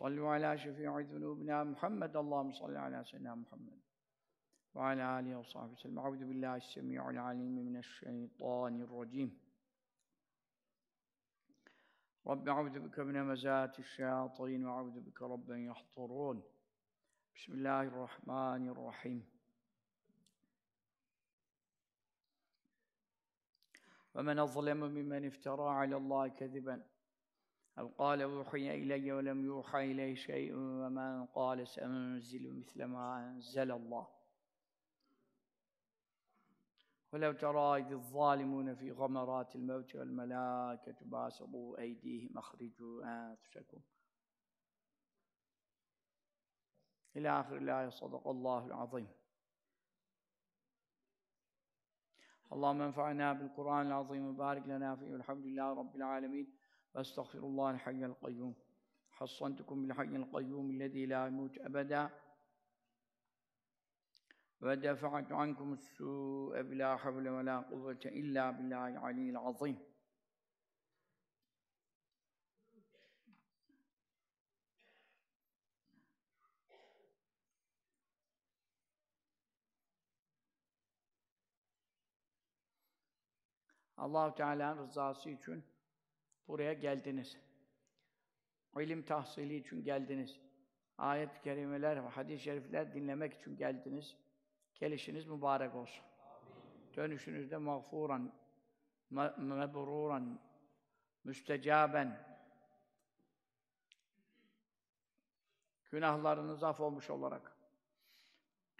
صلوا على شفيع ذنوبنا محمد. اللهم صل على سيدنا محمد وعلى آله وصحبه وسلم. أعوذ بالله السميع العليم من الشيطان الرجيم. رب أعوذ بك من همزات الشياطين وأعوذ بك رب يحضرون. بسم الله الرحمن الرحيم. ومن أظلم ممن افترى على الله كذبا. أو قال أوحي إلي ولم يوحى إليه شيء ومن قال سأنزل مثل ما أنزل الله. ولو ترى إذ الظالمون في غمرات الموت والملائكة باسطوا أيديهم أخرجوا أنفسكم إلى آخر الآية صدق الله العظيم. اللهم انفعنا بالقرآن العظيم وبارك لنا فيه والحمد لله رب العالمين. واستغفر الله الحي القيوم. حصنتكم بالحي القيوم الذي لا يموت أبدا. ودفعت عنكم السوء بلا حول ولا قوة إلا بالله العلي العظيم. Allah Teala'nın rızası için buraya geldiniz. İlim tahsili için geldiniz. Ayet-i kerimeler ve hadis-i şerifler dinlemek için geldiniz. Gelişiniz mübarek olsun. Dönüşünüzde mağfuran, me- mebruran, müstecaben, günahlarınız af olmuş olarak,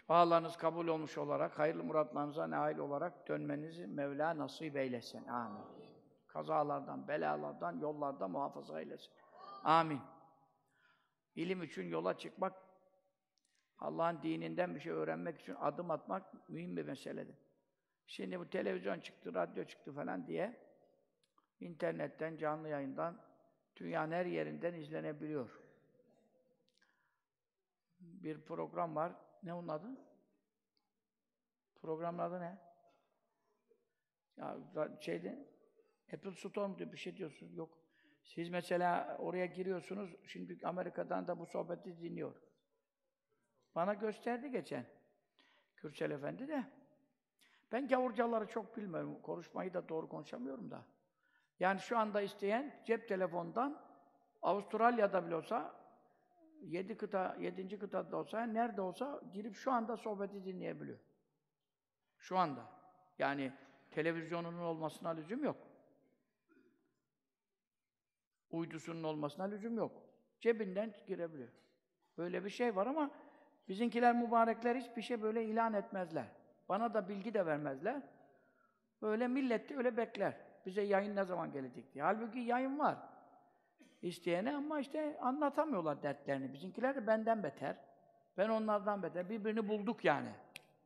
dualarınız kabul olmuş olarak, hayırlı muratlarınıza nail olarak dönmenizi Mevla nasip eylesin. Amin. Kazalardan, belalardan, yollarda muhafaza eylesin. Amin. İlim için yola çıkmak, Allah'ın dininden bir şey öğrenmek için adım atmak mühim bir meseledir. Şimdi bu televizyon çıktı, radyo çıktı falan diye internetten, canlı yayından dünyanın her yerinden izlenebiliyor. Bir program var. Ne onun adı? Programın adı ne? Ya şeyde Apple Store mu diyor, bir şey diyorsunuz. Yok. Siz mesela oraya giriyorsunuz, şimdi Amerika'dan da bu sohbeti dinliyor. Bana gösterdi geçen. Kürsel Efendi de. Ben gavurcaları çok bilmiyorum. Konuşmayı da doğru konuşamıyorum da. Yani şu anda isteyen cep telefonundan Avustralya'da bile olsa 7 kıta, 7. kıtada olsa, nerede olsa girip şu anda sohbeti dinleyebiliyor. Şu anda. Yani televizyonunun olmasına lüzum yok. Uydusunun olmasına lüzum yok. Cebinden girebiliyor. Böyle bir şey var ama bizimkiler mübarekler hiçbir şey böyle ilan etmezler. Bana da bilgi de vermezler. Böyle millet de öyle bekler. Bize yayın ne zaman gelecek diye. Halbuki yayın var. İsteyene ama işte anlatamıyorlar dertlerini. Bizimkiler de benden beter. Ben onlardan beter. Birbirini bulduk yani.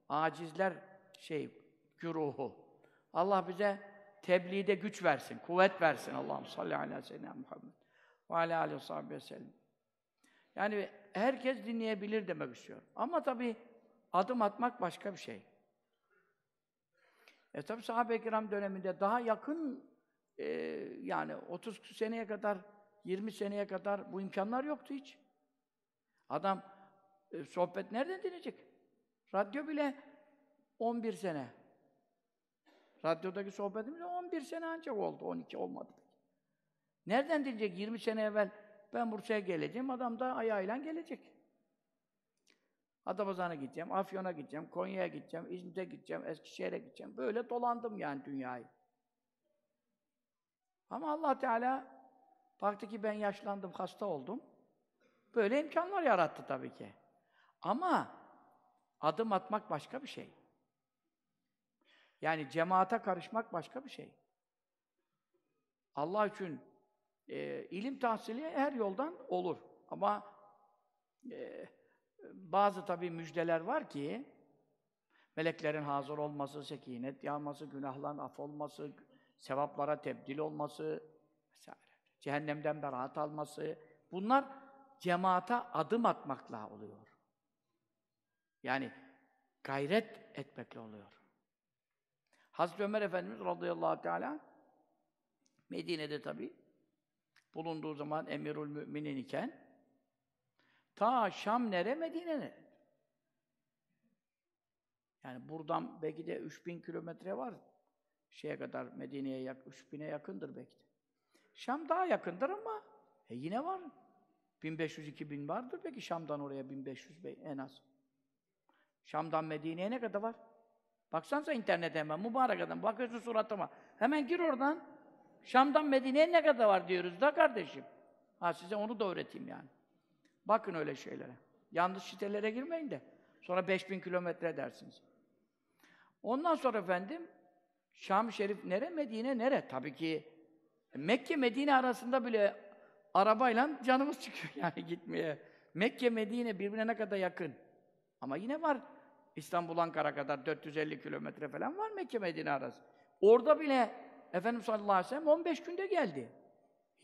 Acizler şey, güruhu. Allah bize tebliğde güç versin, kuvvet versin. Allah'ım salli ala seyyidina Muhammed ve ala aleyhi ve sahibi sellem. Yani herkes dinleyebilir demek istiyorum. Ama tabii adım atmak başka bir şey. E tabii sahabe-i kiram döneminde daha yakın e, yani 30 seneye kadar 20 seneye kadar bu imkanlar yoktu hiç. Adam e, sohbet nereden dinleyecek? Radyo bile 11 sene. Radyodaki sohbetimiz de 11 sene ancak oldu, 12 olmadı. Nereden diyecek 20 sene evvel ben Bursa'ya geleceğim, adam da ayağıyla gelecek. Adapazarı'na gideceğim, Afyon'a gideceğim, Konya'ya gideceğim, İzmit'e gideceğim, Eskişehir'e gideceğim. Böyle dolandım yani dünyayı. Ama Allah Teala baktı ki ben yaşlandım, hasta oldum. Böyle imkanlar yarattı tabii ki. Ama adım atmak başka bir şey. Yani cemaate karışmak başka bir şey. Allah için e, ilim tahsili her yoldan olur. Ama e, bazı tabii müjdeler var ki meleklerin hazır olması, sekinet yağması, günahların af olması, sevaplara tebdil olması vesaire. Cehennemden beraat alması. Bunlar cemaata adım atmakla oluyor. Yani gayret etmekle oluyor. Hazreti Ömer Efendimiz radıyallahu teala Medine'de tabi bulunduğu zaman emirül müminin iken ta Şam nere Medine nere? Yani buradan belki de 3000 kilometre var. Şeye kadar Medine'ye yak 3000'e yakındır belki de. Şam daha yakındır ama e yine var. 1500-2000 vardır belki Şam'dan oraya 1500 en az. Şam'dan Medine'ye ne kadar var? Baksanıza internete hemen, mübarek adam, bakıyorsun suratıma. Hemen gir oradan. Şam'dan Medine'ye ne kadar var diyoruz da kardeşim. Ha size onu da öğreteyim yani. Bakın öyle şeylere. Yanlış sitelere girmeyin de. Sonra 5000 kilometre dersiniz. Ondan sonra efendim, Şam Şerif nere, Medine nere? Tabii ki Mekke Medine arasında bile arabayla canımız çıkıyor yani gitmeye. Mekke Medine birbirine ne kadar yakın. Ama yine var İstanbul Ankara kadar 450 kilometre falan var Mekke Medine arası. Orada bile Efendimiz sallallahu aleyhi ve sellem 15 günde geldi.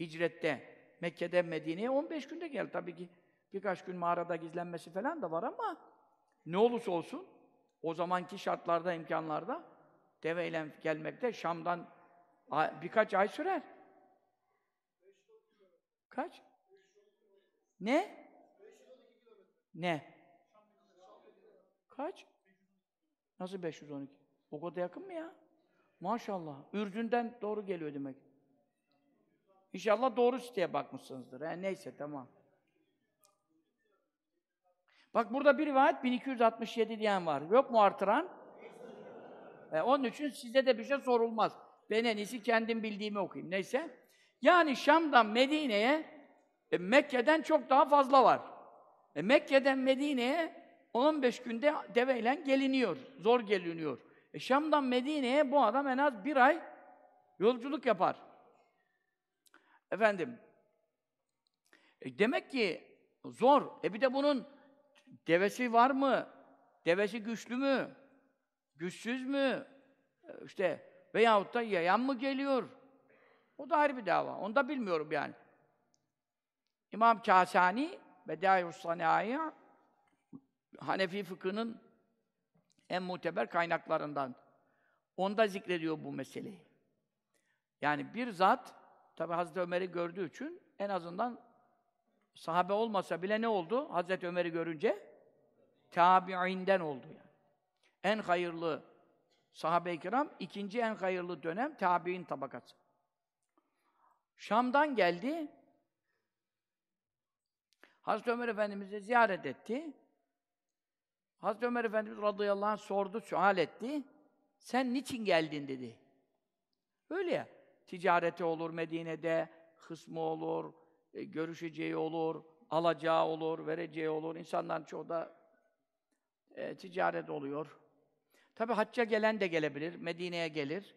Hicrette Mekke'den Medine'ye 15 günde geldi. Tabii ki birkaç gün mağarada gizlenmesi falan da var ama ne olursa olsun o zamanki şartlarda, imkanlarda deveyle gelmekte Şam'dan birkaç ay sürer. Kaç? Ne? Ne? Kaç? Nasıl 512? O kadar yakın mı ya? Maşallah. Ürdün'den doğru geliyor demek. İnşallah doğru siteye bakmışsınızdır. He, neyse tamam. Bak burada bir rivayet 1267 diyen var. Yok mu artıran? E, onun için size de bir şey sorulmaz. Ben en iyisi kendim bildiğimi okuyayım. Neyse. Yani Şam'dan Medine'ye e, Mekke'den çok daha fazla var. E, Mekke'den Medine'ye 15 günde deveyle geliniyor. Zor geliniyor. E, Şam'dan Medine'ye bu adam en az bir ay yolculuk yapar. Efendim, e, demek ki zor. E bir de bunun devesi var mı? Devesi güçlü mü? Güçsüz mü? E, işte veyahut da yayan mı geliyor? O da ayrı bir dava. Onu da bilmiyorum yani. İmam Kasani Bedâi-ı Sanâi Hanefi fıkhının en muteber kaynaklarından. Onda zikrediyor bu meseleyi. Yani bir zat, tabi Hazreti Ömer'i gördüğü için en azından sahabe olmasa bile ne oldu? Hazreti Ömer'i görünce tabi'inden oldu yani. En hayırlı sahabe-i kiram, ikinci en hayırlı dönem tabi'in tabakası. Şam'dan geldi. Hazreti Ömer Efendimiz'i ziyaret etti. Hazreti Ömer Efendimiz radıyallahu anh sordu, sual etti. Sen niçin geldin dedi. Öyle ya. Ticareti olur Medine'de, hısmı olur, e, görüşeceği olur, alacağı olur, vereceği olur. İnsanların çoğu da e, ticaret oluyor. Tabi hacca gelen de gelebilir, Medine'ye gelir.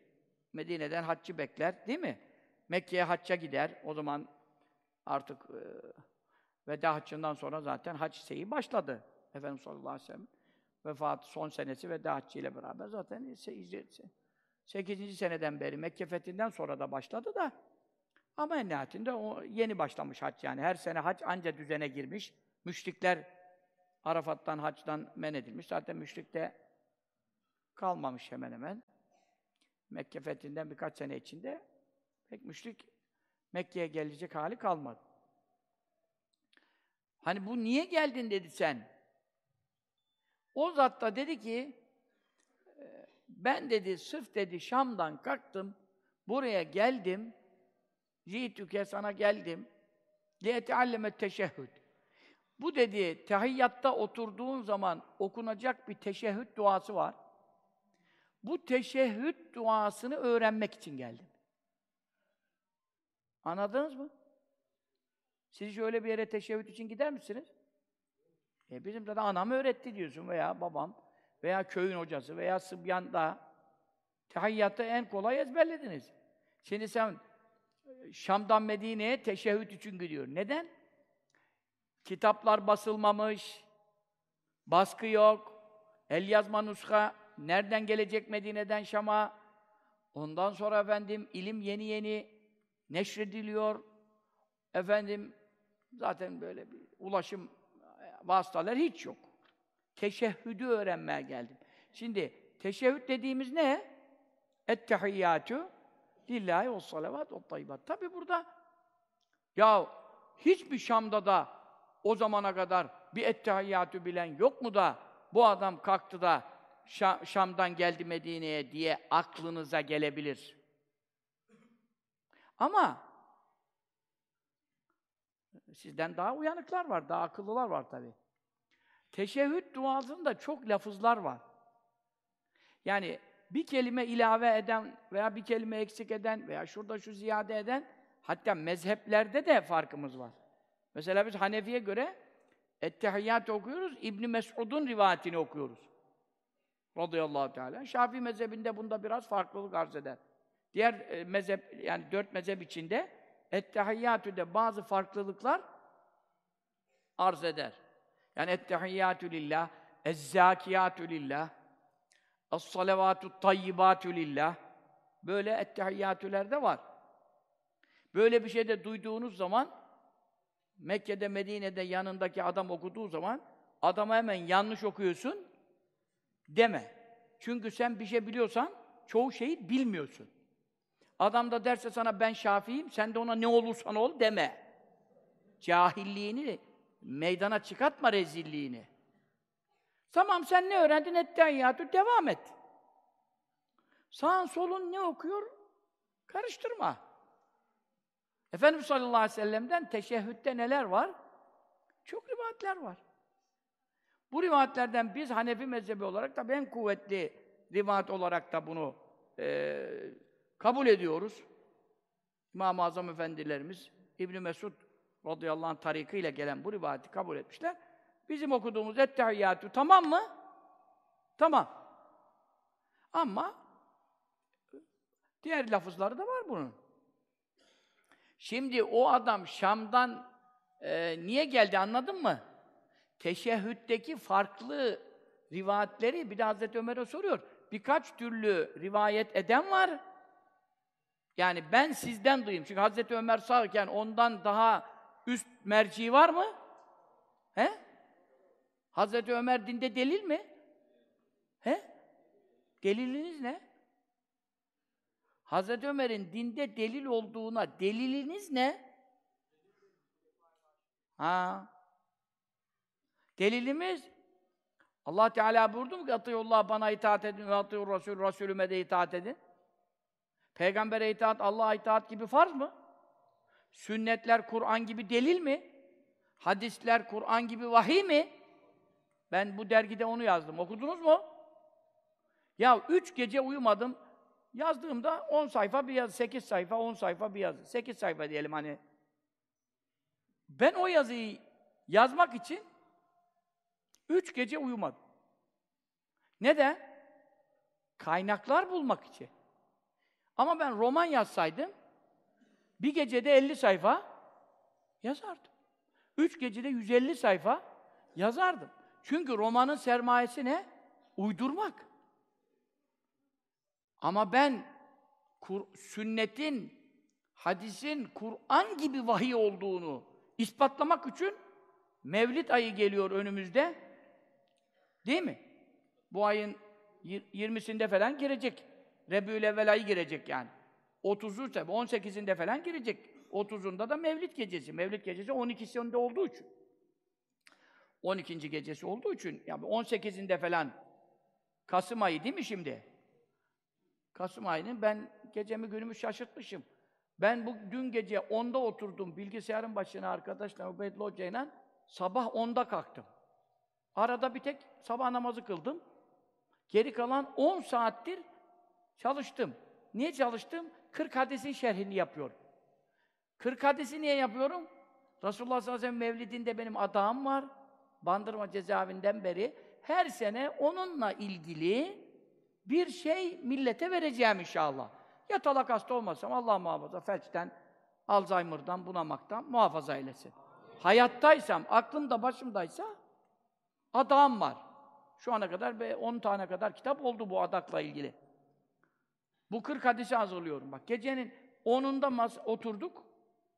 Medine'den haccı bekler, değil mi? Mekke'ye hacca gider. O zaman artık e, veda haccından sonra zaten hac şeyi başladı. Efendimiz sallallahu aleyhi ve sellem vefatı son senesi ve haccı ile beraber zaten 8. seneden beri Mekke fethinden sonra da başladı da ama en nihayetinde o yeni başlamış hac yani. Her sene hac anca düzene girmiş. Müşrikler Arafat'tan, hacdan men edilmiş. Zaten müşrikte kalmamış hemen hemen. Mekke fethinden birkaç sene içinde pek müşrik Mekke'ye gelecek hali kalmadı. Hani bu niye geldin dedi sen? O zat da dedi ki, ben dedi, sırf dedi Şam'dan kalktım, buraya geldim, Ci'tüke sana geldim. لِيَتَعَلَّمَ teşehhüd. Bu dedi, tehiyyatta oturduğun zaman okunacak bir teşehhüd duası var. Bu teşehhüd duasını öğrenmek için geldim. Anladınız mı? Siz şöyle bir yere teşehhüd için gider misiniz? E bizim de anam öğretti diyorsun veya babam veya köyün hocası veya Sıbyan'da tehiyyatta en kolay ezberlediniz. Şimdi sen e, Şam'dan Medine'ye teşehhüd için gidiyor. Neden? Kitaplar basılmamış, baskı yok, el yazma nuska, nereden gelecek Medine'den Şam'a? Ondan sonra efendim ilim yeni yeni neşrediliyor. Efendim zaten böyle bir ulaşım vasıtalar hiç yok. Teşehhüdü öğrenmeye geldim. Şimdi teşehhüd dediğimiz ne? Ettehiyyatü lillahi ve salavat ve tayyibat. Tabi burada ya hiçbir Şam'da da o zamana kadar bir ettehiyyatü bilen yok mu da bu adam kalktı da Şam'dan geldi Medine'ye diye aklınıza gelebilir. Ama sizden daha uyanıklar var, daha akıllılar var tabi. Teşehhüd duasında çok lafızlar var. Yani bir kelime ilave eden veya bir kelime eksik eden veya şurada şu ziyade eden hatta mezheplerde de farkımız var. Mesela biz Hanefi'ye göre Ettehiyyat okuyoruz, İbn Mes'ud'un rivayetini okuyoruz. Radıyallahu teala. Şafii mezhebinde bunda biraz farklılık arz eder. Diğer e, mezhep yani dört mezhep içinde Ettehiyyatü'de bazı farklılıklar arz eder. Yani ettehiyyatü lillah, ezzâkiyatü lillah, es-salavatü tayyibatü lillah. Böyle ettehiyyatüler de var. Böyle bir şey de duyduğunuz zaman Mekke'de, Medine'de yanındaki adam okuduğu zaman adama hemen yanlış okuyorsun deme. Çünkü sen bir şey biliyorsan çoğu şeyi bilmiyorsun. Adam da derse sana ben Şafiiyim, sen de ona ne olursan ol deme. Cahilliğini meydana çıkartma rezilliğini. Tamam sen ne öğrendin ettehiyyatü devam et. Sağın solun ne okuyor? Karıştırma. Efendimiz sallallahu aleyhi ve sellem'den teşehhütte neler var? Çok rivayetler var. Bu rivayetlerden biz Hanefi mezhebi olarak da en kuvvetli rivayet olarak da bunu e, kabul ediyoruz. İmam-ı Azam efendilerimiz İbn Mesud radıyallahu anh tarikıyla gelen bu rivayeti kabul etmişler. Bizim okuduğumuz ettehiyyatü tamam mı? Tamam. Ama diğer lafızları da var bunun. Şimdi o adam Şam'dan e, niye geldi anladın mı? Teşehhütteki farklı rivayetleri bir de Hazreti Ömer'e soruyor. Birkaç türlü rivayet eden var. Yani ben sizden duyayım. Çünkü Hazreti Ömer sağken ondan daha üst merci var mı? He? Hazreti Ömer dinde delil mi? He? Deliliniz ne? Hazreti Ömer'in dinde delil olduğuna deliliniz ne? Ha. Delilimiz Allah Teala buyurdu mu ki Allah bana itaat edin ve atıyor Resul Resulüme de itaat edin. Peygambere itaat Allah'a itaat gibi farz mı? Sünnetler Kur'an gibi delil mi? Hadisler Kur'an gibi vahiy mi? Ben bu dergide onu yazdım. Okudunuz mu? Ya üç gece uyumadım. Yazdığımda 10 sayfa bir yazı, 8 sayfa, 10 sayfa bir yazı. 8 sayfa diyelim hani. Ben o yazıyı yazmak için üç gece uyumadım. Neden? Kaynaklar bulmak için. Ama ben roman yazsaydım, bir gecede 50 sayfa yazardım. Üç gecede 150 sayfa yazardım. Çünkü romanın sermayesi ne? Uydurmak. Ama ben kur, sünnetin, hadisin Kur'an gibi vahiy olduğunu ispatlamak için Mevlid ayı geliyor önümüzde. Değil mi? Bu ayın 20'sinde falan girecek. Rebül evvel ayı girecek yani. 30'u tabi 18'inde falan girecek. 30'unda da Mevlid gecesi. Mevlid gecesi 12'sinde olduğu için. 12. gecesi olduğu için yani 18'inde falan Kasım ayı değil mi şimdi? Kasım ayının ben gecemi günümü şaşırtmışım. Ben bu dün gece 10'da oturdum bilgisayarın başına arkadaşlar Ubeydullah Hoca'yla sabah 10'da kalktım. Arada bir tek sabah namazı kıldım. Geri kalan 10 saattir çalıştım. Niye çalıştım? 40 hadisin şerhini yapıyorum. 40 hadisi niye yapıyorum? Resulullah sallallahu aleyhi ve sellem mevlidinde benim adağım var. Bandırma cezaevinden beri. Her sene onunla ilgili bir şey millete vereceğim inşallah. Yatalak hasta olmasam Allah muhafaza felçten, Alzheimer'dan, bunamaktan muhafaza eylesin. Hayattaysam, aklım da başımdaysa adağım var. Şu ana kadar 10 tane kadar kitap oldu bu adakla ilgili. Bu 40 hadisi hazırlıyorum. Bak gecenin 10'unda mas oturduk.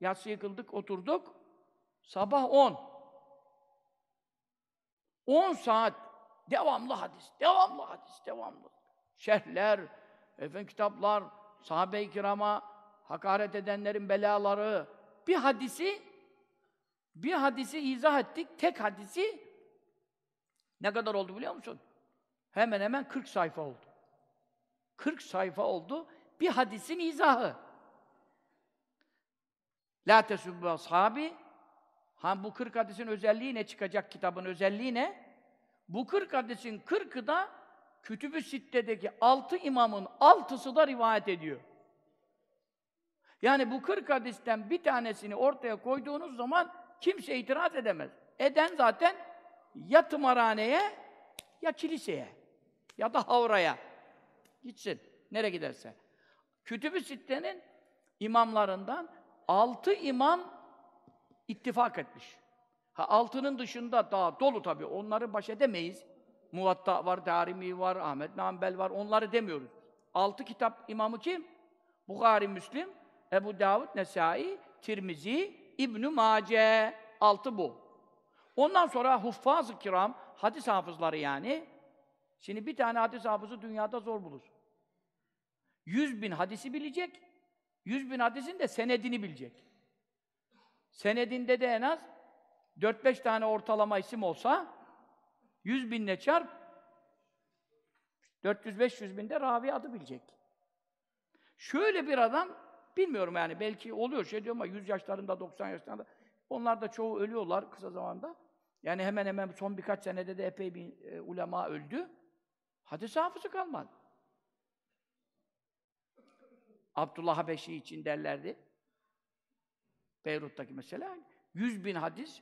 Yatsı yıkıldık, oturduk. Sabah 10. 10 saat devamlı hadis, devamlı hadis, devamlı. Şerhler, efendim kitaplar, sahabe-i kirama hakaret edenlerin belaları. Bir hadisi bir hadisi izah ettik. Tek hadisi ne kadar oldu biliyor musun? Hemen hemen 40 sayfa oldu. 40 sayfa oldu. Bir hadisin izahı. La tesubbu ashabi. Ha bu 40 hadisin özelliği ne çıkacak kitabın özelliği ne? Bu 40 hadisin 40'ı da Kütüb-ü Sitte'deki 6 imamın 6'sı da rivayet ediyor. Yani bu 40 hadisten bir tanesini ortaya koyduğunuz zaman kimse itiraz edemez. Eden zaten ya tımarhaneye ya kiliseye ya da havraya gitsin. Nereye giderse. Kütüb-ü Sitte'nin imamlarından altı imam ittifak etmiş. Ha altının dışında daha dolu tabii. Onları baş edemeyiz. Muvatta var, Darimi var, Ahmet Nambel var. Onları demiyoruz. Altı kitap imamı kim? Bukhari, Müslim, Ebu Davud, Nesai, Tirmizi, İbn Mace. Altı bu. Ondan sonra huffaz-ı kiram, hadis hafızları yani. Şimdi bir tane hadis hafızı dünyada zor bulur. Yüz bin hadisi bilecek, yüz bin hadisin de senedini bilecek. Senedinde de en az 4-5 tane ortalama isim olsa 100 binle çarp 400-500 binde ravi adı bilecek. Şöyle bir adam bilmiyorum yani belki oluyor şey diyor ama 100 yaşlarında 90 yaşlarında onlar da çoğu ölüyorlar kısa zamanda. Yani hemen hemen son birkaç senede de epey bir e, ulema öldü. Hadis hafızı kalmadı. Abdullah Habeşi için derlerdi. Beyrut'taki mesela. Yüz bin hadis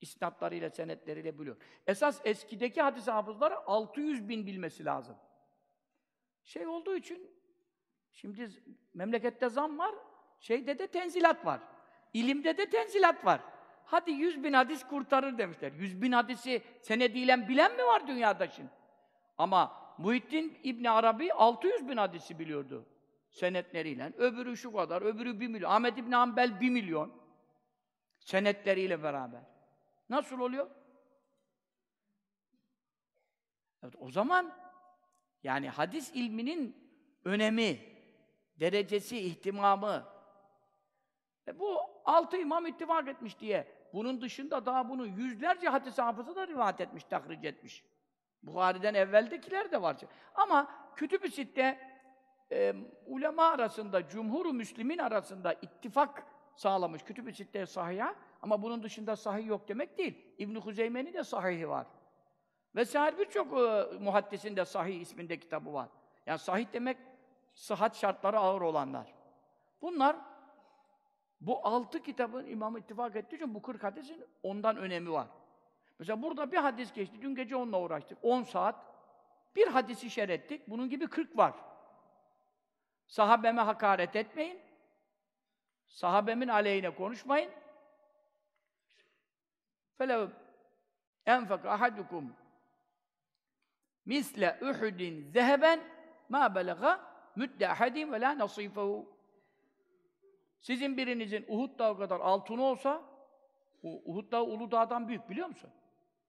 isnatlarıyla, senetleriyle biliyor. Esas eskideki hadis hafızları 600 bin bilmesi lazım. Şey olduğu için, şimdi memlekette zam var, şeyde de tenzilat var. İlimde de tenzilat var. Hadi 100 bin hadis kurtarır demişler. 100 bin hadisi senediyle bilen mi var dünyada şimdi? Ama Muhittin İbni Arabi 600 bin hadisi biliyordu senetleriyle. Öbürü şu kadar, öbürü bir milyon. Ahmet İbni Hanbel bir milyon senetleriyle beraber. Nasıl oluyor? Evet, o zaman yani hadis ilminin önemi, derecesi, ihtimamı e bu altı imam ittifak etmiş diye bunun dışında daha bunu yüzlerce hadis hafızı da rivayet etmiş, tahric etmiş. Buhari'den evveldekiler de var. Ama Kütüb-ü Sitte e, ulema arasında, cumhur Müslimin arasında ittifak sağlamış. Kütüb-ü Sitte sahih ama bunun dışında sahih yok demek değil. İbn Huzeyme'nin de sahihi var. Vesaire birçok e, muhaddisin de sahih isminde kitabı var. Yani sahih demek sıhhat şartları ağır olanlar. Bunlar bu altı kitabın imamı ittifak ettiği için bu 40 hadisin ondan önemi var. Mesela burada bir hadis geçti. Dün gece onunla uğraştık. 10 saat. Bir hadisi şer ettik. Bunun gibi 40 var. Sahabeme hakaret etmeyin. Sahabemin aleyhine konuşmayın. Felev enfak ahadukum misle uhudin zeheben ma belaga müdde ahadim ve la nasifehu. Sizin birinizin Uhud dağı kadar altını olsa, Uhud dağı Uludağ'dan büyük biliyor musun?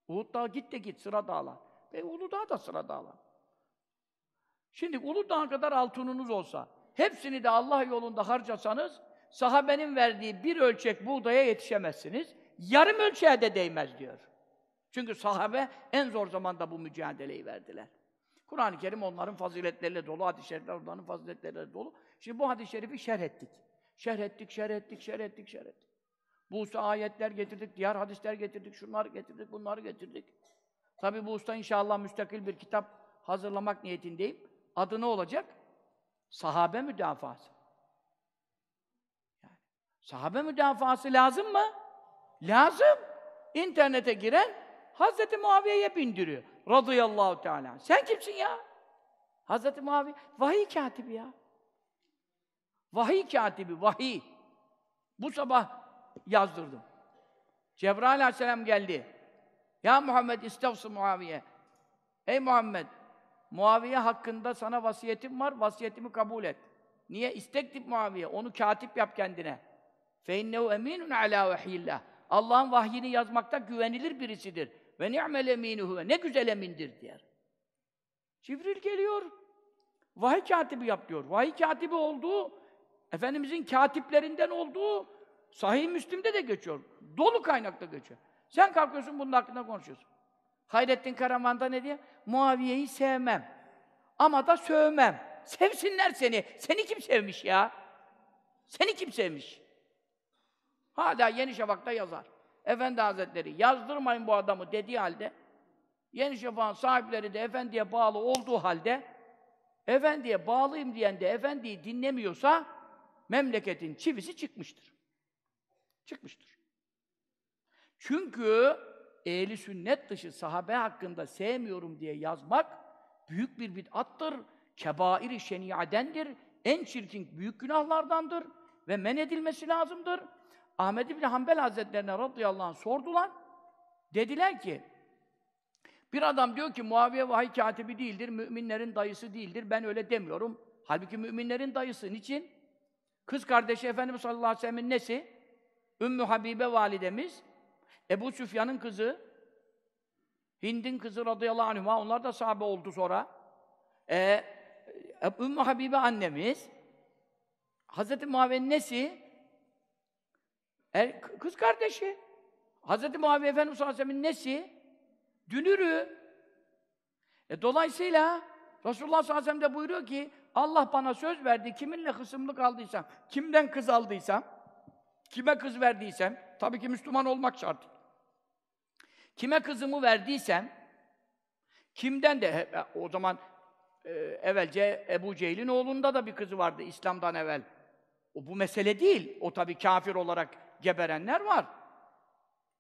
Uhud dağı git de git sıra dağlar. Ve Uludağ da sıra dağlar. Şimdi Ulu Dağ kadar altınınız olsa, hepsini de Allah yolunda harcasanız, sahabenin verdiği bir ölçek buğdaya yetişemezsiniz. Yarım ölçeğe de değmez diyor. Çünkü sahabe en zor zamanda bu mücadeleyi verdiler. Kur'an-ı Kerim onların faziletleriyle dolu, hadis-i şerifler onların faziletleriyle dolu. Şimdi bu hadis-i şerifi şerh ettik. Şerh ettik, şerh ettik, şerh ettik, şerh ettik. Bu usta ayetler getirdik, diğer hadisler getirdik, şunları getirdik, bunları getirdik. Tabi bu usta inşallah müstakil bir kitap hazırlamak niyetindeyim. Adı ne olacak? Sahabe müdafası. Yani, sahabe müdafası lazım mı? Lazım. İnternete giren Hazreti Muaviye'ye bindiriyor. Radıyallahu teala. Sen kimsin ya? Hazreti Muaviye vahiy katibi ya. Vahiy katibi, vahiy. Bu sabah yazdırdım. Cebrail aleyhisselam geldi. Ya Muhammed istevsı Muaviye. Ey Muhammed, Muaviye hakkında sana vasiyetim var, vasiyetimi kabul et. Niye? İstektip Muaviye, onu katip yap kendine. فَاِنَّهُ eminun ala vahiyillah. Allah'ın vahyini yazmakta güvenilir birisidir. Ve ni'mel eminuhu. Ne güzel emindir diyor. Cibril geliyor. Vahiy katibi yap diyor. Vahiy katibi olduğu, Efendimizin katiplerinden olduğu Sahih Müslim'de de geçiyor. Dolu kaynakta geçiyor. Sen kalkıyorsun bunun hakkında konuşuyorsun. Hayrettin Karaman'da ne diyor? Muaviye'yi sevmem. Ama da sövmem. Sevsinler seni. Seni kim sevmiş ya? Seni kim sevmiş? Hala Yeni Şafak'ta yazar. Efendi Hazretleri yazdırmayın bu adamı dediği halde Yeni Şafak'ın sahipleri de efendiye bağlı olduğu halde efendiye bağlıyım diyen de efendiyi dinlemiyorsa memleketin çivisi çıkmıştır. Çıkmıştır. Çünkü ehli sünnet dışı sahabe hakkında sevmiyorum diye yazmak büyük bir bid'attır, kebair-i şeniadendir, en çirkin büyük günahlardandır ve men edilmesi lazımdır. Ahmed İbni Hanbel Hazretlerine radıyallahu anh sordular. Dediler ki, bir adam diyor ki Muaviye vahiy katibi değildir, müminlerin dayısı değildir. Ben öyle demiyorum. Halbuki müminlerin dayısı. Niçin? Kız kardeşi Efendimiz sallallahu aleyhi ve sellem'in nesi? Ümmü Habibe validemiz, Ebu Süfyan'ın kızı, Hind'in kızı radıyallahu anhuma, onlar da sahabe oldu sonra. Ee, Ümmü Habibe annemiz, Hazreti Muaviye'nin nesi? Er, kız kardeşi. Hazreti Muaviye Efendimiz sallallahu aleyhi ve nesi? Dünürü. E, dolayısıyla Resulullah sallallahu aleyhi ve sellem de buyuruyor ki Allah bana söz verdi, kiminle kısımlık aldıysam, kimden kız aldıysam, kime kız verdiysem, tabii ki Müslüman olmak şart. Kime kızımı verdiysem, kimden de, o zaman e, evvelce Ebu Cehil'in oğlunda da bir kızı vardı İslam'dan evvel. O bu mesele değil. O tabii kafir olarak geberenler var.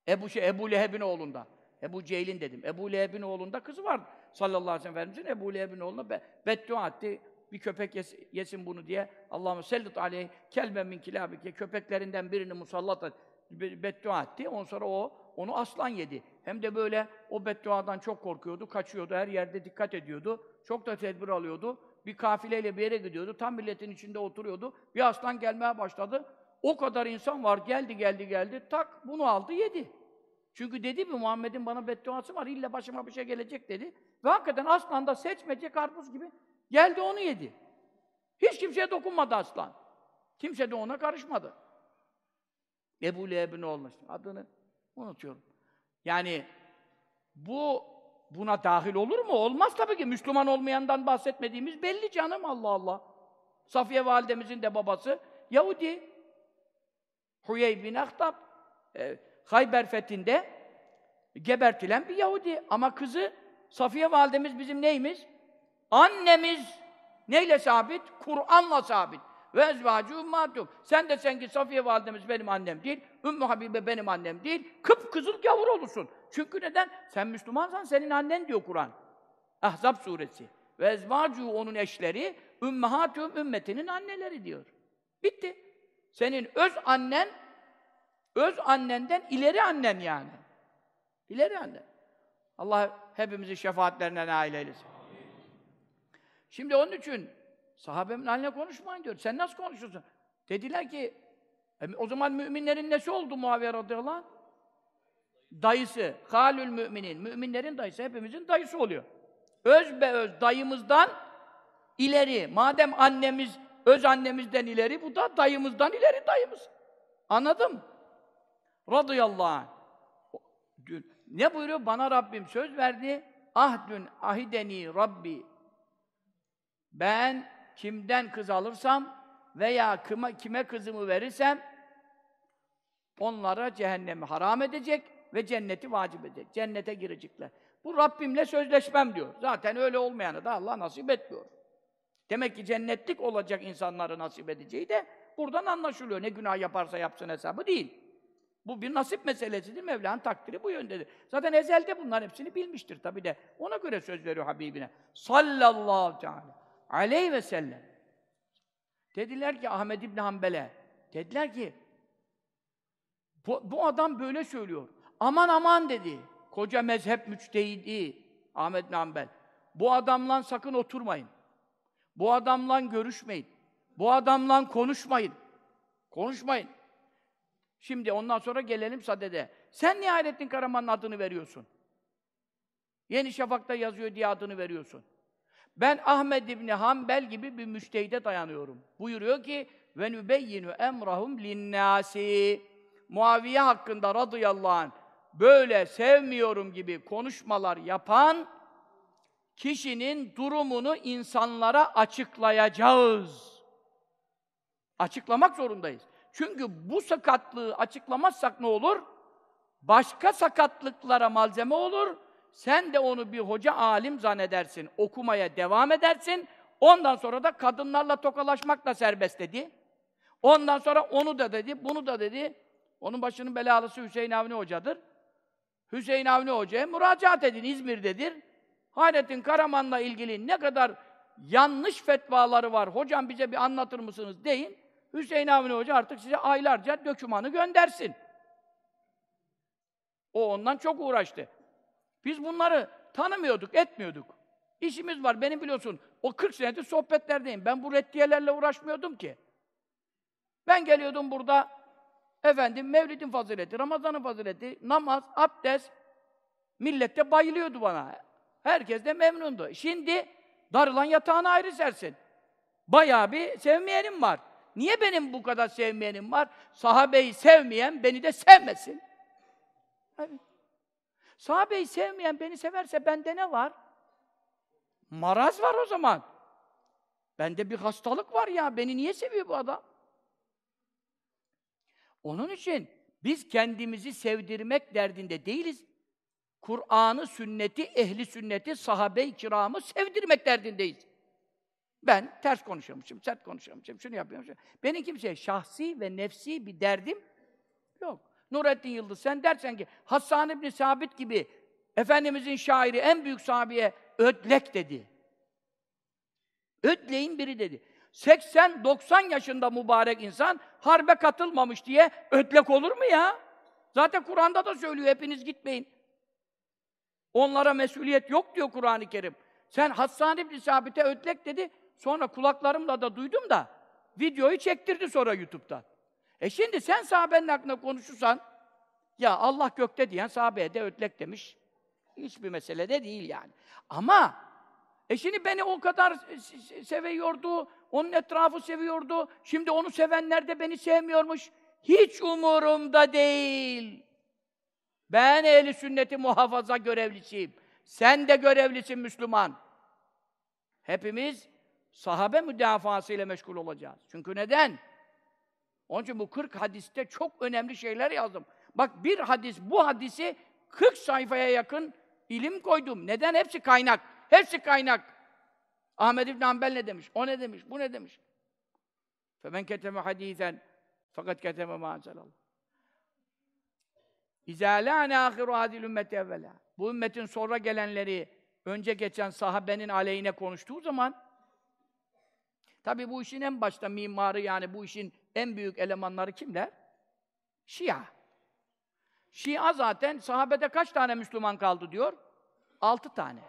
Ebu, şey, Ebu Leheb'in oğlunda. Ebu Cehil'in dedim. Ebu Leheb'in oğlunda kızı vardı. Sallallahu aleyhi ve sellem Efendimiz'in Ebu Leheb'in oğluna be, beddua etti. Bir köpek yes, yesin bunu diye. Allahümme sellit aleyh kelben min kilabike. Köpeklerinden birini musallat et. Beddua etti. Ondan sonra o onu aslan yedi. Hem de böyle o bedduadan çok korkuyordu, kaçıyordu, her yerde dikkat ediyordu. Çok da tedbir alıyordu. Bir kafileyle bir yere gidiyordu. Tam milletin içinde oturuyordu. Bir aslan gelmeye başladı. O kadar insan var. Geldi, geldi, geldi. Tak bunu aldı, yedi. Çünkü dedi mi Muhammed'in bana bedduası var. İlla başıma bir şey gelecek dedi. Ve hakikaten aslan da seçmece karpuz gibi geldi onu yedi. Hiç kimseye dokunmadı aslan. Kimse de ona karışmadı. Ebu Leheb'in olmuş. Adını unutuyorum. Yani bu buna dahil olur mu? Olmaz tabii ki. Müslüman olmayandan bahsetmediğimiz belli canım Allah Allah. Safiye validemizin de babası Yahudi. Huyey bin Ahtab. E, Hayber fethinde gebertilen bir Yahudi. Ama kızı Safiye validemiz bizim neyimiz? Annemiz neyle sabit? Kur'an'la sabit. Ve ezvâcû mâdûm. Sen de sen ki Safiye validemiz benim annem değil, Ümmü Habibe benim annem değil, kıpkızıl gavur olursun. Çünkü neden? Sen Müslümansan senin annen diyor Kur'an. Ahzab suresi. Ve ezvâcû onun eşleri, ümmehâtûm ümmetinin anneleri diyor. Bitti. Senin öz annen, öz annenden ileri annen yani. İleri annen. Allah hepimizi şefaatlerine nail eylesin. Şimdi onun için sahabemin haline konuşmayın diyor. Sen nasıl konuşuyorsun? Dediler ki e, o zaman müminlerin nesi oldu Muaviye radıyallahu anh? Dayısı. Halül müminin. Müminlerin dayısı. Hepimizin dayısı oluyor. Öz be öz dayımızdan ileri. Madem annemiz öz annemizden ileri, bu da dayımızdan ileri dayımız. Anladım. Radıyallahu anh. Ne buyuruyor? Bana Rabbim söz verdi. Ahdün ahideni Rabbi. Ben kimden kız alırsam veya kime, kime kızımı verirsem onlara cehennemi haram edecek ve cenneti vacip edecek. Cennete girecekler. Bu Rabbimle sözleşmem diyor. Zaten öyle olmayanı da Allah nasip etmiyor. Demek ki cennetlik olacak insanları nasip edeceği de buradan anlaşılıyor. Ne günah yaparsa yapsın hesabı değil. Bu bir nasip meselesidir. Mevla'nın takdiri bu yöndedir. Zaten ezelde bunların hepsini bilmiştir tabi de. Ona göre söz veriyor Habibine. Sallallahu teala aleyhi ve sellem. Dediler ki Ahmed İbni Hanbel'e, dediler ki bu, bu adam böyle söylüyor. Aman aman dedi. Koca mezhep müçtehidi Ahmed İbni Hanbel. Bu adamla sakın oturmayın. Bu adamla görüşmeyin. Bu adamla konuşmayın. Konuşmayın. Şimdi ondan sonra gelelim Sade'de. Sen niye Hayrettin Karaman'ın adını veriyorsun? Yeni Şafak'ta yazıyor diye adını veriyorsun. Ben Ahmed İbni Hanbel gibi bir müştehide dayanıyorum. Buyuruyor ki ve nübeyyinu emrahum linnâsi. Muaviye hakkında radıyallahu anh böyle sevmiyorum gibi konuşmalar yapan kişinin durumunu insanlara açıklayacağız. Açıklamak zorundayız. Çünkü bu sakatlığı açıklamazsak ne olur? Başka sakatlıklara malzeme olur. Sen de onu bir hoca alim zannedersin. Okumaya devam edersin. Ondan sonra da kadınlarla tokalaşmak da serbest dedi. Ondan sonra onu da dedi, bunu da dedi. Onun başının belalısı Hüseyin Avni Hoca'dır. Hüseyin Avni Hoca'ya müracaat edin, İzmir'dedir. Hayrettin Karaman'la ilgili ne kadar yanlış fetvaları var, hocam bize bir anlatır mısınız deyin. Hüseyin Avni Hoca artık size aylarca dökümanı göndersin. O ondan çok uğraştı. Biz bunları tanımıyorduk, etmiyorduk. İşimiz var, benim biliyorsun, o 40 senedir sohbetlerdeyim. Ben bu reddiyelerle uğraşmıyordum ki. Ben geliyordum burada, efendim Mevlid'in fazileti, Ramazan'ın fazileti, namaz, abdest, millet de bayılıyordu bana. Herkes de memnundu. Şimdi darılan yatağına ayrı sersin. Bayağı bir sevmeyenim var. Niye benim bu kadar sevmeyenim var? Sahabeyi sevmeyen beni de sevmesin. Evet. Sahabeyi sevmeyen beni severse bende ne var? Maraz var o zaman. Bende bir hastalık var ya. Beni niye seviyor bu adam? Onun için biz kendimizi sevdirmek derdinde değiliz. Kur'an'ı, sünneti, ehli sünneti, sahabe-i kiramı sevdirmek derdindeyiz. Ben ters konuşuyormuşum, sert konuşuyormuşum, şunu yapıyormuşum. Benim kimseye şahsi ve nefsi bir derdim yok. Nurettin Yıldız sen dersen ki Hassan İbni Sabit gibi Efendimizin şairi en büyük sahabeye ödlek dedi. Ödleyin biri dedi. 80-90 yaşında mübarek insan harbe katılmamış diye ödlek olur mu ya? Zaten Kur'an'da da söylüyor hepiniz gitmeyin. Onlara mesuliyet yok diyor Kur'an-ı Kerim. Sen Hassan İbni Sabit'e ödlek dedi. Sonra kulaklarımla da duydum da videoyu çektirdi sonra YouTube'dan. E şimdi sen sahabenin hakkında konuşursan ya Allah gökte diyen sahabeye de ötlek demiş. Hiçbir mesele de değil yani. Ama e şimdi beni o kadar seviyordu, onun etrafı seviyordu. Şimdi onu sevenler de beni sevmiyormuş. Hiç umurumda değil. Ben ehli sünneti muhafaza görevlisiyim. Sen de görevlisin Müslüman. Hepimiz sahabe müdafası ile meşgul olacağız. Çünkü neden? Onun için bu 40 hadiste çok önemli şeyler yazdım. Bak bir hadis, bu hadisi 40 sayfaya yakın ilim koydum. Neden? Hepsi kaynak. Hepsi kaynak. Ahmed İbn Hanbel ne demiş? O ne demiş? Bu ne demiş? فَمَنْ كَتَمَ حَد۪يثًا fakat keteme mâzelallah. İzâ lâne âhiru hâdil ümmeti evvelâ. Bu ümmetin sonra gelenleri önce geçen sahabenin aleyhine konuştuğu zaman tabi bu işin en başta mimarı yani bu işin en büyük elemanları kimler? Şia. Şia zaten sahabede kaç tane Müslüman kaldı diyor? Altı tane.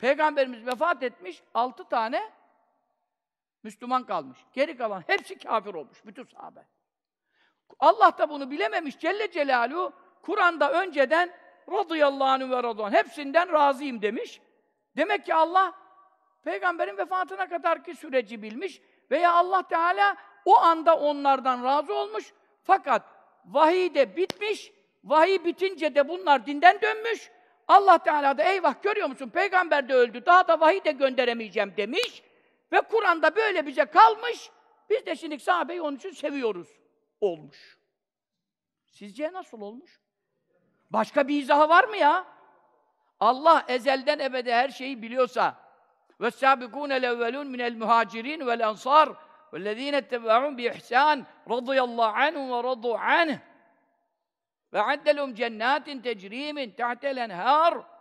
Peygamberimiz vefat etmiş, altı tane Müslüman kalmış. Geri kalan hepsi kafir olmuş, bütün sahabe. Allah da bunu bilememiş Celle Celaluhu, Kur'an'da önceden radıyallahu anh ve radıyallahu hepsinden razıyım demiş. Demek ki Allah peygamberin vefatına kadarki süreci bilmiş veya Allah Teala o anda onlardan razı olmuş. Fakat vahiy de bitmiş. Vahiy bitince de bunlar dinden dönmüş. Allah Teala da eyvah görüyor musun peygamber de öldü. Daha da vahiy de gönderemeyeceğim demiş. Ve Kur'an'da böyle bize kalmış. Biz de şimdi sahabeyi onun için seviyoruz. Olmuş. Sizce nasıl olmuş? Başka bir izahı var mı ya? Allah ezelden ebede her şeyi biliyorsa ve sabikûne evvelûn minel muhacirin vel ensar bi ihsân radıyallahu anhum ve radu anh ve addelhum cennetin tecrî min tahtel enhâr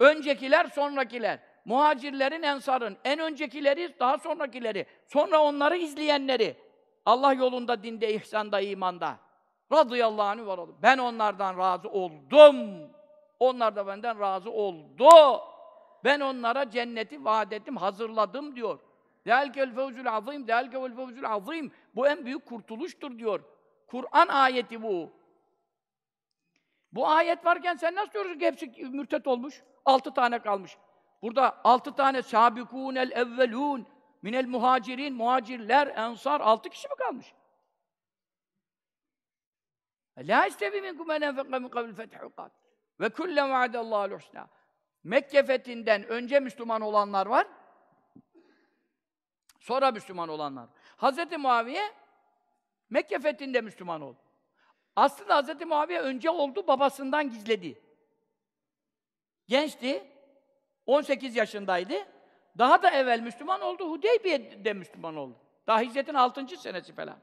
Öncekiler, sonrakiler. Muhacirlerin, ensarın, en öncekileri, daha sonrakileri, sonra onları izleyenleri. Allah yolunda, dinde, ihsanda, imanda. Radıyallahu anh ve radu. Ben onlardan razı oldum. Onlar da benden razı oldu. Ben onlara cenneti vaat ettim, hazırladım diyor. Zelkel fevzul azim, zelkel fevzul azim. Bu en büyük kurtuluştur diyor. Kur'an ayeti bu. Bu ayet varken sen nasıl diyorsun ki hepsi mürtet olmuş? Altı tane kalmış. Burada altı tane el evvelun minel muhacirin, muhacirler, ensar, altı kişi mi kalmış? La istevi minkum men enfekle min kavl fethi ve kullen vaadallahu husna. Mekke fethinden önce Müslüman olanlar var. Sonra Müslüman olanlar. Hazreti Muaviye Mekke fethinde Müslüman oldu. Aslında Hazreti Muaviye önce oldu, babasından gizledi. Gençti, 18 yaşındaydı. Daha da evvel Müslüman oldu, Hudeybiye'de Müslüman oldu. Daha hicretin 6. senesi falan.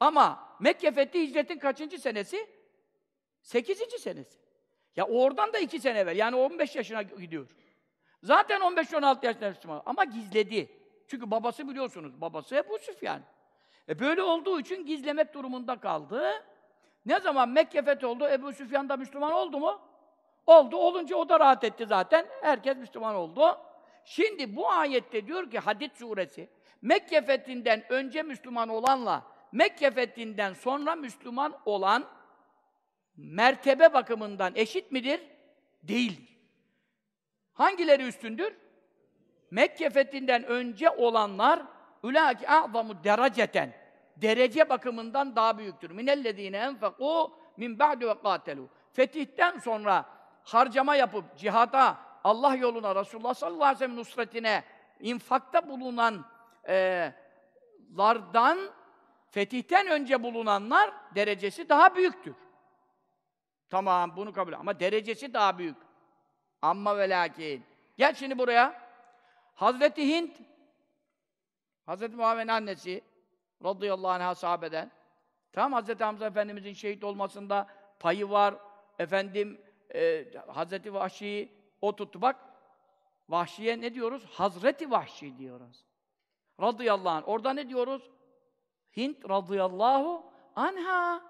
Ama Mekke fethi hicretin kaçıncı senesi? 8. senesi. Ya oradan da 2 sene evvel, yani 15 yaşına gidiyor. Zaten 15-16 yaşında Müslüman ama gizledi. Çünkü babası biliyorsunuz, babası Ebu Süfyan. E böyle olduğu için gizlemek durumunda kaldı. Ne zaman Mekke fethi oldu, Ebu Süfyan da Müslüman oldu mu? Oldu. Olunca o da rahat etti zaten. Herkes Müslüman oldu. Şimdi bu ayette diyor ki Hadid suresi, Mekke fethinden önce Müslüman olanla Mekke fethinden sonra Müslüman olan mertebe bakımından eşit midir? Değildir. Hangileri üstündür? Mekke fethinden önce olanlar ülâki a'zamu dereceten derece bakımından daha büyüktür. Minellezîne enfekû min ba'du ve kâtelû. Fetihten sonra harcama yapıp cihada, Allah yoluna, Resulullah sallallahu aleyhi ve sellem nusretine infakta bulunan e, fetihten önce bulunanlar derecesi daha büyüktür. Tamam bunu kabul ama derecesi daha büyük. Amma ve lakin. Gel şimdi buraya. Hazreti Hint Hazreti Muhammed'in annesi radıyallahu anh'a sahabeden. Tamam Hazreti Hamza Efendimizin şehit olmasında payı var. Efendim e, Hazreti Vahşi'yi o tuttu. Bak Vahşi'ye ne diyoruz? Hazreti Vahşi diyoruz. Radıyallahu anh. Orada ne diyoruz? Hint radıyallahu anha.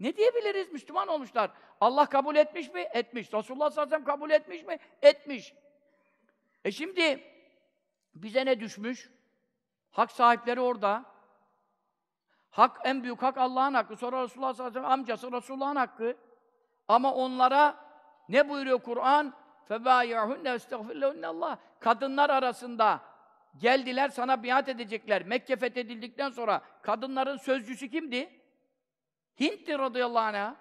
Ne diyebiliriz? Müslüman olmuşlar. Allah kabul etmiş mi? Etmiş. Resulullah sallallahu aleyhi ve sellem kabul etmiş mi? Etmiş. E şimdi bize ne düşmüş? Hak sahipleri orada. Hak, en büyük hak Allah'ın hakkı. Sonra Resulullah sallallahu aleyhi ve sellem amcası Resulullah'ın hakkı. Ama onlara ne buyuruyor Kur'an? فَبَايَعْهُنَّ وَاسْتَغْفِرْ Allah. Kadınlar arasında geldiler sana biat edecekler. Mekke fethedildikten sonra kadınların sözcüsü kimdi? Hint'ti radıyallahu anh'a.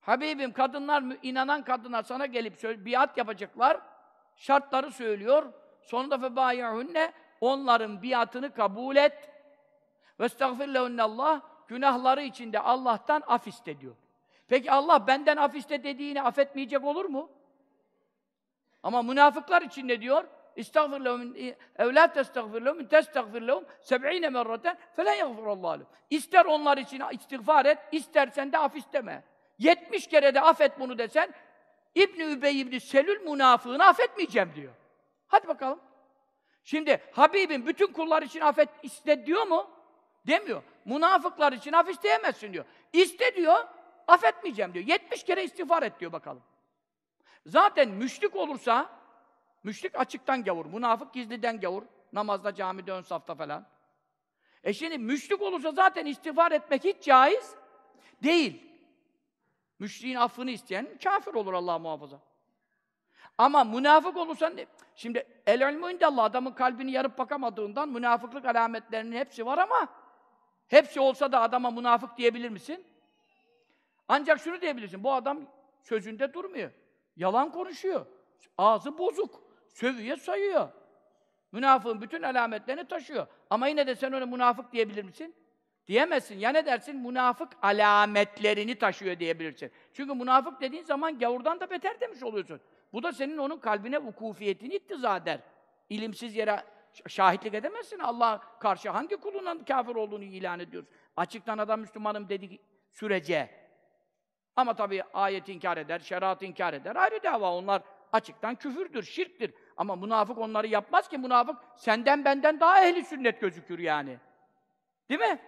Habibim kadınlar, inanan kadınlar sana gelip söz, biat yapacaklar. Şartları söylüyor. Sonunda febâyâhünne onların biatını kabul et. Vestagfir Allah günahları içinde Allah'tan af iste diyor. Peki Allah benden af iste dediğini affetmeyecek olur mu? Ama münafıklar için ne diyor? İstagfir lehum ev la testagfir lehum testagfir lehum 70 merraten felen yagfirullah İster onlar için istiğfar et, istersen de af isteme. 70 kere de affet bunu desen İbn Übey İbn Selül münafığını affetmeyeceğim diyor. Hadi bakalım. Şimdi Habibim bütün kullar için affet iste diyor mu? Demiyor. Münafıklar için af isteyemezsin diyor. İste diyor, affetmeyeceğim diyor. 70 kere istiğfar et diyor bakalım. Zaten müşrik olursa, müşrik açıktan gavur, münafık gizliden gavur, namazda, camide, ön safta falan. E şimdi müşrik olursa zaten istiğfar etmek hiç caiz değil. Müşriğin affını isteyen kafir olur Allah muhafaza. Ama münafık olursan, şimdi el ilmu indallah, adamın kalbini yarıp bakamadığından münafıklık alametlerinin hepsi var ama hepsi olsa da adama münafık diyebilir misin? Ancak şunu diyebilirsin, bu adam sözünde durmuyor. Yalan konuşuyor. Ağzı bozuk. Sövüye sayıyor. Münafığın bütün alametlerini taşıyor. Ama yine de sen ona münafık diyebilir misin? Diyemezsin. Ya ne dersin? Münafık alametlerini taşıyor diyebilirsin. Çünkü münafık dediğin zaman gavurdan da beter demiş oluyorsun. Bu da senin onun kalbine vukufiyetini iktiza eder. İlimsiz yere şahitlik edemezsin. Allah karşı hangi kulunun kafir olduğunu ilan ediyorsun. Açıktan adam Müslümanım dedi sürece. Ama tabii ayet inkar eder, şeriat inkar eder. Ayrı dava onlar açıktan küfürdür, şirktir. Ama münafık onları yapmaz ki münafık senden benden daha ehli sünnet gözükür yani. Değil mi?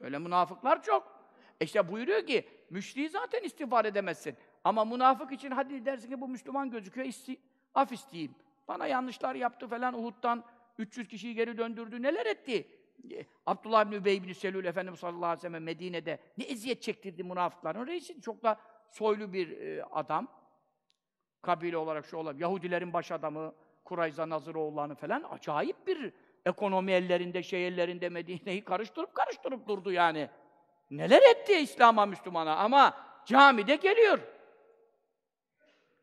Öyle münafıklar çok. E işte buyuruyor ki müşriği zaten istiğfar edemezsin. Ama münafık için hadi dersin ki bu Müslüman gözüküyor, isti af isteyeyim. Bana yanlışlar yaptı falan Uhud'dan 300 kişiyi geri döndürdü, neler etti? E, Abdullah bin Übey bin Selül Efendimiz sallallahu aleyhi ve sellem Medine'de ne eziyet çektirdi münafıkların reisi. Çok da soylu bir e, adam. Kabile olarak şu olabilir. Yahudilerin baş adamı, Kurayza Nazıroğulları'nı falan acayip bir ekonomi ellerinde, şey ellerinde Medine'yi karıştırıp karıştırıp durdu yani. Neler etti İslam'a, Müslümana ama camide geliyor.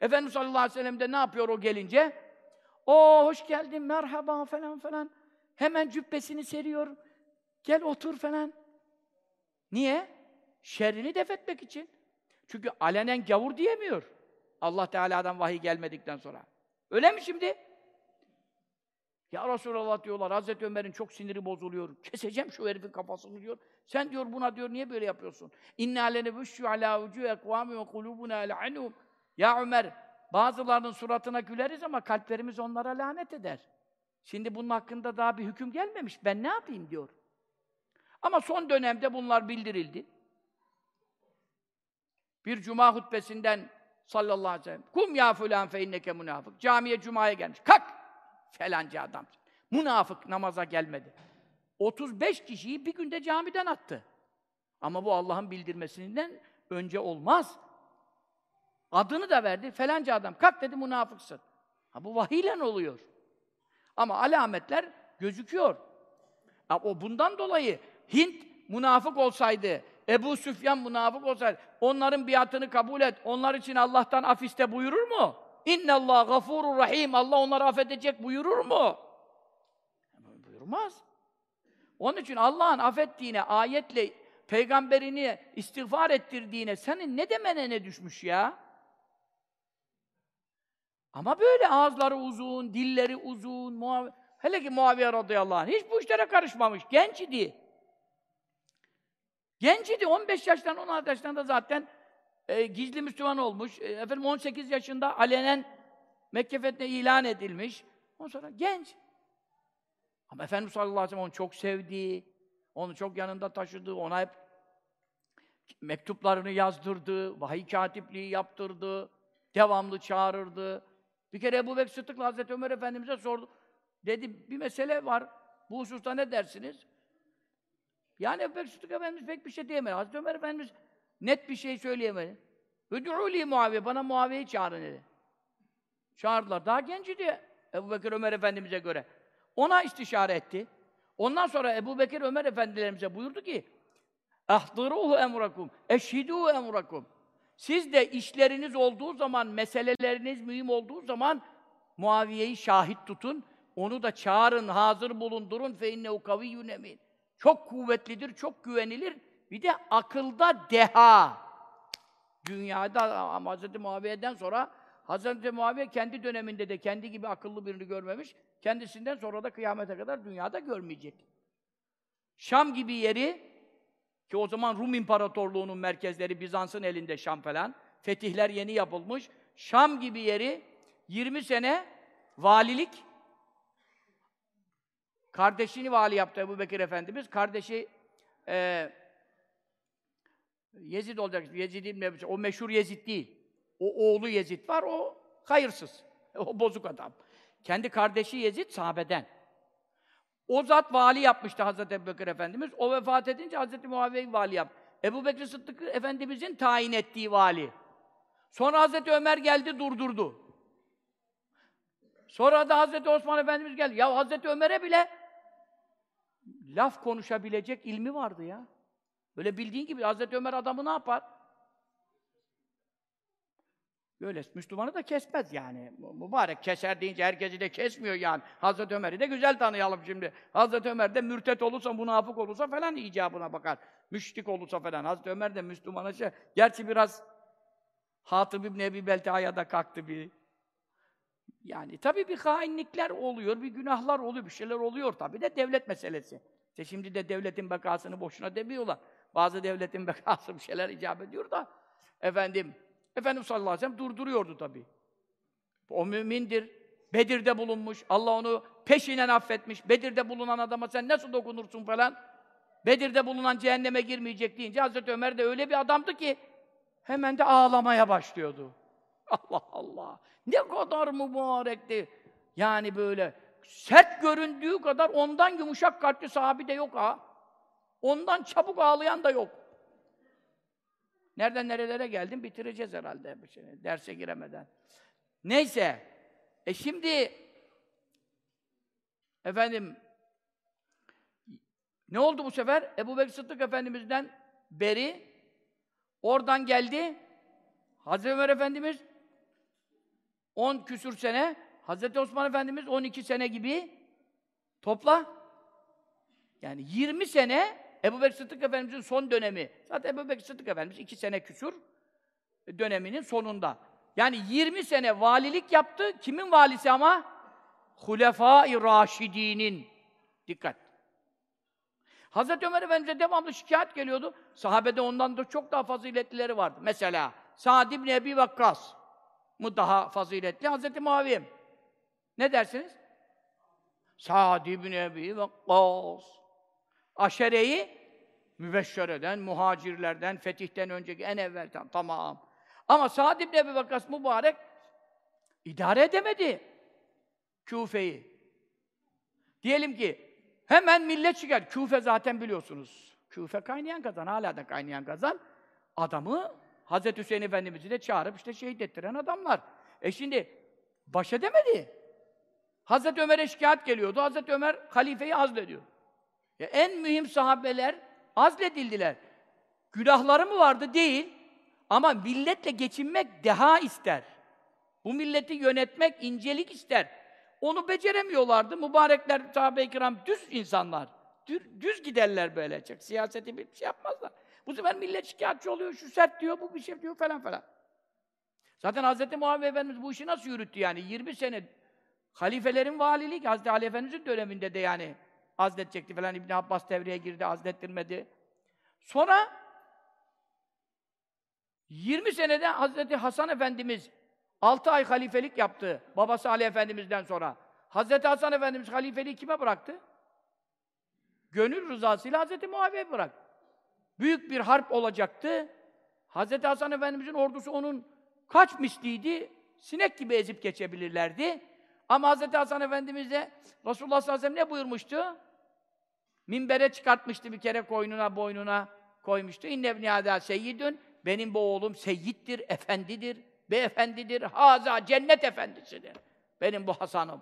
Efendimiz sallallahu aleyhi ve sellem de ne yapıyor o gelince? O hoş geldin, merhaba falan falan. Hemen cübbesini seriyor. Gel otur falan. Niye? Şerrini def etmek için. Çünkü alenen gavur diyemiyor. Allah Teala'dan vahiy gelmedikten sonra. Öyle mi şimdi? Ya Resulallah diyorlar, Hazreti Ömer'in çok siniri bozuluyor. Keseceğim şu herifin kafasını diyor. Sen diyor buna diyor niye böyle yapıyorsun? İnna lenebüşşü ala ucu ekvâmi ve kulûbuna le'anûm. Ya Ömer, bazılarının suratına güleriz ama kalplerimiz onlara lanet eder. Şimdi bunun hakkında daha bir hüküm gelmemiş. Ben ne yapayım diyor. Ama son dönemde bunlar bildirildi. Bir cuma hutbesinden sallallahu aleyhi ve sellem kum ya fulan fe inneke münafık. Camiye cumaya gelmiş. Kalk! Felancı adam. Münafık namaza gelmedi. 35 kişiyi bir günde camiden attı. Ama bu Allah'ın bildirmesinden önce olmaz. Adını da verdi. Felanca adam. Kalk dedi münafıksın. Ha bu vahiyle oluyor. Ama alametler gözüküyor. Ha, o bundan dolayı Hint münafık olsaydı, Ebu Süfyan münafık olsaydı, onların biatını kabul et, onlar için Allah'tan af iste buyurur mu? İnne Allah gafurur rahim. Allah onları affedecek buyurur mu? Buyurmaz. Onun için Allah'ın affettiğine, ayetle peygamberini istiğfar ettirdiğine senin ne demene ne düşmüş ya? Ama böyle ağızları uzun, dilleri uzun, Muavi... hele ki Muaviye radıyallahu anh hiç bu işlere karışmamış, genç idi. Genç idi, 15 yaştan 16 yaştan da zaten e, gizli Müslüman olmuş. E, efendim 18 yaşında alenen Mekke fethine ilan edilmiş. Ondan sonra genç. Ama Efendimiz sallallahu aleyhi ve sellem onu çok sevdi. Onu çok yanında taşıdı. Ona hep mektuplarını yazdırdı. Vahiy katipliği yaptırdı. Devamlı çağırırdı. Bir kere Ebu Bekir Sıddık'la Hazreti Ömer Efendimiz'e sordu. Dedi, bir mesele var. Bu hususta ne dersiniz? Yani Ebu Bekir Sıddık Efendimiz pek bir şey diyemedi. Hazreti Ömer Efendimiz net bir şey söyleyemedi. Öd'ûlî Muaviye, bana Muaviye'yi çağırın dedi. Çağırdılar. Daha genci diye Ebu Bekir Ömer Efendimiz'e göre. Ona istişare etti. Ondan sonra Ebu Bekir Ömer Efendilerimize buyurdu ki اَحْضِرُوهُ emrakum, eşhidû emrakum. siz de işleriniz olduğu zaman, meseleleriniz mühim olduğu zaman Muaviye'yi şahit tutun. Onu da çağırın, hazır bulundurun. fe innehu kaviyyun emin. Çok kuvvetlidir, çok güvenilir. Bir de akılda deha. Dünyada ama Hz. Muaviye'den sonra Hz. Muaviye kendi döneminde de kendi gibi akıllı birini görmemiş. Kendisinden sonra da kıyamete kadar dünyada görmeyecek. Şam gibi yeri ki o zaman Rum İmparatorluğu'nun merkezleri Bizans'ın elinde Şam falan. Fetihler yeni yapılmış. Şam gibi yeri 20 sene valilik kardeşini vali yaptı Ebu Bekir Efendimiz. Kardeşi e, Yezid olacak. Yezid İbni O meşhur Yezid değil. O oğlu Yezid var, o hayırsız. O bozuk adam. Kendi kardeşi Yezid sahabeden. O zat vali yapmıştı Hazreti Ebubekir Efendimiz. O vefat edince Hazreti Muaviye'yi vali yaptı. Ebu Bekir Sıddık Efendimizin tayin ettiği vali. Sonra Hazreti Ömer geldi durdurdu. Sonra da Hazreti Osman Efendimiz geldi. Ya Hazreti Ömer'e bile laf konuşabilecek ilmi vardı ya. Böyle bildiğin gibi Hazreti Ömer adamı ne yapar? Böyle Müslümanı da kesmez yani. Mübarek keser deyince herkesi de kesmiyor yani. Hazreti Ömer'i de güzel tanıyalım şimdi. Hazreti Ömer de mürtet olursa, münafık olursa falan icabına bakar. Müşrik olursa falan. Hazreti Ömer de Müslümana şey... Gerçi biraz Hatib İbni Ebi Belta'ya da kalktı bir. Yani tabii bir hainlikler oluyor, bir günahlar oluyor, bir şeyler oluyor tabii de devlet meselesi. İşte şimdi de devletin bekasını boşuna demiyorlar. Bazı devletin bekası bir şeyler icap ediyor da efendim Efendimiz sallallahu aleyhi ve sellem durduruyordu tabii. O mümindir. Bedir'de bulunmuş. Allah onu peşinen affetmiş. Bedir'de bulunan adama sen nasıl dokunursun falan. Bedir'de bulunan cehenneme girmeyecek deyince Hazreti Ömer de öyle bir adamdı ki hemen de ağlamaya başlıyordu. Allah Allah! Ne kadar mübarekti. Yani böyle sert göründüğü kadar ondan yumuşak kalpli sahabi de yok ha. Ondan çabuk ağlayan da yok. Nereden nerelere geldim bitireceğiz herhalde bir şey, derse giremeden. Neyse. E şimdi efendim ne oldu bu sefer? Ebu Bekir Sıddık Efendimiz'den beri oradan geldi. Hazreti Ömer Efendimiz 10 küsür sene, Hazreti Osman Efendimiz 12 sene gibi topla. Yani 20 sene Ebu Bekir Sıddık Efendimiz'in son dönemi. Zaten Ebu Bekir Sıddık Efendimiz iki sene küsur döneminin sonunda. Yani 20 sene valilik yaptı. Kimin valisi ama? Hulefâ-i Raşidî'nin. Dikkat. Hazreti Ömer Efendimiz'e devamlı şikayet geliyordu. Sahabede ondan da çok daha faziletlileri vardı. Mesela Sa'd ibn Ebi Vakkas mı daha faziletli? Hazreti Muaviye? Ne dersiniz? Sa'd ibn Ebi Vakkas. Aşereyi mübeşşereden, muhacirlerden, fetihten önceki en evvel tam, tamam. Ama Sa'd ibn Ebi Vakkas mübarek idare edemedi Küfe'yi. Diyelim ki hemen millet çıkar. Küfe zaten biliyorsunuz. Küfe kaynayan kazan, hala da kaynayan kazan. Adamı Hazreti Hüseyin Efendimiz'i de çağırıp işte şehit ettiren adamlar. E şimdi baş edemedi. Hazreti Ömer'e şikayet geliyordu. Hazreti Ömer halifeyi azlediyor. Ya en mühim sahabeler azledildiler. Günahları mı vardı? Değil. Ama milletle geçinmek deha ister. Bu milleti yönetmek incelik ister. Onu beceremiyorlardı. Mübarekler, sahabe-i kiram düz insanlar. Düz, düz giderler böyle. Çok siyaseti bir şey yapmazlar. Bu sefer millet şikayetçi oluyor, şu sert diyor, bu bir şey diyor falan falan. Zaten Hz. Muhammed Efendimiz bu işi nasıl yürüttü yani? 20 sene halifelerin valilik, Hz. Ali Efendimiz'in döneminde de yani azledecekti falan. İbn Abbas devreye girdi, azlettirmedi. Sonra 20 senede Hazreti Hasan Efendimiz 6 ay halifelik yaptı. Babası Ali Efendimiz'den sonra. Hazreti Hasan Efendimiz halifeliği kime bıraktı? Gönül rızasıyla Hazreti Muaviye bıraktı. Büyük bir harp olacaktı. Hazreti Hasan Efendimiz'in ordusu onun kaç misliydi? Sinek gibi ezip geçebilirlerdi. Ama Hazreti Hasan Efendimiz de Resulullah sallallahu aleyhi ve sellem ne buyurmuştu? Minbere çıkartmıştı bir kere koynuna, boynuna koymuştu. İnne ibni hâdâ seyyidün. Benim bu oğlum seyyittir, efendidir, beyefendidir. Haza cennet efendisidir. Benim bu Hasan'ım.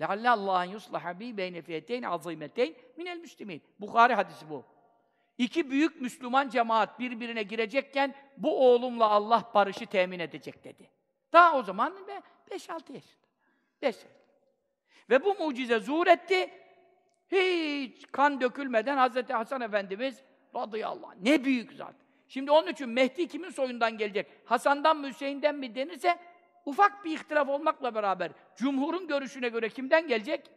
لَعَلَّ اللّٰهَنْ يُصْلَحَ بِي بَيْنَ فِيَتَيْنِ عَظِيمَتَيْنِ minel müslimin. Bukhari hadisi bu. İki büyük Müslüman cemaat birbirine girecekken bu oğlumla Allah barışı temin edecek dedi. Daha o zaman 5-6 yaşında. 5 Ve bu mucize zuhur etti. Hiç kan dökülmeden Hazreti Hasan Efendimiz radıyallahu anh. Ne büyük zat. Şimdi onun için Mehdi kimin soyundan gelecek? Hasan'dan mı Hüseyin'den mi denirse ufak bir ihtilaf olmakla beraber cumhurun görüşüne göre kimden gelecek?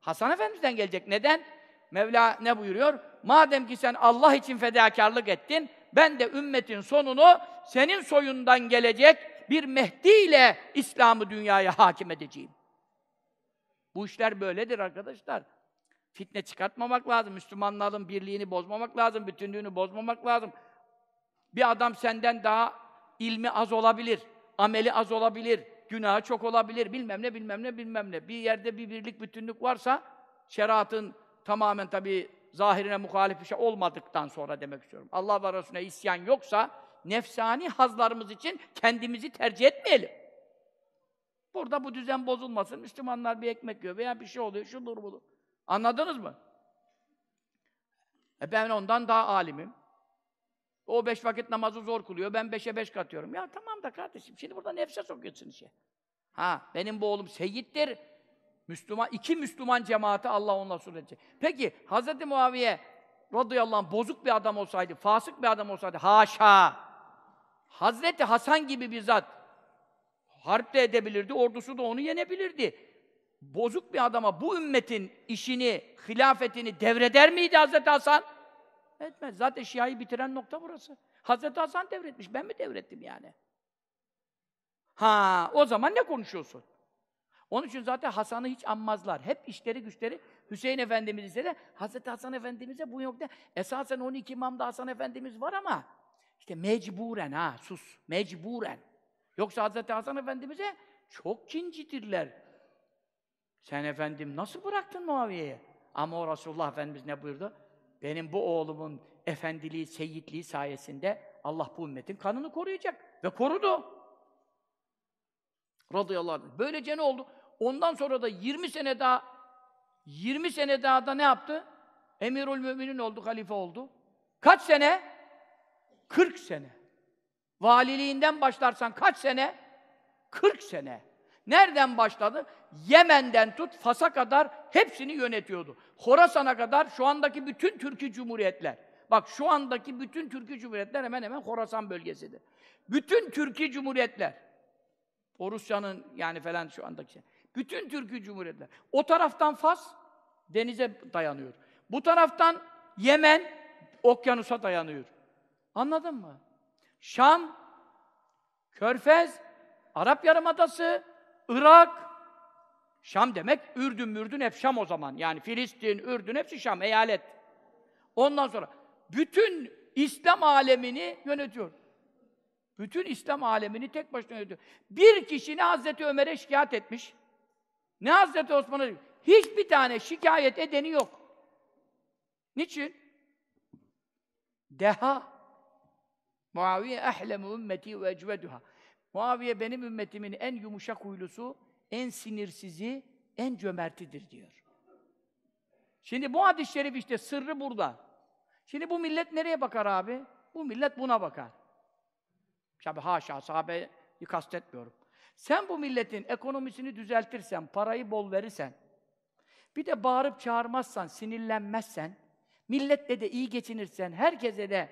Hasan Efendimiz'den gelecek. Neden? Mevla ne buyuruyor? Madem ki sen Allah için fedakarlık ettin, ben de ümmetin sonunu senin soyundan gelecek bir Mehdi ile İslam'ı dünyaya hakim edeceğim. Bu işler böyledir arkadaşlar. Fitne çıkartmamak lazım, Müslümanların birliğini bozmamak lazım, bütünlüğünü bozmamak lazım. Bir adam senden daha ilmi az olabilir, ameli az olabilir, günahı çok olabilir, bilmem ne, bilmem ne, bilmem ne. Bir yerde bir birlik, bütünlük varsa, şeriatın tamamen tabii zahirine muhalif bir şey olmadıktan sonra demek istiyorum. Allah ve Resulüne isyan yoksa, nefsani hazlarımız için kendimizi tercih etmeyelim. Burada bu düzen bozulmasın. Müslümanlar bir ekmek yiyor veya bir şey oluyor, şudur budur. Anladınız mı? E ben ondan daha alimim. O beş vakit namazı zor kılıyor, ben beşe beş katıyorum. Ya tamam da kardeşim, şimdi burada nefse sokuyorsun işe. Ha, benim bu oğlum seyittir. Müslüman, iki Müslüman cemaati Allah onunla edecek. Peki, Hz. Muaviye radıyallahu anh bozuk bir adam olsaydı, fasık bir adam olsaydı, haşa! Hazreti Hasan gibi bir zat harp de edebilirdi, ordusu da onu yenebilirdi. Bozuk bir adama bu ümmetin işini, hilafetini devreder miydi Hazreti Hasan? Etmez. Zaten Şia'yı bitiren nokta burası. Hazreti Hasan devretmiş, ben mi devrettim yani? Ha, o zaman ne konuşuyorsun? Onun için zaten Hasan'ı hiç anmazlar. Hep işleri güçleri Hüseyin Efendimiz ise de Hazreti Hasan Efendimiz'e bu yok de. Esasen 12 imamda Hasan Efendimiz var ama işte mecburen ha sus. Mecburen. Yoksa Hazreti Hasan Efendimiz'e çok kincidirler. Sen efendim nasıl bıraktın Muaviye'yi? Ama o Resulullah Efendimiz ne buyurdu? Benim bu oğlumun efendiliği, seyitliği sayesinde Allah bu ümmetin kanını koruyacak. Ve korudu. Radıyallahu anh. Böylece ne oldu? Ondan sonra da 20 sene daha 20 sene daha da ne yaptı? Emirül Müminin oldu, halife oldu. Kaç sene? 40 sene. Valiliğinden başlarsan kaç sene? 40 sene. Nereden başladı? Yemen'den tut Fas'a kadar hepsini yönetiyordu. Horasan'a kadar şu andaki bütün Türkiye Cumhuriyetler. Bak şu andaki bütün Türkiye Cumhuriyetler hemen hemen Horasan bölgesidir. Bütün Türkiye Cumhuriyetler. O Rusya'nın yani falan şu andaki şey. Bütün Türkiye Cumhuriyetler. O taraftan Fas denize dayanıyor. Bu taraftan Yemen okyanusa dayanıyor. Anladın mı? Şam, Körfez, Arap Yarımadası, Irak, Şam demek Ürdün, Mürdün hep Şam o zaman. Yani Filistin, Ürdün hepsi Şam, eyalet. Ondan sonra bütün İslam alemini yönetiyor. Bütün İslam alemini tek başına yönetiyor. Bir kişi ne Hazreti Ömer'e şikayet etmiş, ne Hazreti Osman'a hiçbir tane şikayet edeni yok. Niçin? Deha. Muaviye ehlemu ümmeti ve ecveduha. Muaviye benim ümmetimin en yumuşak huylusu, en sinirsizi, en cömertidir diyor. Şimdi bu hadis-i şerif işte sırrı burada. Şimdi bu millet nereye bakar abi? Bu millet buna bakar. Tabi haşa sahabeyi kastetmiyorum. Sen bu milletin ekonomisini düzeltirsen, parayı bol verirsen, bir de bağırıp çağırmazsan, sinirlenmezsen, milletle de iyi geçinirsen, herkese de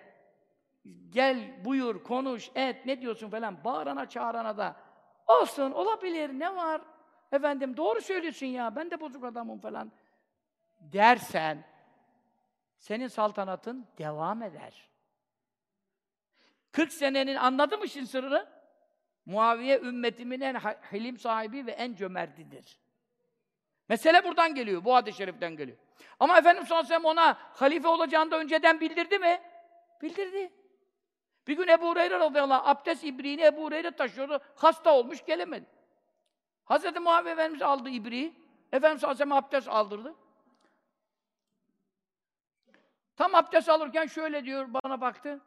gel, buyur, konuş, et, ne diyorsun falan, bağırana çağırana da olsun, olabilir, ne var? Efendim doğru söylüyorsun ya, ben de bozuk adamım falan dersen, senin saltanatın devam eder. 40 senenin anladı mı şimdi sırrını? Muaviye ümmetimin en hilim sahibi ve en cömertidir. Mesele buradan geliyor, bu hadis-i şeriften geliyor. Ama Efendimiz sallallahu aleyhi ve sellem ona halife olacağını da önceden bildirdi mi? Bildirdi. Bir gün Ebu Hureyre radıyallahu anh, abdest ibriğini Ebu Hureyre taşıyordu, hasta olmuş, gelemedi. Hazreti Muaviye Efendimiz aldı ibriği, Efendimiz sallallahu aleyhi ve sellem abdest aldırdı. Tam abdest alırken şöyle diyor, bana baktı.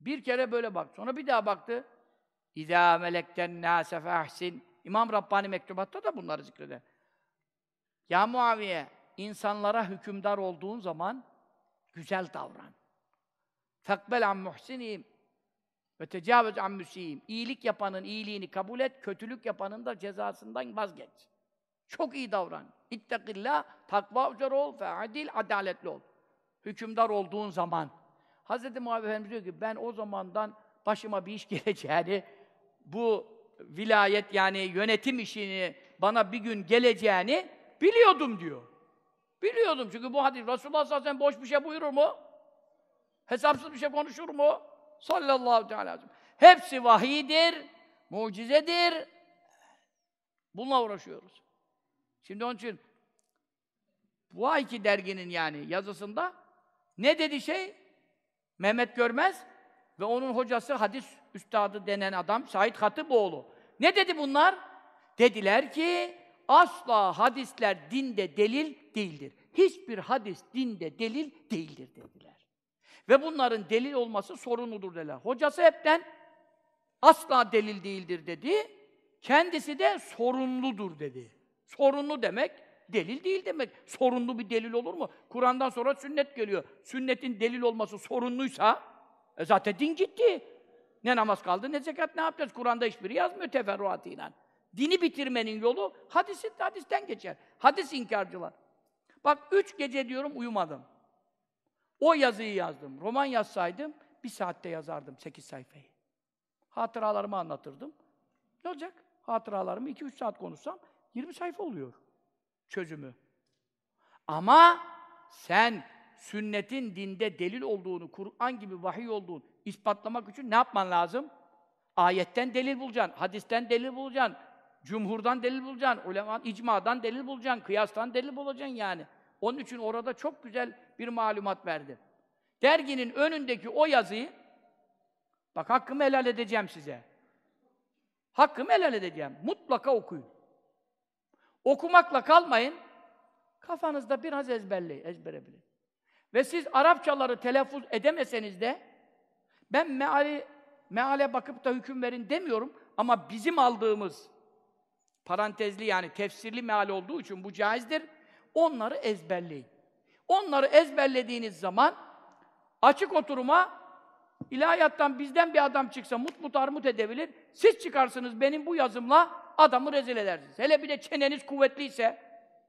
Bir kere böyle baktı. Sonra bir daha baktı. İzâ melekten nâse fehsin. İmam Rabbani mektubatta da bunları zikreder. Ya Muaviye, insanlara hükümdar olduğun zaman güzel davran. Fekbel an muhsinihim ve tecavüz an müsihim. İyilik yapanın iyiliğini kabul et, kötülük yapanın da cezasından vazgeç. Çok iyi davran. İttekillah, takva üzere ol, feadil, adaletli ol. Hükümdar olduğun zaman. Hz. Muhabbe Efendimiz diyor ki, ben o zamandan başıma bir iş geleceğini, bu vilayet yani yönetim işini bana bir gün geleceğini biliyordum diyor. Biliyordum çünkü bu hadis Resulullah sallallahu aleyhi ve sellem boş bir şey buyurur mu? Hesapsız bir şey konuşur mu? Sallallahu aleyhi ve sellem. Hepsi vahidir, mucizedir. Bununla uğraşıyoruz. Şimdi onun için bu ayki derginin yani yazısında ne dedi şey? Mehmet Görmez ve onun hocası hadis üstadı denen adam Said Hatipoğlu. Ne dedi bunlar? Dediler ki asla hadisler dinde delil değildir. Hiçbir hadis dinde delil değildir dediler. Ve bunların delil olması sorunludur dediler. Hocası hepten asla delil değildir dedi. Kendisi de sorunludur dedi. Sorunlu demek Delil değil demek. Sorunlu bir delil olur mu? Kur'an'dan sonra sünnet geliyor. Sünnetin delil olması sorunluysa e zaten din gitti. Ne namaz kaldı, ne zekat ne yapacağız? Kur'an'da hiçbiri yazmıyor teferruatıyla. Dini bitirmenin yolu hadisi, hadisten geçer. Hadis inkarcılar. Bak üç gece diyorum uyumadım. O yazıyı yazdım. Roman yazsaydım bir saatte yazardım sekiz sayfayı. Hatıralarımı anlatırdım. Ne olacak? Hatıralarımı iki üç saat konuşsam 20 sayfa oluyor çözümü. Ama sen sünnetin dinde delil olduğunu, Kur'an gibi vahiy olduğunu ispatlamak için ne yapman lazım? Ayetten delil bulacaksın, hadisten delil bulacaksın, cumhurdan delil bulacaksın, ulema icmadan delil bulacaksın, kıyastan delil bulacaksın yani. Onun için orada çok güzel bir malumat verdi. Derginin önündeki o yazıyı bak hakkımı helal edeceğim size. Hakkımı helal edeceğim. Mutlaka okuyun. Okumakla kalmayın. Kafanızda biraz ezberleyin, ezbere bilin. Ve siz Arapçaları telaffuz edemeseniz de ben meali, meale bakıp da hüküm verin demiyorum ama bizim aldığımız parantezli yani tefsirli meal olduğu için bu caizdir. Onları ezberleyin. Onları ezberlediğiniz zaman açık oturuma ilahiyattan bizden bir adam çıksa mut mut armut edebilir. Siz çıkarsınız benim bu yazımla adamı rezil edersiniz. Hele bir de çeneniz kuvvetliyse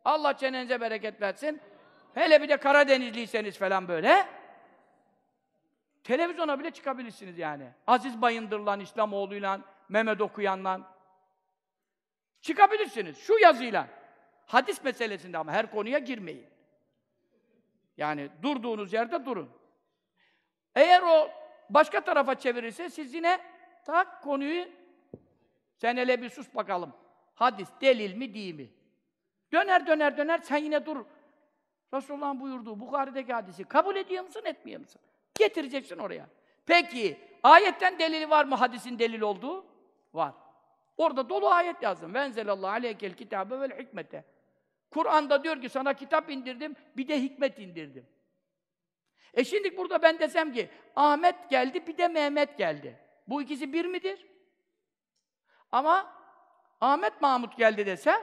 Allah çenenize bereket versin. Hele bir de Karadenizliyseniz falan böyle televizyona bile çıkabilirsiniz yani. Aziz Bayındır'la, İslamoğlu'yla, Mehmet Okuyan'la çıkabilirsiniz şu yazıyla. Hadis meselesinde ama her konuya girmeyin. Yani durduğunuz yerde durun. Eğer o başka tarafa çevirirse siz yine tak konuyu sen hele bir sus bakalım. Hadis delil mi değil mi? Döner döner döner sen yine dur. Resulullah'ın buyurduğu Bukhari'deki hadisi kabul ediyor musun etmiyor musun? Getireceksin oraya. Peki ayetten delili var mı hadisin delil olduğu? Var. Orada dolu ayet yazdım. Venzelallahu aleykel kitabe vel hikmete. Kur'an'da diyor ki sana kitap indirdim, bir de hikmet indirdim. E şimdi burada ben desem ki Ahmet geldi, bir de Mehmet geldi. Bu ikisi bir midir? Ama Ahmet Mahmut geldi desem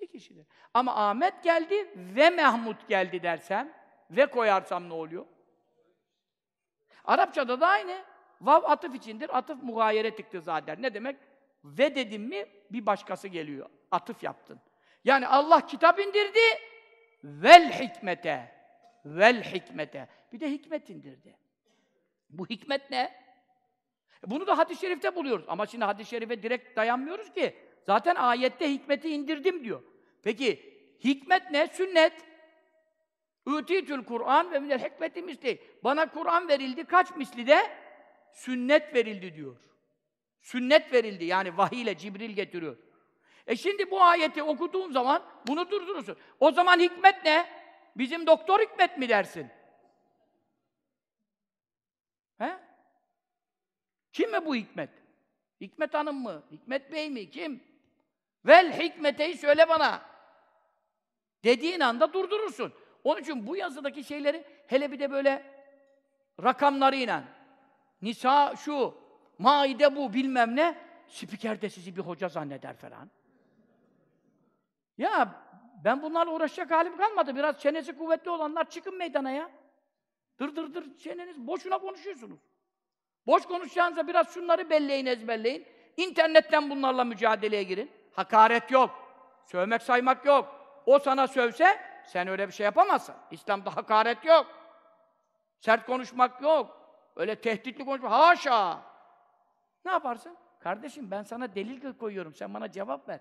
bir kişidir. Ama Ahmet geldi ve Mahmut geldi dersem ve koyarsam ne oluyor? Arapçada da aynı. Vav atıf içindir. Atıf mugayere zaten. Ne demek? Ve dedim mi bir başkası geliyor. Atıf yaptın. Yani Allah kitap indirdi vel hikmete. Vel hikmete. Bir de hikmet indirdi. Bu hikmet ne? Bunu da hadis-i şerifte buluyoruz. Ama şimdi hadis-i şerife direkt dayanmıyoruz ki. Zaten ayette hikmeti indirdim diyor. Peki hikmet ne? Sünnet. Ütitül Kur'an ve minel hikmeti misli. Bana Kur'an verildi, kaç misli de? Sünnet verildi diyor. Sünnet verildi, yani vahiy ile Cibril getiriyor. E şimdi bu ayeti okuduğun zaman bunu durdurursun. O zaman hikmet ne? Bizim doktor hikmet mi dersin? He? Kim mi bu hikmet? Hikmet Hanım mı? Hikmet Bey mi? Kim? Vel hikmeteyi söyle bana. Dediğin anda durdurursun. Onun için bu yazıdaki şeyleri hele bir de böyle rakamlarıyla Nisa şu, Maide bu bilmem ne spiker de sizi bir hoca zanneder falan. Ya ben bunlarla uğraşacak halim kalmadı. Biraz çenesi kuvvetli olanlar çıkın meydana ya. Dır dır dır çeneniz boşuna konuşuyorsunuz. Boş konuşacağınıza biraz şunları belleyin, ezberleyin. İnternetten bunlarla mücadeleye girin. Hakaret yok. Sövmek saymak yok. O sana sövse sen öyle bir şey yapamazsın. İslam'da hakaret yok. Sert konuşmak yok. Öyle tehditli konuşmak. Haşa! Ne yaparsın? Kardeşim ben sana delil koyuyorum. Sen bana cevap ver.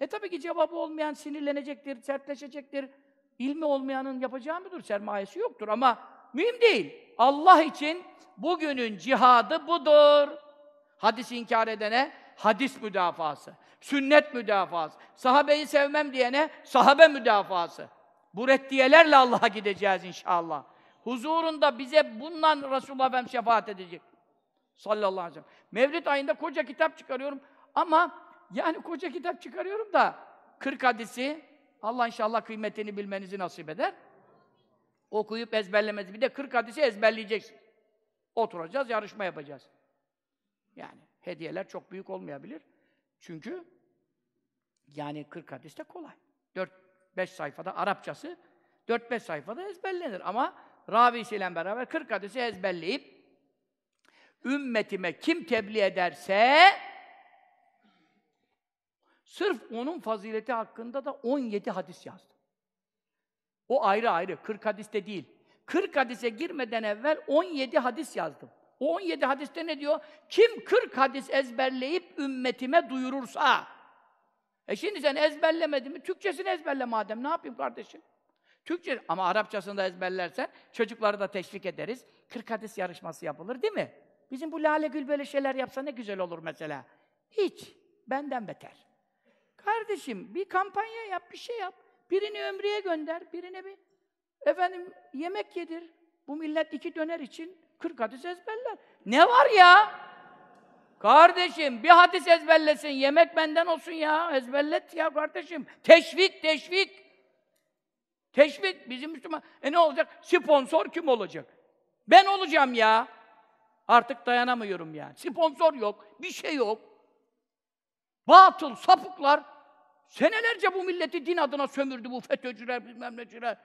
E tabii ki cevabı olmayan sinirlenecektir, sertleşecektir. İlmi olmayanın yapacağı mıdır? Sermayesi yoktur ama mühim değil. Allah için bugünün cihadı budur. Hadis inkar edene hadis müdafası, sünnet müdafası, sahabeyi sevmem diyene sahabe müdafası. Bu reddiyelerle Allah'a gideceğiz inşallah. Huzurunda bize bundan Resulullah Efendimiz şefaat edecek. Sallallahu aleyhi ve sellem. Mevlid ayında koca kitap çıkarıyorum ama yani koca kitap çıkarıyorum da 40 hadisi Allah inşallah kıymetini bilmenizi nasip eder. Okuyup ezberlemesi. Bir de 40 hadisi ezberleyeceksin. Oturacağız, yarışma yapacağız. Yani hediyeler çok büyük olmayabilir. Çünkü yani 40 hadis de kolay. 4 5 sayfada Arapçası 4-5 sayfada ezberlenir ama ravisiyle beraber 40 hadisi ezberleyip ümmetime kim tebliğ ederse sırf onun fazileti hakkında da 17 hadis yazdım. O ayrı ayrı, 40 hadiste değil. 40 hadise girmeden evvel 17 hadis yazdım. O 17 hadiste ne diyor? Kim 40 hadis ezberleyip ümmetime duyurursa. E şimdi sen ezberlemedin mi? Türkçesini ezberle madem. Ne yapayım kardeşim? Türkçe ama Arapçasını da ezberlersen çocukları da teşvik ederiz. 40 hadis yarışması yapılır değil mi? Bizim bu Lale Gül böyle şeyler yapsa ne güzel olur mesela. Hiç. Benden beter. Kardeşim bir kampanya yap, bir şey yap. Birini ömreye gönder, birine bir efendim yemek yedir. Bu millet iki döner için 40 hadis ezberler. Ne var ya? Kardeşim bir hadis ezberlesin, yemek benden olsun ya. Ezberlet ya kardeşim. Teşvik, teşvik. Teşvik bizim Müslüman. E ne olacak? Sponsor kim olacak? Ben olacağım ya. Artık dayanamıyorum yani. Sponsor yok, bir şey yok. Batıl, sapıklar senelerce bu milleti din adına sömürdü bu FETÖ'cüler, bilmem neciler.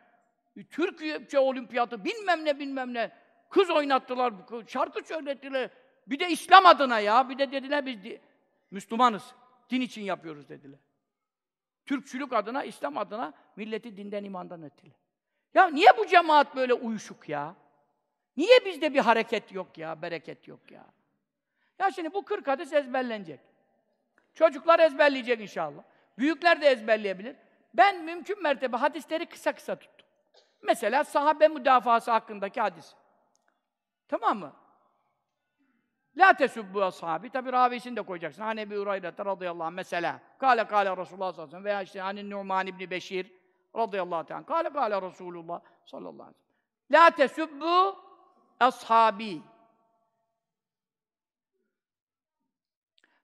E, Türkiye şey, olimpiyatı, bilmem ne bilmem ne. Kız oynattılar, şarkı söylettiler. Bir de İslam adına ya, bir de dediler biz di- Müslümanız, din için yapıyoruz dediler. Türkçülük adına, İslam adına milleti dinden imandan ettiler. Ya niye bu cemaat böyle uyuşuk ya? Niye bizde bir hareket yok ya, bereket yok ya? Ya şimdi bu 40 hadis ezberlenecek. Çocuklar ezberleyecek inşallah. Büyükler de ezberleyebilir. Ben mümkün mertebe hadisleri kısa kısa tuttum. Mesela sahabe müdafası hakkındaki hadis. Tamam mı? La tesubbu ashabi. Tabi ravisini de koyacaksın. Hani Ebu Hureyre radıyallahu anh mesela. Kale kale Resulullah sallallahu aleyhi ve sellem. Veya işte hani Numan İbni Beşir radıyallahu anh. Kale kale Resulullah sallallahu aleyhi ve sellem. La tesubbu ashabi.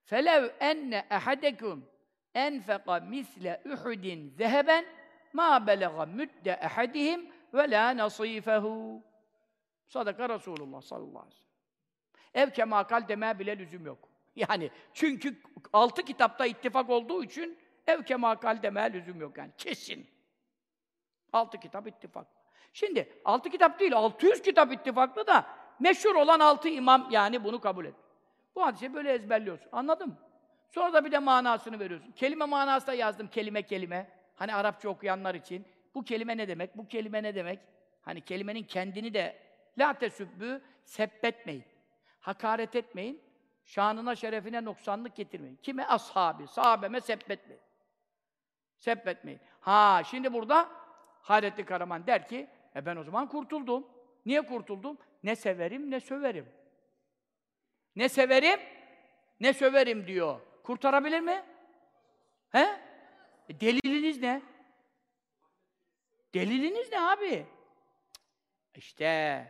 Felev enne ehadekum enfeka misle Uhudin zeheben ma belega müdde ehadihim ve la nasifehu. Sadaka Resulullah sallallahu aleyhi ve sellem. Ev kemakal demeye bile lüzum yok. Yani çünkü altı kitapta ittifak olduğu için ev kemakal demeye lüzum yok yani kesin. Altı kitap ittifak. Şimdi altı kitap değil, 600 kitap ittifaklı da meşhur olan altı imam yani bunu kabul et. Bu hadisi böyle ezberliyorsun. Anladın mı? Sonra da bir de manasını veriyorsun. Kelime manası da yazdım kelime kelime. Hani Arapça okuyanlar için. Bu kelime ne demek? Bu kelime ne demek? Hani kelimenin kendini de la tesübbü sebbetmeyin. Hakaret etmeyin. Şanına, şerefine noksanlık getirmeyin. Kime? Ashabi. Sahabeme sebbetmeyin. Sebbetmeyin. Ha şimdi burada Hayrettin Karaman der ki, e ben o zaman kurtuldum. Niye kurtuldum? Ne severim ne söverim. Ne severim ne söverim diyor. Kurtarabilir mi? He? E deliliniz ne? Deliliniz ne abi? İşte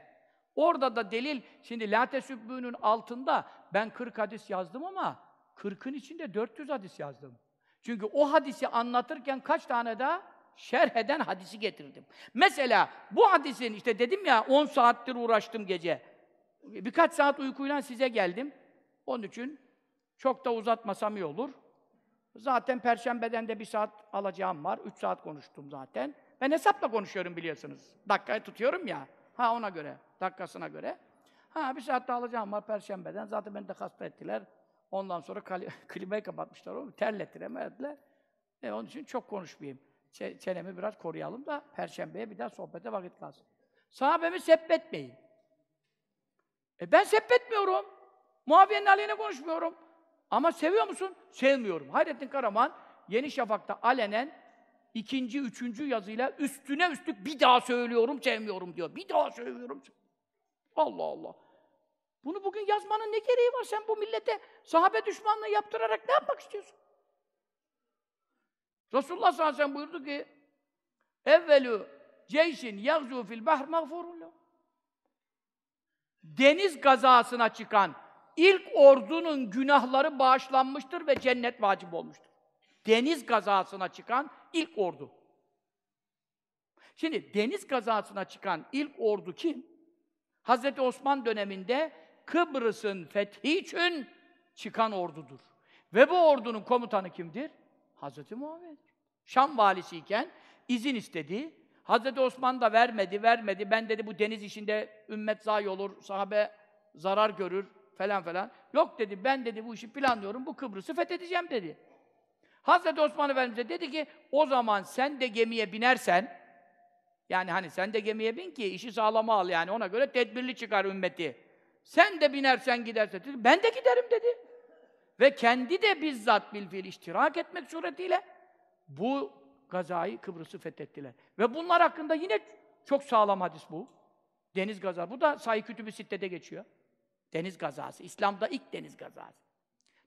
orada da delil, şimdi La Tesübbü'nün altında ben 40 hadis yazdım ama 40'ın içinde 400 hadis yazdım. Çünkü o hadisi anlatırken kaç tane daha şerh eden hadisi getirdim. Mesela bu hadisin işte dedim ya 10 saattir uğraştım gece. Birkaç saat uykuyla size geldim. Onun için çok da uzatmasam iyi olur. Zaten perşembeden de bir saat alacağım var. Üç saat konuştum zaten. Ben hesapla konuşuyorum biliyorsunuz. Dakikayı tutuyorum ya. Ha ona göre, dakikasına göre. Ha bir saat daha alacağım var perşembeden. Zaten beni de hasta ettiler. Ondan sonra kli- klimayı kapatmışlar onu. Terlettiremediler. E, onun için çok konuşmayayım. Ç- çenemi biraz koruyalım da perşembeye bir daha sohbete vakit kalsın. Sahabemi sebbetmeyin. E ben sebbetmiyorum. Muaviye'nin aleyhine konuşmuyorum. Ama seviyor musun? Sevmiyorum. Hayrettin Karaman Yeni Şafak'ta alenen ikinci, üçüncü yazıyla üstüne üstlük bir daha söylüyorum, sevmiyorum diyor. Bir daha söylüyorum. Allah Allah. Bunu bugün yazmanın ne gereği var? Sen bu millete sahabe düşmanlığı yaptırarak ne yapmak istiyorsun? Resulullah sallallahu aleyhi ve sellem buyurdu ki evvelü ceyşin yagzu fil bahr mağfurun. Deniz gazasına çıkan ilk ordunun günahları bağışlanmıştır ve cennet vacip olmuştur. Deniz gazasına çıkan ilk ordu. Şimdi deniz gazasına çıkan ilk ordu kim? Hazreti Osman döneminde Kıbrıs'ın fethi için çıkan ordudur. Ve bu ordunun komutanı kimdir? Hazreti Muhammed. Şam valisiyken izin istedi. Hazreti Osman da vermedi, vermedi. Ben dedi bu deniz işinde ümmet zayi olur, sahabe zarar görür falan falan. Yok dedi, ben dedi bu işi planlıyorum, bu Kıbrıs'ı fethedeceğim dedi. Hazreti Osman Efendimiz de dedi ki, o zaman sen de gemiye binersen, yani hani sen de gemiye bin ki işi sağlama al yani ona göre tedbirli çıkar ümmeti. Sen de binersen gidersen dedi. Ben de giderim dedi. Ve kendi de bizzat bilfil iştirak etmek suretiyle bu gazayı Kıbrıs'ı fethettiler. Ve bunlar hakkında yine çok sağlam hadis bu. Deniz gazası. Bu da Sayı Kütüb-i Sitte'de geçiyor. Deniz gazası. İslam'da ilk deniz gazası.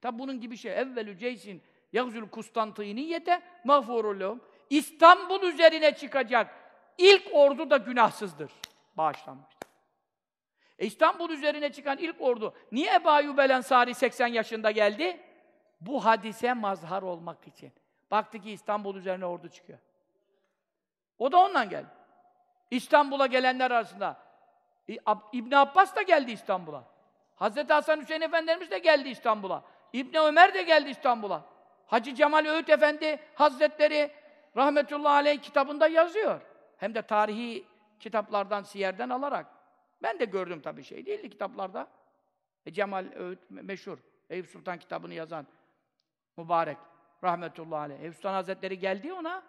Tabi bunun gibi şey. Evvelü ceysin yagzül Kustantiniyete mağfurul lehum. İstanbul üzerine çıkacak ilk ordu da günahsızdır. Bağışlanmış. E İstanbul üzerine çıkan ilk ordu niye Ebu Ayyub Ensari 80 yaşında geldi? Bu hadise mazhar olmak için. Baktı ki İstanbul üzerine ordu çıkıyor. O da ondan geldi. İstanbul'a gelenler arasında İbn Abbas da geldi İstanbul'a. Hazreti Hasan Hüseyin Efendimiz de geldi İstanbul'a. İbn Ömer de geldi İstanbul'a. Hacı Cemal Öğüt Efendi Hazretleri rahmetullahi aleyh kitabında yazıyor. Hem de tarihi kitaplardan, siyerden alarak. Ben de gördüm tabii şey değildi kitaplarda. E, Cemal Öğüt meşhur. Eyüp Sultan kitabını yazan mübarek rahmetullahi aleyh. Eyüp Sultan Hazretleri geldi ona.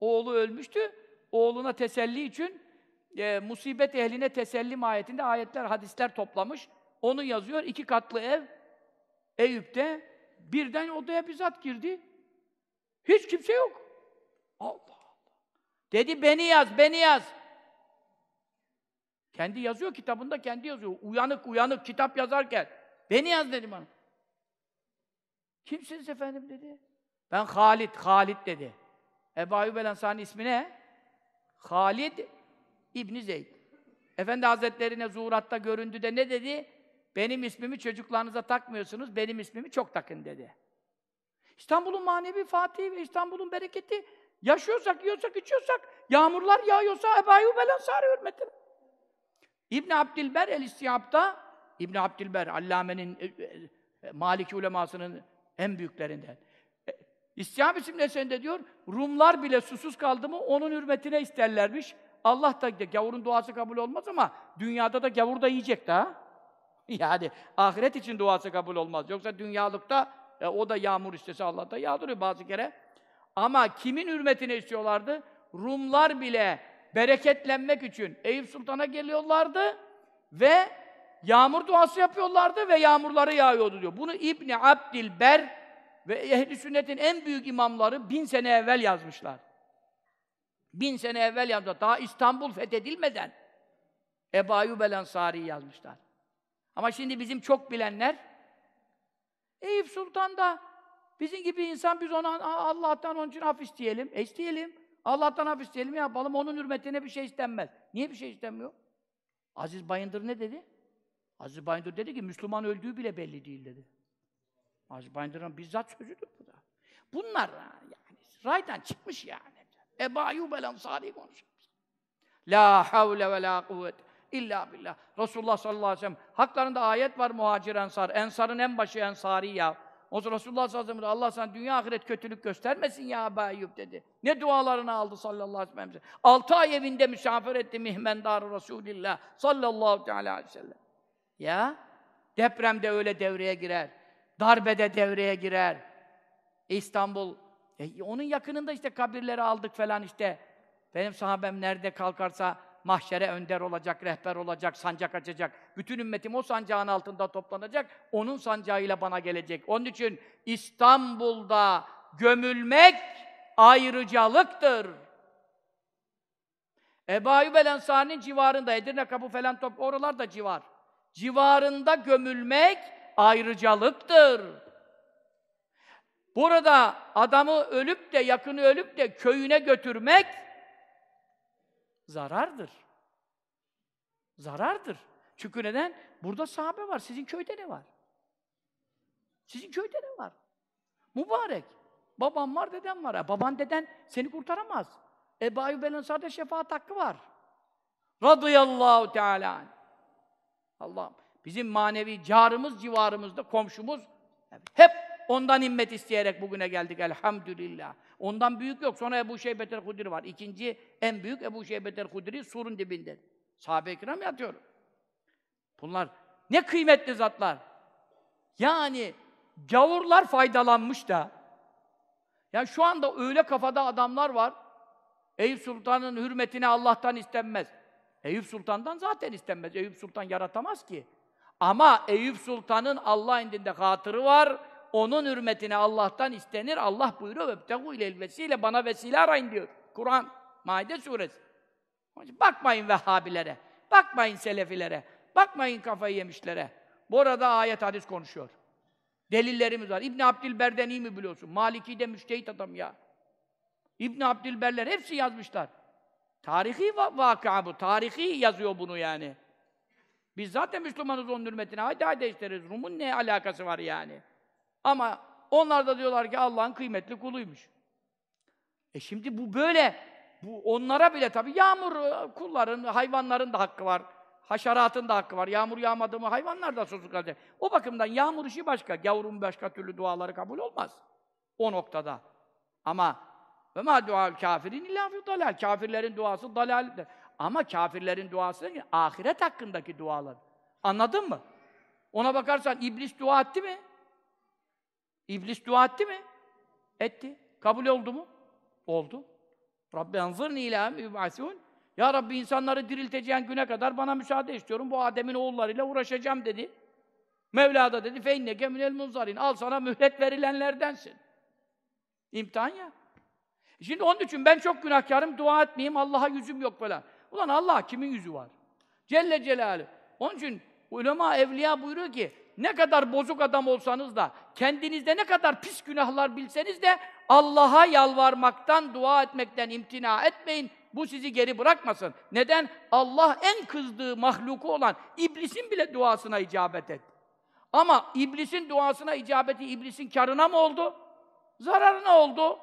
Oğlu ölmüştü. Oğluna teselli için e, musibet ehline teselli ayetinde ayetler, hadisler toplamış. Onu yazıyor. iki katlı ev Eyüp'te. Birden odaya bizzat girdi. Hiç kimse yok. Allah Allah. Dedi beni yaz, beni yaz. Kendi yazıyor kitabında, kendi yazıyor. Uyanık uyanık kitap yazarken. Beni yaz dedi bana. Kimsiniz efendim dedi. Ben Halid, Halid dedi. Ebu Ayyub el Ensari'nin ismi ne? Halid İbni Zeyd. Efendi Hazretlerine zuhuratta göründü de ne dedi? Benim ismimi çocuklarınıza takmıyorsunuz, benim ismimi çok takın dedi. İstanbul'un manevi fatihi ve İstanbul'un bereketi yaşıyorsak, yiyorsak, içiyorsak, yağmurlar yağıyorsa Ebu Ayyub el Ensari hürmetine. İbn Abdilber el-İstiyab'da İbn Abdilber Allame'nin e, e, Maliki ulemasının en büyüklerinden. İstiyab isimli eserinde diyor, Rumlar bile susuz kaldı mı onun hürmetine isterlermiş. Allah da gavurun duası kabul olmaz ama dünyada da gavur da yiyecek daha. Yani ahiret için duası kabul olmaz. Yoksa dünyalıkta e, o da yağmur istese Allah da yağdırıyor bazı kere. Ama kimin hürmetine istiyorlardı? Rumlar bile bereketlenmek için Eyüp Sultan'a geliyorlardı ve yağmur duası yapıyorlardı ve yağmurları yağıyordu diyor. Bunu İbni Abdilber ve ehl Sünnet'in en büyük imamları bin sene evvel yazmışlar. Bin sene evvel yazmışlar. Daha İstanbul fethedilmeden Ebu Ayyub el Ensari'yi yazmışlar. Ama şimdi bizim çok bilenler Eyüp Sultan da bizim gibi insan biz ona Allah'tan onun için af isteyelim. E isteyelim. Allah'tan af isteyelim yapalım. Onun hürmetine bir şey istenmez. Niye bir şey istenmiyor? Aziz Bayındır ne dedi? Aziz Bayındır dedi ki Müslüman öldüğü bile belli değil dedi. Aziz Bayındır'ın bizzat sözüdür bu da. Bunlar yani raydan çıkmış yani. Ebu Ayyub el Ansari konuşuyor. La havle ve la kuvvet illa billah. Resulullah sallallahu aleyhi ve sellem haklarında ayet var muhacir ensar. Ensarın en başı ensari ya. O zaman Resulullah sallallahu aleyhi ve sellem Allah sana dünya ahiret kötülük göstermesin ya Ebu Ayyub dedi. Ne dualarını aldı sallallahu aleyhi ve sellem. Altı ay evinde misafir etti mihmendar Resulillah sallallahu aleyhi ve sellem. Ya depremde öyle devreye girer. Darbede devreye girer. İstanbul e, onun yakınında işte kabirleri aldık falan işte. Benim sahabem nerede kalkarsa mahşere önder olacak, rehber olacak, sancak açacak. Bütün ümmetim o sancağın altında toplanacak. Onun sancağıyla bana gelecek. Onun için İstanbul'da gömülmek ayrıcalıktır. Ebu Ayyub el civarında, Edirne kapı falan top, oralar da civar. Civarında gömülmek ayrıcalıktır. Burada adamı ölüp de, yakını ölüp de köyüne götürmek zarardır. Zarardır. Çünkü neden? Burada sahabe var. Sizin köyde ne var? Sizin köyde ne var? Mübarek. Babam var, dedem var. Baban, deden seni kurtaramaz. Ebu Ayyub el Ensar'da şefaat hakkı var. Radıyallahu Teala. Allah'ım bizim manevi carımız civarımızda komşumuz hep ondan himmet isteyerek bugüne geldik elhamdülillah. Ondan büyük yok. Sonra Ebu Şeybet el-Hudri var. İkinci en büyük Ebu Şeybet el-Hudri surun dibinde. Sahabe-i kiram yatıyor. Bunlar ne kıymetli zatlar. Yani gavurlar faydalanmış da ya şu anda öyle kafada adamlar var. Eyüp Sultan'ın hürmetine Allah'tan istenmez. Eyüp Sultan'dan zaten istenmez. Eyüp Sultan yaratamaz ki. Ama Eyüp Sultan'ın Allah indinde hatırı var. Onun hürmetine Allah'tan istenir. Allah buyuruyor öptehu ile vesile bana vesile arayın diyor. Kur'an Maide suresi. Bakmayın Vehhabilere, bakmayın Selefilere, bakmayın kafayı yemişlere. Bu arada ayet hadis konuşuyor. Delillerimiz var. İbn Abdilber'den iyi mi biliyorsun? Maliki de müştehit adam ya. İbn Abdilberler hepsi yazmışlar. Tarihi vakıa bu. Tarihi yazıyor bunu yani. Biz zaten Müslümanız onun hürmetine. Haydi haydi isteriz. Rum'un ne alakası var yani? Ama onlar da diyorlar ki Allah'ın kıymetli kuluymuş. E şimdi bu böyle. Bu onlara bile tabii yağmur e, kulların, hayvanların da hakkı var. Haşeratın da hakkı var. Yağmur yağmadı mı hayvanlar da susuz kalacak. O bakımdan yağmur işi başka. Gavurun başka türlü duaları kabul olmaz. O noktada. Ama ve ma dual kafirin illa fi dalal. Kafirlerin duası dalaldir. Ama kafirlerin duası ahiret hakkındaki dualar. Anladın mı? Ona bakarsan iblis dua etti mi? İblis dua etti mi? Etti. Kabul oldu mu? Oldu. Rabbi anzırni ilâ mübâsûn. Ya Rabbi insanları dirilteceğin güne kadar bana müsaade istiyorum. Bu Adem'in oğullarıyla uğraşacağım dedi. Mevla da dedi feinneke minel munzarin. Al sana mühlet verilenlerdensin. İmtihan ya. Şimdi onun için ben çok günahkarım, dua etmeyeyim, Allah'a yüzüm yok falan. Ulan Allah kimin yüzü var? Celle Celaluhu. Onun için ulema, evliya buyuruyor ki, ne kadar bozuk adam olsanız da, kendinizde ne kadar pis günahlar bilseniz de, Allah'a yalvarmaktan, dua etmekten imtina etmeyin. Bu sizi geri bırakmasın. Neden? Allah en kızdığı mahluku olan iblisin bile duasına icabet et. Ama iblisin duasına icabeti iblisin karına mı oldu? Zararına oldu.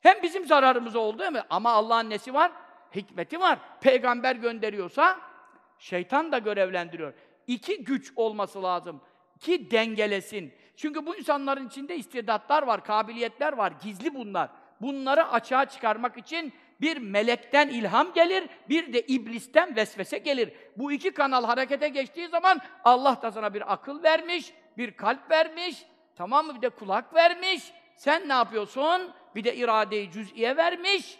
Hem bizim zararımız oldu değil mi? Ama Allah'ın nesi var? Hikmeti var. Peygamber gönderiyorsa şeytan da görevlendiriyor. İki güç olması lazım ki dengelesin. Çünkü bu insanların içinde istidatlar var, kabiliyetler var, gizli bunlar. Bunları açığa çıkarmak için bir melekten ilham gelir, bir de iblisten vesvese gelir. Bu iki kanal harekete geçtiği zaman Allah da sana bir akıl vermiş, bir kalp vermiş, tamam mı? Bir de kulak vermiş. Sen ne yapıyorsun? Bir de iradeyi cüz'iye vermiş.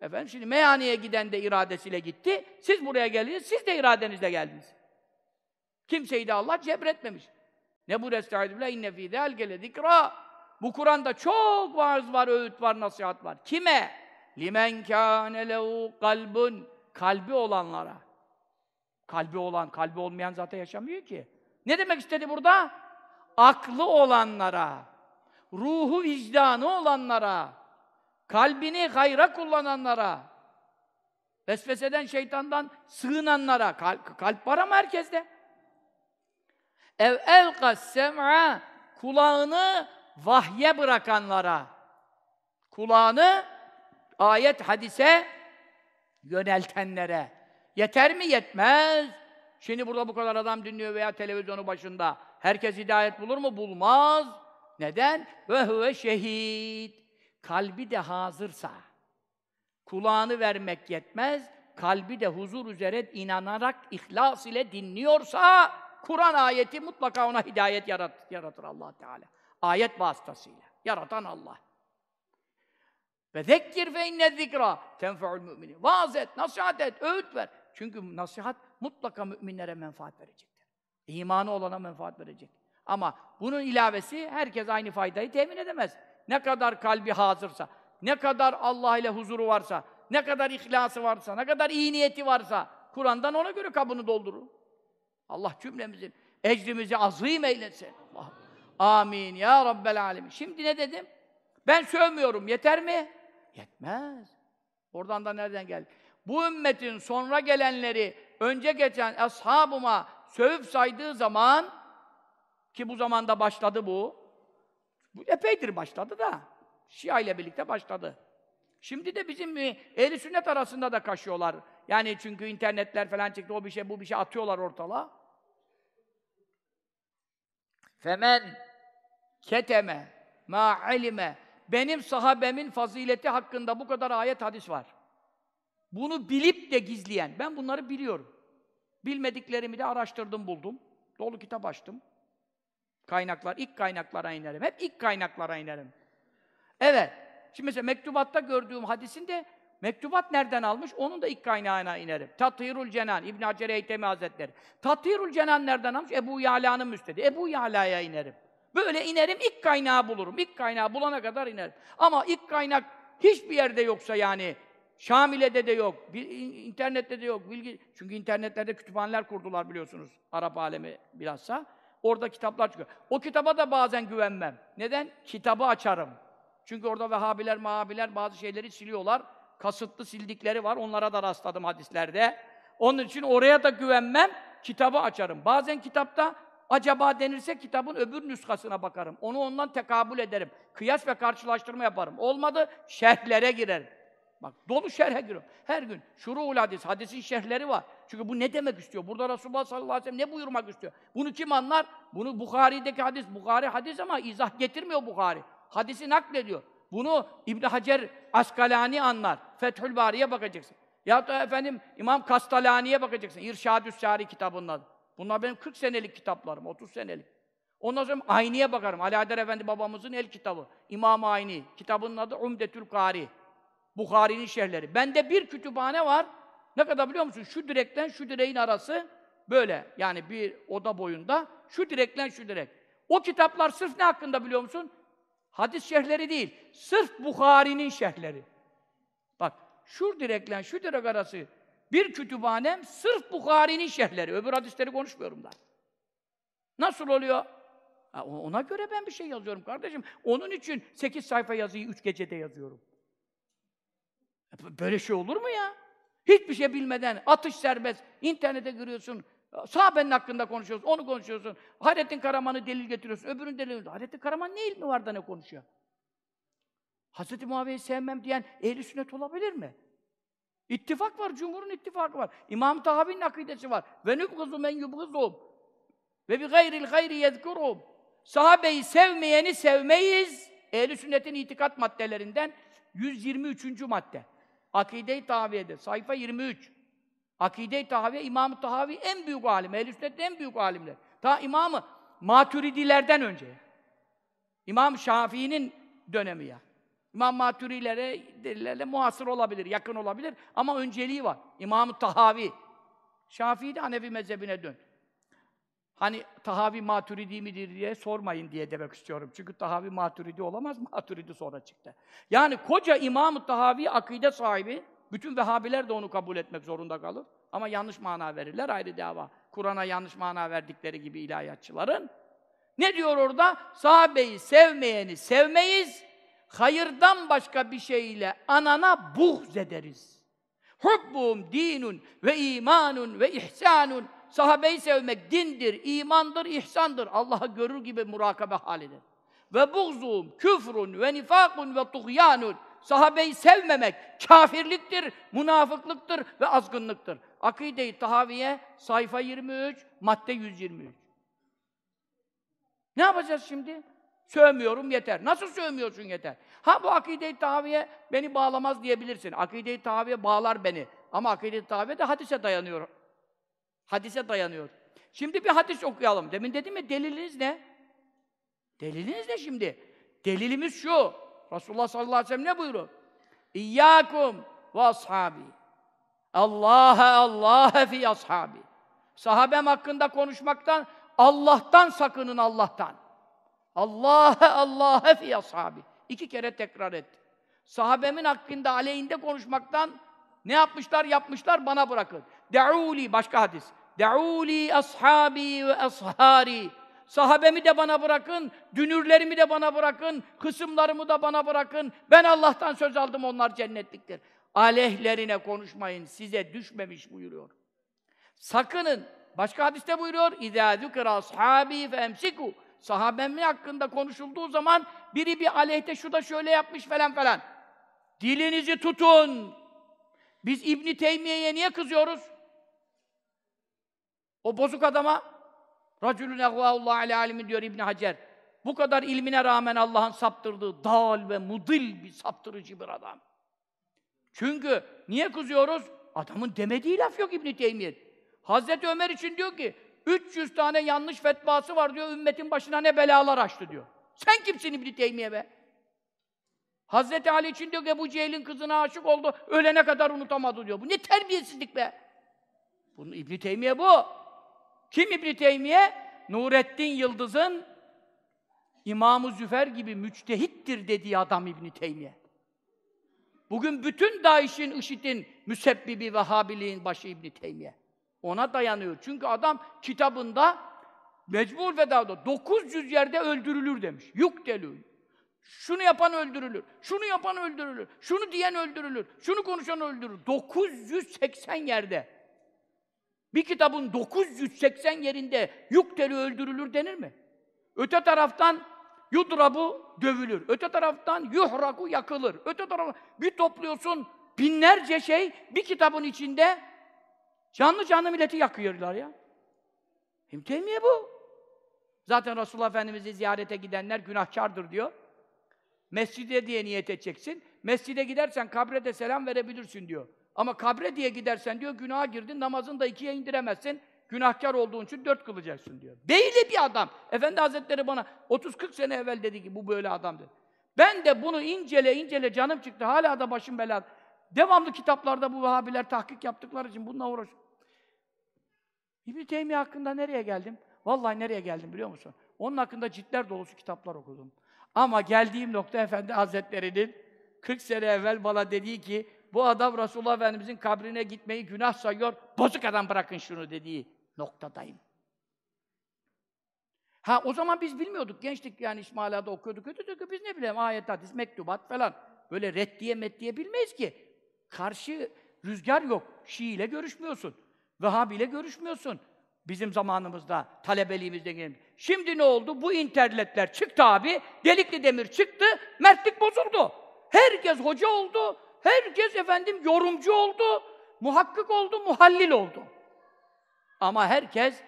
Efendim şimdi meyhaneye giden de iradesiyle gitti. Siz buraya geldiniz, siz de iradenizle geldiniz. Kimseyi de Allah cebretmemiş. Ne bu restaizu billah inne fî zâlike zikra. Bu Kur'an'da çok vaaz var, öğüt var, nasihat var. Kime? Limen kâne lehu kalbun. Kalbi olanlara. Kalbi olan, kalbi olmayan zaten yaşamıyor ki. Ne demek istedi burada? Aklı olanlara, ruhu vicdanı olanlara, kalbini hayra kullananlara, vesveseden, şeytandan sığınanlara, kalp, kalp var ama herkeste. Ev elkas sem'a kulağını vahye bırakanlara, kulağını ayet hadise yöneltenlere. Yeter mi? Yetmez. Şimdi burada bu kadar adam dinliyor veya televizyonu başında. Herkes hidayet bulur mu? Bulmaz. Neden? Ve huve şehid. Kalbi de hazırsa, kulağını vermek yetmez, kalbi de huzur üzere inanarak, ihlas ile dinliyorsa, Kur'an ayeti mutlaka ona hidayet yarat yaratır allah Teala. Ayet vasıtasıyla. Yaratan Allah. Ve zekkir fe inne zikra tenfe'ul müminin. Vaaz et, nasihat et, öğüt ver. Çünkü nasihat mutlaka müminlere menfaat verecektir. İmanı olana menfaat verecek. Ama bunun ilavesi herkes aynı faydayı temin edemez. Ne kadar kalbi hazırsa, ne kadar Allah ile huzuru varsa, ne kadar ihlası varsa, ne kadar iyi niyeti varsa Kur'an'dan ona göre kabını doldurur. Allah cümlemizin ecrimizi azim eylesin. Allah. Amin ya Rabbel alemin. Şimdi ne dedim? Ben sövmüyorum. Yeter mi? Yetmez. Oradan da nereden geldi? Bu ümmetin sonra gelenleri önce geçen ashabıma sövüp saydığı zaman ki bu zamanda başladı bu. Bu epeydir başladı da. Şia ile birlikte başladı. Şimdi de bizim e, ehli sünnet arasında da kaşıyorlar. Yani çünkü internetler falan çıktı, o bir şey, bu bir şey atıyorlar ortalığa. Femen keteme ma ilime benim sahabemin fazileti hakkında bu kadar ayet hadis var. Bunu bilip de gizleyen, ben bunları biliyorum. Bilmediklerimi de araştırdım, buldum. Dolu kitap açtım. Kaynaklar, ilk kaynaklara inerim. Hep ilk kaynaklara inerim. Evet. Şimdi mesela mektubatta gördüğüm hadisin de mektubat nereden almış? Onun da ilk kaynağına inerim. Tathirul Cenan, İbn Hacer Eytemi Hazretleri. Tathirul Cenan nereden almış? Ebu Yala'nın müstedi. Ebu Yala'ya inerim. Böyle inerim, ilk kaynağı bulurum. İlk kaynağı bulana kadar inerim. Ama ilk kaynak hiçbir yerde yoksa yani, Şamile'de de yok, bir, internette de yok. Bilgi, çünkü internetlerde kütüphaneler kurdular biliyorsunuz. Arap alemi bilhassa. Orada kitaplar çıkıyor. O kitaba da bazen güvenmem. Neden? Kitabı açarım. Çünkü orada Vehhabiler, Mahabiler bazı şeyleri siliyorlar. Kasıtlı sildikleri var. Onlara da rastladım hadislerde. Onun için oraya da güvenmem. Kitabı açarım. Bazen kitapta acaba denirse kitabın öbür nüshasına bakarım. Onu ondan tekabül ederim. Kıyas ve karşılaştırma yaparım. Olmadı şerhlere girerim. Bak dolu şerhe giriyorum. Her gün şuru'ul hadis, hadisin şerhleri var. Çünkü bu ne demek istiyor? Burada Resulullah sallallahu aleyhi ve sellem ne buyurmak istiyor? Bunu kim anlar? Bunu Bukhari'deki hadis, Bukhari hadis ama izah getirmiyor Bukhari. Hadisi naklediyor. Bunu İbn Hacer Askalani anlar. Fethül Bari'ye bakacaksın. Ya da efendim İmam Kastalani'ye bakacaksın. İrşadü's Sari kitabının adı. Bunlar benim 40 senelik kitaplarım, 30 senelik. Ondan sonra Ayni'ye bakarım. Adar Efendi babamızın el kitabı. İmam Ayni. Kitabının adı Umdetül Kari. Bukhari'nin şerhleri. Bende bir kütüphane var. Ne kadar biliyor musun? Şu direkten şu direğin arası böyle. Yani bir oda boyunda. Şu direkten şu direk. O kitaplar sırf ne hakkında biliyor musun? Hadis şerhleri değil. Sırf Bukhari'nin şerhleri. Bak şu direkle şu direk arası bir kütüphanem sırf Bukhari'nin şerhleri. Öbür hadisleri konuşmuyorum da. Nasıl oluyor? Ha, ona göre ben bir şey yazıyorum kardeşim. Onun için sekiz sayfa yazıyı üç gecede yazıyorum. Böyle şey olur mu ya? Hiçbir şey bilmeden, atış serbest, internete giriyorsun, sahabenin hakkında konuşuyorsun, onu konuşuyorsun. Hayrettin Karaman'ı delil getiriyorsun, öbürünü delil getiriyorsun. Hayrettin Karaman ne ilmi var da ne konuşuyor? Hazreti Muaviye'yi sevmem diyen ehli sünnet olabilir mi? İttifak var, Cumhur'un ittifakı var. İmam Tahavi'nin akidesi var. Ve nübgızu men yubgızum. Ve bi gayril gayri yezkurum. Sahabeyi sevmeyeni sevmeyiz. Ehl-i sünnetin itikat maddelerinden 123. madde. Akide-i Tahaviye'de. Sayfa 23. Akide-i Tahaviye, İmam-ı Tahavi en büyük alim. Ehl-i en büyük alimler. Ta imamı Maturidilerden önce. İmam Şafii'nin dönemi ya. İmam Maturilere delillerle muhasır olabilir, yakın olabilir ama önceliği var. İmam-ı Tahavi. Şafii de Hanefi mezhebine dön. Hani Tahavi Maturidi midir diye sormayın diye demek istiyorum. Çünkü Tahavi Maturidi olamaz, Maturidi sonra çıktı. Yani koca İmam-ı Tahavi akide sahibi, bütün Vehhabiler de onu kabul etmek zorunda kalır. Ama yanlış mana verirler, ayrı dava. Kur'an'a yanlış mana verdikleri gibi ilahiyatçıların. Ne diyor orada? Sahabeyi sevmeyeni sevmeyiz, hayırdan başka bir şeyle anana buğz ederiz. Hubbum dinun ve imanun ve ihsanun. Sahabeyi sevmek dindir, imandır, ihsandır. Allah'ı görür gibi murakabe halidir. Ve buğzum küfrun ve nifakun ve tuğyanun. Sahabeyi sevmemek kafirliktir, münafıklıktır ve azgınlıktır. Akide-i Tahaviye sayfa 23, madde 123. Ne yapacağız şimdi? Sövmüyorum yeter. Nasıl sövmüyorsun yeter? Ha bu akide-i tahaviye beni bağlamaz diyebilirsin. Akide-i tahaviye bağlar beni. Ama akide-i tahaviye de hadise dayanıyor. Hadise dayanıyor. Şimdi bir hadis okuyalım. Demin dedim ya deliliniz ne? Deliliniz ne şimdi? Delilimiz şu. Resulullah sallallahu aleyhi ve sellem ne buyuruyor? İyyâkum ve ashabi. Allah'a Allah'a fi ashabi. Sahabem hakkında konuşmaktan Allah'tan sakının Allah'tan. Allah'a Allah'a fi ashabi. İki kere tekrar etti. Sahabemin hakkında aleyhinde konuşmaktan ne yapmışlar? Yapmışlar bana bırakın. De'uli başka hadis. De'uli ashabi ve ashari. Sahabemi de bana bırakın, dünürlerimi de bana bırakın, kısımlarımı da bana bırakın. Ben Allah'tan söz aldım onlar cennetliktir. Aleyhlerine konuşmayın, size düşmemiş buyuruyor. Sakının. Başka hadiste buyuruyor. Zükra ashabi fe emsiku. Sahabemin hakkında konuşulduğu zaman biri bir aleyhte şu da şöyle yapmış falan falan. Dilinizi tutun. Biz İbn Teymiye'ye niye kızıyoruz? O bozuk adama Racülün ehvâullah alâ alimin diyor İbn Hacer. bu kadar ilmine rağmen Allah'ın saptırdığı dal ve mudil bir saptırıcı bir adam. Çünkü niye kızıyoruz? Adamın demediği laf yok İbn Teymiye. Hazreti Ömer için diyor ki 300 tane yanlış fetvası var diyor. Ümmetin başına ne belalar açtı diyor. Sen kimsin İbn Teymiye be? Hazreti Ali için diyor ki Ebu Cehil'in kızına aşık oldu. Ölene kadar unutamadı diyor. Bu ne terbiyesizlik be? Bunun İbn Teymiye bu. Kim İbn Teymiye? Nurettin Yıldız'ın İmam-ı Züfer gibi müçtehittir dediği adam İbn Teymiye. Bugün bütün DAEŞ'in, IŞİD'in müsebbibi Vehhabiliğin başı İbn Teymiye. Ona dayanıyor. Çünkü adam kitabında mecbur vedada 900 yerde öldürülür demiş. Yuk delül. Şunu yapan öldürülür. Şunu yapan öldürülür. Şunu diyen öldürülür. Şunu konuşan öldürülür. 980 yerde. Bir kitabın 980 yerinde yukteli öldürülür denir mi? Öte taraftan yudrabu dövülür. Öte taraftan yuhraku yakılır. Öte taraftan bir topluyorsun binlerce şey bir kitabın içinde canlı canlı milleti yakıyorlar ya. Hem Teymiye bu. Zaten Resulullah Efendimiz'i ziyarete gidenler günahkardır diyor. Mescide diye niyet edeceksin. Mescide gidersen kabre de selam verebilirsin diyor. Ama kabre diye gidersen diyor günaha girdin, namazını da ikiye indiremezsin. Günahkar olduğun için dört kılacaksın diyor. Beyli bir adam. Efendi Hazretleri bana 30-40 sene evvel dedi ki bu böyle adam. Ben de bunu incele incele canım çıktı. Hala da başım belada. Devamlı kitaplarda bu Vahabiler tahkik yaptıkları için bununla uğraş. İbn Teymiye hakkında nereye geldim? Vallahi nereye geldim biliyor musun? Onun hakkında ciltler dolusu kitaplar okudum. Ama geldiğim nokta Efendi Hazretleri'nin 40 sene evvel bana dediği ki bu adam Resulullah Efendimizin kabrine gitmeyi günah sayıyor, bozuk adam bırakın şunu dediği noktadayım. Ha o zaman biz bilmiyorduk, gençlik yani İsmaila'da okuyorduk, okuyorduk, biz ne bileyim ayet, hadis, mektubat falan. Böyle reddiye metdiye bilmeyiz ki. Karşı rüzgar yok, Şii ile görüşmüyorsun, Vehhabi ile görüşmüyorsun. Bizim zamanımızda, talebeliğimizde. Şimdi ne oldu? Bu internetler çıktı abi, delikli demir çıktı, mertlik bozuldu. Herkes hoca oldu, herkes efendim yorumcu oldu, muhakkik oldu, muhallil oldu. Ama herkes,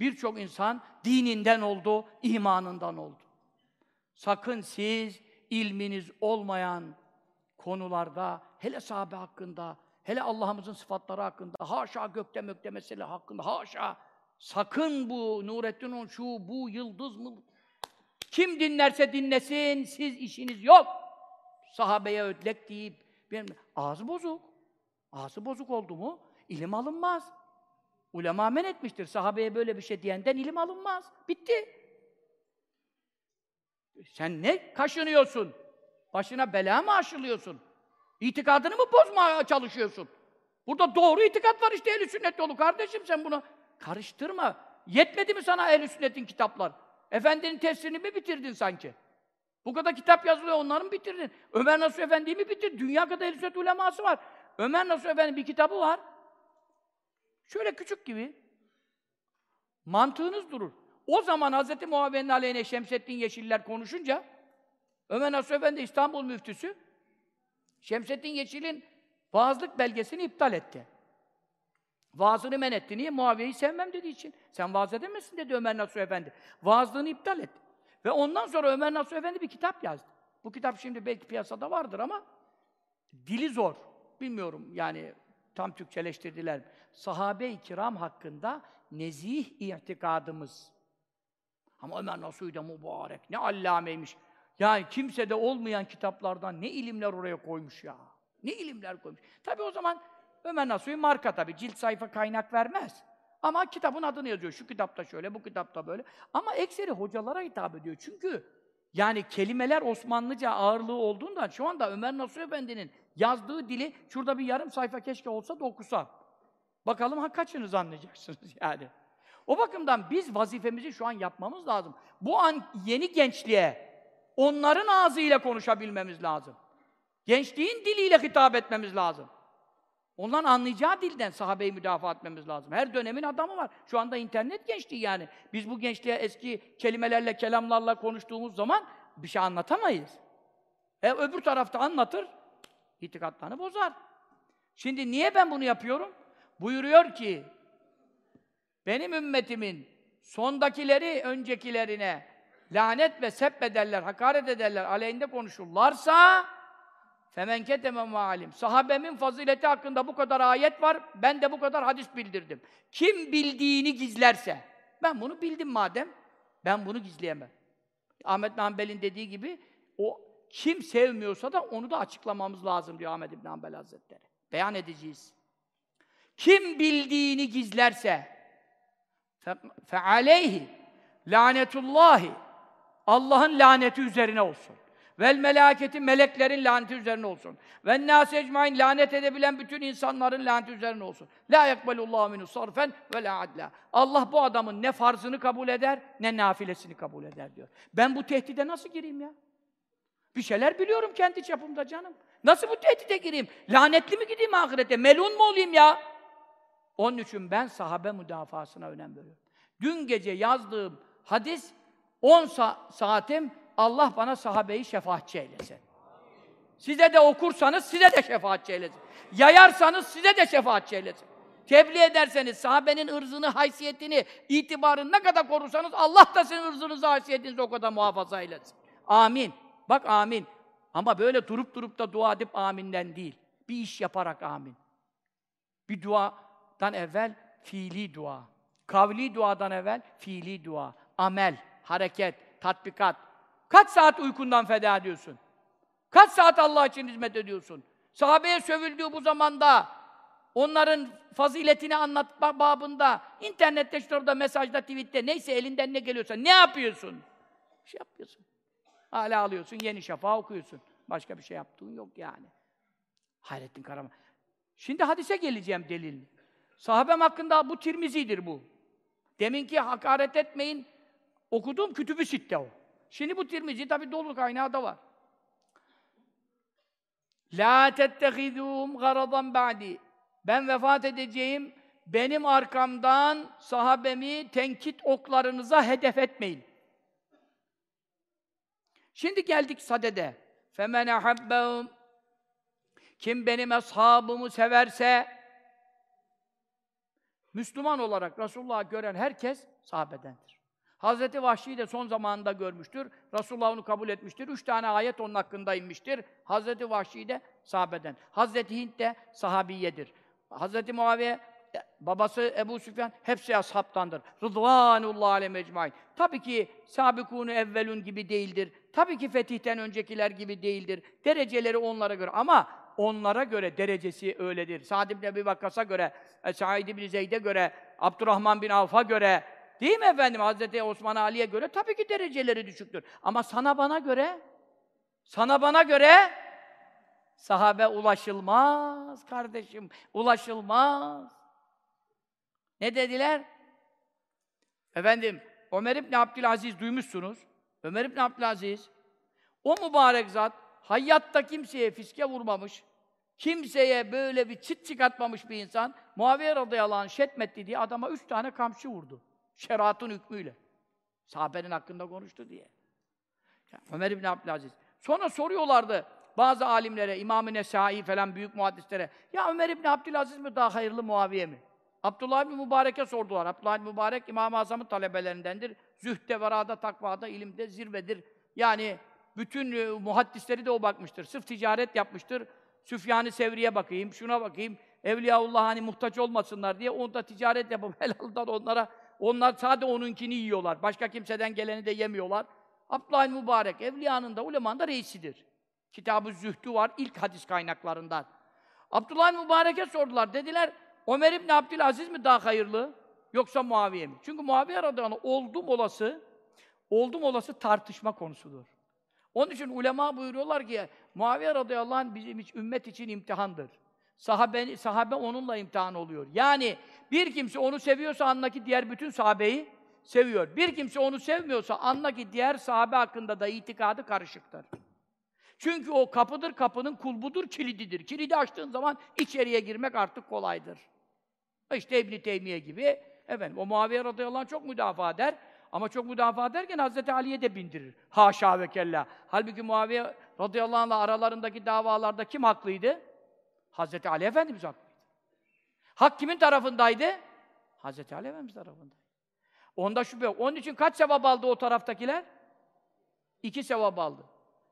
birçok insan dininden oldu, imanından oldu. Sakın siz ilminiz olmayan konularda, hele sahabe hakkında, hele Allah'ımızın sıfatları hakkında, haşa gökte mökte mesele hakkında, haşa, sakın bu Nurettin'in şu, bu, yıldız mı? Kim dinlerse dinlesin, siz işiniz yok. Sahabeye ödlek deyip, benim, ağzı bozuk. Ağzı bozuk oldu mu, ilim alınmaz. Ulema men etmiştir. Sahabeye böyle bir şey diyenden ilim alınmaz. Bitti. Sen ne kaşınıyorsun? Başına bela mı aşılıyorsun? İtikadını mı bozmaya çalışıyorsun? Burada doğru itikat var işte ehl sünnet yolu. Kardeşim sen bunu karıştırma. Yetmedi mi sana ehl sünnetin kitaplar? Efendinin tefsirini mi bitirdin sanki? Bu kadar kitap yazılıyor, onları mı bitirdin? Ömer Nasuh Efendi'yi mi bitirdin? Dünya kadar sünnet uleması var. Ömer Nasuh Efendi bir kitabı var. Şöyle küçük gibi. Mantığınız durur. O zaman Hz. Muhammed'in aleyhine Şemseddin Yeşiller konuşunca Ömer Nasuh Efendi İstanbul müftüsü Şemseddin Yeşil'in vaazlık belgesini iptal etti. Vaazını men etti. Niye? Muaviye'yi sevmem dediği için. Sen vaaz edemezsin dedi Ömer Nasuh Efendi. Vaazlığını iptal etti. Ve ondan sonra Ömer Nasuh Efendi bir kitap yazdı. Bu kitap şimdi belki piyasada vardır ama dili zor. Bilmiyorum yani tam Türkçeleştirdiler. Sahabe-i kiram hakkında nezih itikadımız. Ama Ömer Nasuh da mübarek, ne allameymiş. Yani kimsede olmayan kitaplardan ne ilimler oraya koymuş ya. Ne ilimler koymuş. Tabi o zaman Ömer Nasuh'u marka tabi. Cilt sayfa kaynak vermez. Ama kitabın adını yazıyor. Şu kitapta şöyle, bu kitapta böyle. Ama ekseri hocalara hitap ediyor. Çünkü yani kelimeler Osmanlıca ağırlığı olduğundan şu anda Ömer Nasuh Efendi'nin yazdığı dili şurada bir yarım sayfa keşke olsa da okusa. Bakalım ha kaçınız anlayacaksınız yani. O bakımdan biz vazifemizi şu an yapmamız lazım. Bu an yeni gençliğe onların ağzıyla konuşabilmemiz lazım. Gençliğin diliyle hitap etmemiz lazım. Onların anlayacağı dilden sahabeyi müdafaa etmemiz lazım. Her dönemin adamı var. Şu anda internet gençliği yani. Biz bu gençliğe eski kelimelerle, kelamlarla konuştuğumuz zaman bir şey anlatamayız. E öbür tarafta anlatır, itikatlarını bozar. Şimdi niye ben bunu yapıyorum? Buyuruyor ki, benim ümmetimin sondakileri öncekilerine lanet ve sebbederler, hakaret ederler, aleyhinde konuşurlarsa femen keteme malim. Sahabemin fazileti hakkında bu kadar ayet var, ben de bu kadar hadis bildirdim. Kim bildiğini gizlerse, ben bunu bildim madem, ben bunu gizleyemem. Ahmet Hanbel'in dediği gibi, o kim sevmiyorsa da onu da açıklamamız lazım diyor Ahmet bin Hanbel Hazretleri. Beyan edeceğiz. Kim bildiğini gizlerse, fe aleyhi lanetullahi Allah'ın laneti üzerine olsun. Vel melaketi meleklerin laneti üzerine olsun. Ve ecmaîn lanet edebilen bütün insanların laneti üzerine olsun. La yekbelullahu minhu sarfen ve la adla. Allah bu adamın ne farzını kabul eder ne nafilesini kabul eder diyor. Ben bu tehdide nasıl gireyim ya? Bir şeyler biliyorum kendi çapımda canım. Nasıl bu tehdide gireyim? Lanetli mi gideyim ahirete? Melun mu olayım ya? Onun için ben sahabe müdafasına önem veriyorum. Dün gece yazdığım hadis 10 sa saatim Allah bana sahabeyi şefaatçi eylesin. Size de okursanız size de şefaatçi eylesin. Yayarsanız size de şefaatçi eylesin. Tebliğ ederseniz sahabenin ırzını, haysiyetini, itibarını ne kadar korursanız Allah da sizin ırzınızı, haysiyetinizi o kadar muhafaza eylesin. Amin. Bak amin. Ama böyle durup durup da dua edip aminden değil. Bir iş yaparak amin. Bir duadan evvel fiili dua. Kavli duadan evvel fiili dua. Amel, hareket, tatbikat. Kaç saat uykundan feda ediyorsun? Kaç saat Allah için hizmet ediyorsun? Sahabeye sövüldüğü bu zamanda onların faziletini anlatma babında internette, şurada, mesajda, tweette neyse elinden ne geliyorsa ne yapıyorsun? Bir şey yapıyorsun. Hala alıyorsun, yeni şafa okuyorsun. Başka bir şey yaptığın yok yani. Hayrettin Karaman. Şimdi hadise geleceğim delil. Sahabem hakkında bu Tirmizi'dir bu. Deminki hakaret etmeyin, okuduğum kütübü sitte o. Şimdi bu Tirmizi tabi dolu kaynağı da var. La tettehidûm garadan ba'di. Ben vefat edeceğim, benim arkamdan sahabemi tenkit oklarınıza hedef etmeyin. Şimdi geldik sadede. Femen ahabbehum kim benim ashabımı severse Müslüman olarak Resulullah'ı gören herkes sahabedendir. Hazreti Vahşi de son zamanında görmüştür. Resulullah onu kabul etmiştir. Üç tane ayet onun hakkında inmiştir. Hazreti Vahşi de sahabeden. Hazreti Hint de sahabiyedir. Hazreti Muaviye babası Ebu Süfyan hepsi ashabtandır. Rıdvanullah aleyhi ecmaîn. Tabii ki sabikûnü evvelun gibi değildir. Tabii ki fetihten öncekiler gibi değildir. Dereceleri onlara göre ama onlara göre derecesi öyledir. Sa'd ibn Ebi Vakkas'a göre, e, Sa'id ibn Zeyd'e göre, Abdurrahman bin Avf'a göre, değil mi efendim? Hazreti Osman Ali'ye göre tabii ki dereceleri düşüktür. Ama sana bana göre, sana bana göre sahabe ulaşılmaz kardeşim, ulaşılmaz. Ne dediler? Efendim, Ömer İbni Abdülaziz duymuşsunuz. Ömer İbni Abdülaziz, o mübarek zat, hayatta kimseye fiske vurmamış, kimseye böyle bir çıt çıkartmamış bir insan, Muaviye radıyallahu anh şetmetti diye adama üç tane kamçı vurdu. Şeriatın hükmüyle. Sahabenin hakkında konuştu diye. Ya, Ömer İbni Abdülaziz. Sonra soruyorlardı bazı alimlere, İmam-ı Nesai falan büyük muhaddislere, ya Ömer İbni Abdülaziz mi daha hayırlı Muaviye mi? Abdullah İbni Mübarek'e sordular. Abdullah İbni Mübarek İmam-ı Azam'ın talebelerindendir. Zühde, verada, takvada, ilimde zirvedir. Yani bütün e, muhaddisleri de o bakmıştır. Sırf ticaret yapmıştır. Süfyan-ı Sevri'ye bakayım, şuna bakayım. Evliyaullah hani muhtaç olmasınlar diye onu da ticaret yapıp helaldan onlara onlar sadece onunkini yiyorlar. Başka kimseden geleni de yemiyorlar. Abdullah Mübarek evliyanın da ulemanın da reisidir. Kitab-ı Zühdü var ilk hadis kaynaklarından. Abdullah Mübarek'e sordular. Dediler Ömer İbni Abdülaziz mi daha hayırlı yoksa Muaviye mi? Çünkü Muaviye radıyallahu oldum olası oldum olası tartışma konusudur. Onun için ulema buyuruyorlar ki Muaviye radıyallahu anh bizim için, ümmet için imtihandır. Sahabe, sahabe onunla imtihan oluyor. Yani bir kimse onu seviyorsa anla ki diğer bütün sahabeyi seviyor. Bir kimse onu sevmiyorsa anla ki diğer sahabe hakkında da itikadı karışıktır. Çünkü o kapıdır, kapının kulbudur, kilididir. Kilidi açtığın zaman içeriye girmek artık kolaydır. İşte İbn-i Teymiye gibi, efendim, o Muaviye radıyallahu anh çok müdafaa eder. Ama çok müdafaa ederken Hazreti Ali'ye de bindirir. Haşa ve kella. Halbuki Muaviye radıyallahu anh'la aralarındaki davalarda kim haklıydı? Hazreti Ali Efendimiz haklıydı. Hak kimin tarafındaydı? Hazreti Ali Efendimiz tarafındaydı. Onda şüphe yok. Onun için kaç sevap aldı o taraftakiler? İki sevap aldı.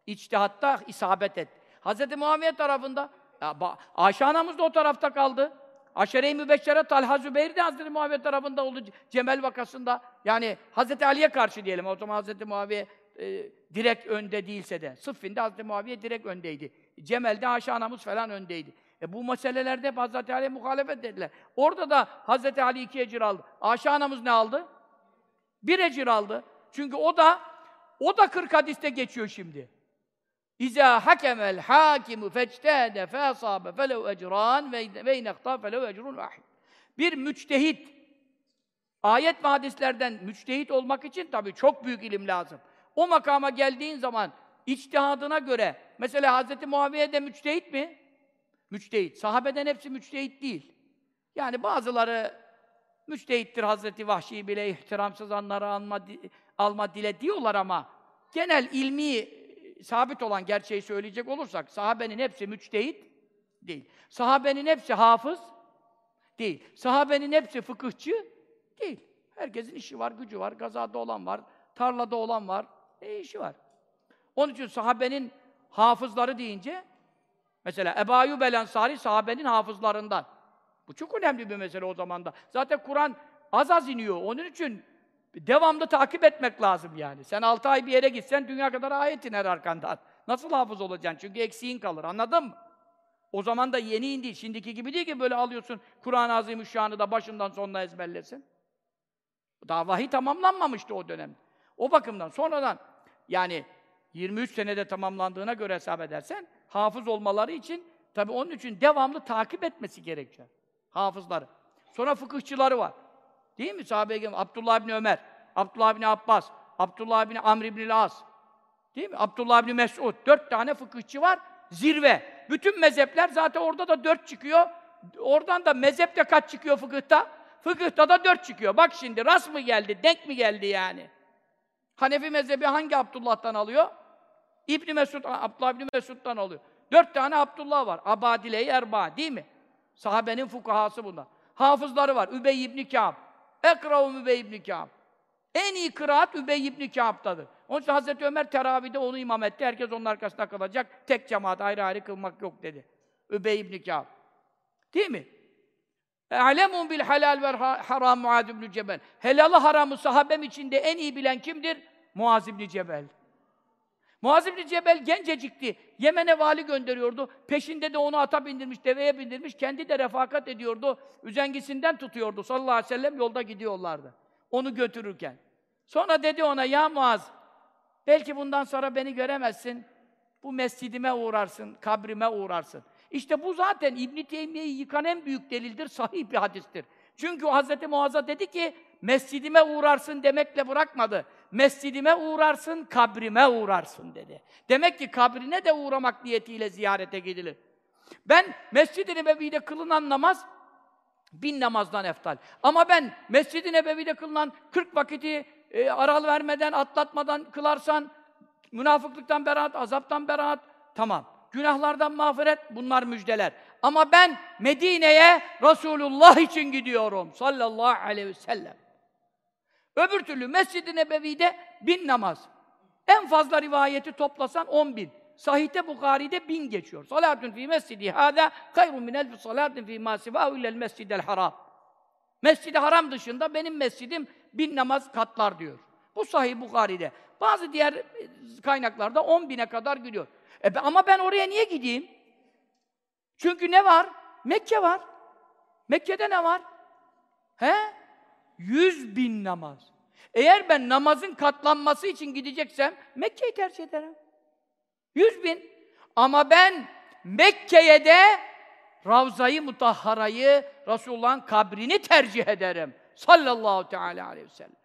İçtihatta isabet et. Hazreti Muaviye tarafında, ya, Ayşe anamız da o tarafta kaldı. Aşere-i Mübeşşere Talha Zübeyir de Hazreti Muaviye tarafında oldu Cemel vakasında. Yani Hazreti Ali'ye karşı diyelim. O zaman Hazreti Muaviye e, direkt önde değilse de. Sıffin'de Hazreti Muaviye direkt öndeydi. Cemel'de Ayşe anamız falan öndeydi. E bu meselelerde hep Hazreti Ali'ye muhalefet dediler. Orada da Hazreti Ali iki ecir aldı. Ayşe anamız ne aldı? Bir ecir aldı. Çünkü o da o da 40 hadiste geçiyor şimdi. İza hakemel hakimu fectehede fe asabe felev ecran ve inekta felev ecrun vahid. Bir müçtehit ayet ve hadislerden müçtehit olmak için tabii çok büyük ilim lazım. O makama geldiğin zaman içtihadına göre mesela Hazreti Muaviye de müçtehit mi? Müçtehit. Sahabeden hepsi müçtehit değil. Yani bazıları müçtehittir Hazreti Vahşi bile ihtiramsız anları alma, alma dile diyorlar ama genel ilmi sabit olan gerçeği söyleyecek olursak sahabenin hepsi müçtehit değil. Sahabenin hepsi hafız değil. Sahabenin hepsi fıkıhçı değil. Herkesin işi var, gücü var, gazada olan var, tarlada olan var, e, işi var. Onun için sahabenin hafızları deyince mesela Ebu Ayyub el Ensari sahabenin hafızlarından. Bu çok önemli bir mesele o zaman da. Zaten Kur'an az az iniyor. Onun için devamlı takip etmek lazım yani. Sen altı ay bir yere gitsen dünya kadar ayet iner arkandan. Nasıl hafız olacaksın? Çünkü eksiğin kalır. Anladın mı? O zaman da yeni indi. Şimdiki gibi değil ki böyle alıyorsun Kur'an-ı Azimüşşan'ı da başından sonuna ezberlesin. Daha vahiy tamamlanmamıştı o dönem. O bakımdan sonradan yani 23 senede tamamlandığına göre hesap edersen hafız olmaları için tabi onun için devamlı takip etmesi gerekiyor. Hafızları. Sonra fıkıhçıları var. Değil mi? Sahabe-i kiram, Abdullah bin Ömer, Abdullah bin Abbas, Abdullah bin Amr bin As. Değil mi? Abdullah bin Mesud. Dört tane fıkıhçı var. Zirve. Bütün mezhepler zaten orada da dört çıkıyor. Oradan da mezhepte kaç çıkıyor fıkıhta? Fıkıhta da dört çıkıyor. Bak şimdi rast mı geldi, denk mi geldi yani? Hanefi mezhebi hangi Abdullah'tan alıyor? İbn Mesud, Abdullah İbn Mesud'dan alıyor. Dört tane Abdullah var. Abadile-i Erba, değil mi? Sahabenin fukahası bunlar. Hafızları var. Übey ibn Kâb. Ekrav Übey ibn Kâb. En iyi kıraat Übey ibn Kâb'tadır. Onun için Hazreti Ömer teravide onu imam etti. Herkes onun arkasında kalacak. Tek cemaat ayrı ayrı kılmak yok dedi. Übey ibn Kâb. Değil mi? Alemun bil halal ve haram Muaz ibn Cebel. Helalı haramı sahabem içinde en iyi bilen kimdir? Muaz ibn Cebel. Muaz ibn Cebel gencecikti. Yemen'e vali gönderiyordu. Peşinde de onu ata bindirmiş, deveye bindirmiş. Kendi de refakat ediyordu. Üzengisinden tutuyordu. Sallallahu aleyhi ve sellem yolda gidiyorlardı. Onu götürürken. Sonra dedi ona, ya Muaz, belki bundan sonra beni göremezsin. Bu mescidime uğrarsın, kabrime uğrarsın. İşte bu zaten İbn Teymiye'yi yıkan en büyük delildir, sahih bir hadistir. Çünkü Hz. Muaz'a dedi ki, mescidime uğrarsın demekle bırakmadı. Mescidime uğrarsın, kabrime uğrarsın dedi. Demek ki kabrine de uğramak niyetiyle ziyarete gidilir. Ben Mescid-i Nebevi'de kılınan namaz, bin namazdan eftal. Ama ben Mescid-i Nebevi'de kılınan 40 vakiti e, aral vermeden, atlatmadan kılarsan, münafıklıktan beraat, azaptan beraat, tamam. Günahlardan mağfiret, bunlar müjdeler. Ama ben Medine'ye Resulullah için gidiyorum. Sallallahu aleyhi ve sellem. Öbür türlü Mescid-i Nebevi'de bin namaz. En fazla rivayeti toplasan on bin. Sahihte Bukhari'de bin geçiyor. Salatun fi mescidi hâdâ hayrun min elfi salatin fi mâ sivâhu illel mescidel haram. Mescid-i Haram dışında benim mescidim bin namaz katlar diyor. Bu Sahih Bukhari'de. Bazı diğer kaynaklarda on bine kadar gidiyor. E, ama ben oraya niye gideyim? Çünkü ne var? Mekke var. Mekke'de ne var? He? Yüz bin namaz. Eğer ben namazın katlanması için gideceksem Mekke'yi tercih ederim. Yüz bin. Ama ben Mekke'ye de Ravza-i Mutahhara'yı, Resulullah'ın kabrini tercih ederim. Sallallahu teala aleyhi ve sellem.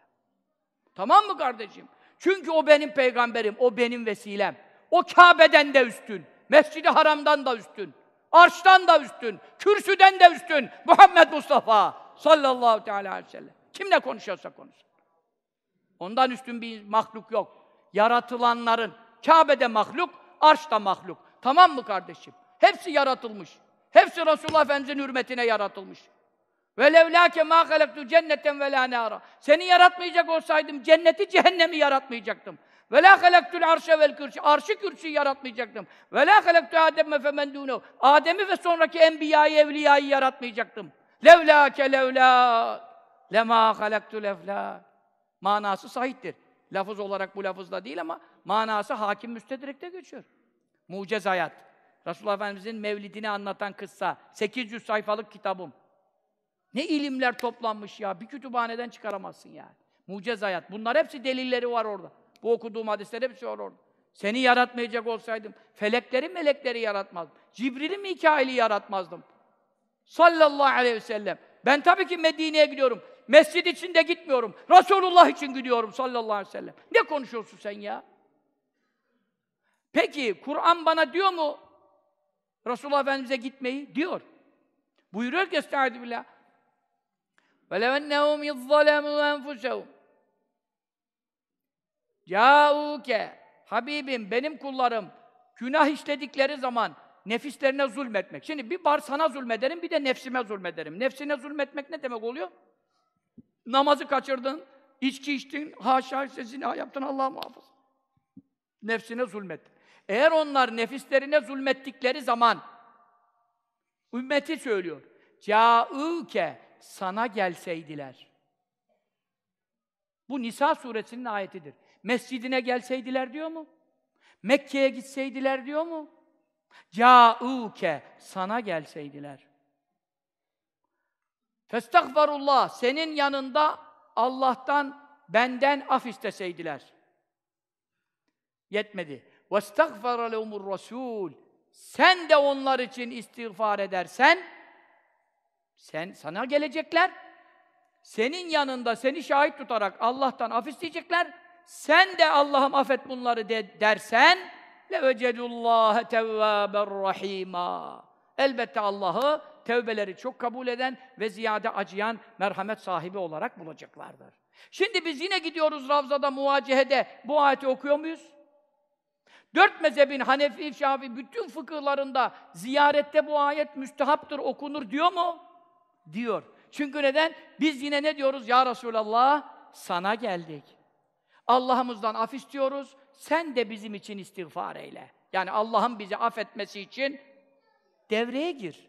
Tamam mı kardeşim? Çünkü o benim peygamberim, o benim vesilem. O Kabe'den de üstün, Mescid-i Haram'dan da üstün, Arş'tan da üstün, kürsüden de üstün. Muhammed Mustafa sallallahu teala aleyhi ve sellem. Kimle konuşuyorsa konuşsun. Ondan üstün bir mahluk yok. Yaratılanların, Kabe'de mahluk, Arş'ta mahluk. Tamam mı kardeşim? Hepsi yaratılmış. Hepsi Resulullah Efendimiz'in hürmetine yaratılmış. Ve levlâke mâ halaktu cenneten ve lâ. Seni yaratmayacak olsaydım cenneti cehennemi yaratmayacaktım. Ve lâ halaktul arşe vel kürsü. Arşı kürsüyü yaratmayacaktım. Ve lâ halaktu Adem fe men dûnehu. Adem'i ve sonraki enbiyayı, evliyayı yaratmayacaktım. Levlâke levlâ lemâ halaktul eflâ. Manası sahiptir. Lafız olarak bu lafızla değil ama manası hakim müstedrekte geçiyor. Mucez hayat. Resulullah Efendimiz'in mevlidini anlatan kıssa. 800 sayfalık kitabım. Ne ilimler toplanmış ya. Bir kütüphaneden çıkaramazsın yani. Mucez hayat. Bunlar hepsi delilleri var orada. Bu okuduğum hadisler hepsi var orada. Seni yaratmayacak olsaydım, felekleri melekleri yaratmazdım. Cibril'i Mikail'i yaratmazdım. Sallallahu aleyhi ve sellem. Ben tabii ki Medine'ye gidiyorum. Mescid için de gitmiyorum. Resulullah için gidiyorum sallallahu aleyhi ve sellem. Ne konuşuyorsun sen ya? Peki Kur'an bana diyor mu Resulullah Efendimiz'e gitmeyi? Diyor. Buyuruyor ki Estaizu billah. وَلَوْ اَنَّهُمْ يَظَّلَمُوا اَنْفُسَهُمْ Câûke Habibim, benim kullarım günah işledikleri zaman nefislerine zulmetmek. Şimdi bir bar sana zulmederim, bir de nefsime zulmederim. Nefsine zulmetmek ne demek oluyor? Namazı kaçırdın, içki içtin, haşa işte zina yaptın, Allah muhafaza. Nefsine zulmet. Eğer onlar nefislerine zulmettikleri zaman ümmeti söylüyor. Câûke sana gelseydiler. Bu Nisa suresinin ayetidir. Mescidine gelseydiler diyor mu? Mekke'ye gitseydiler diyor mu? Câûke sana gelseydiler. Festagfarullah senin yanında Allah'tan benden af isteseydiler. Yetmedi. Vestagfara lehumur rasul. Sen de onlar için istiğfar edersen sen sana gelecekler. Senin yanında seni şahit tutarak Allah'tan af isteyecekler. Sen de Allah'ım affet bunları de, dersen le vecedullaha tevvaber rahima. Elbette Allah'ı tevbeleri çok kabul eden ve ziyade acıyan merhamet sahibi olarak bulacaklardır. Şimdi biz yine gidiyoruz Ravza'da, muvacehede bu ayeti okuyor muyuz? Dört mezhebin Hanefi, Şafi bütün fıkıhlarında ziyarette bu ayet müstehaptır, okunur diyor mu? Diyor. Çünkü neden? Biz yine ne diyoruz? Ya Resulallah, sana geldik. Allah'ımızdan af istiyoruz, sen de bizim için istiğfar eyle. Yani Allah'ın bizi affetmesi için devreye gir.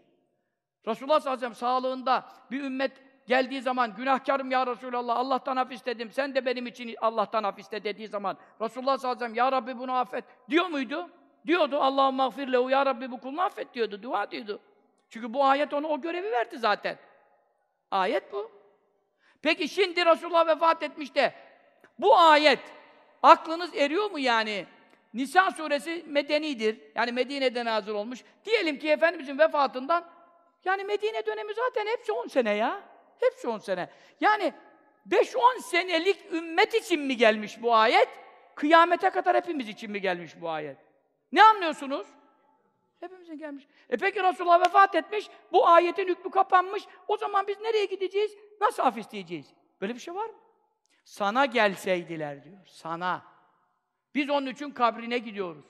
Resulullah sallallahu aleyhi ve sellem sağlığında bir ümmet geldiği zaman günahkarım ya Resulallah Allah'tan af istedim. Sen de benim için Allah'tan af iste dediği zaman Resulullah sallallahu aleyhi ve sellem ya Rabbi bunu affet diyor muydu? Diyordu. Allah'ım mağfir ya Rabbi bu kulunu affet diyordu. Dua diyordu. Çünkü bu ayet ona o görevi verdi zaten. Ayet bu. Peki şimdi Resulullah vefat etmiş de bu ayet aklınız eriyor mu yani? Nisa suresi medenidir. Yani Medine'de nazil olmuş. Diyelim ki Efendimizin vefatından yani Medine dönemi zaten hepsi 10 sene ya. Hepsi 10 sene. Yani 5-10 senelik ümmet için mi gelmiş bu ayet? Kıyamete kadar hepimiz için mi gelmiş bu ayet? Ne anlıyorsunuz? Hepimizin gelmiş. E peki Resulullah vefat etmiş, bu ayetin hükmü kapanmış. O zaman biz nereye gideceğiz? Nasıl af isteyeceğiz? Böyle bir şey var mı? Sana gelseydiler diyor. Sana. Biz onun için kabrine gidiyoruz.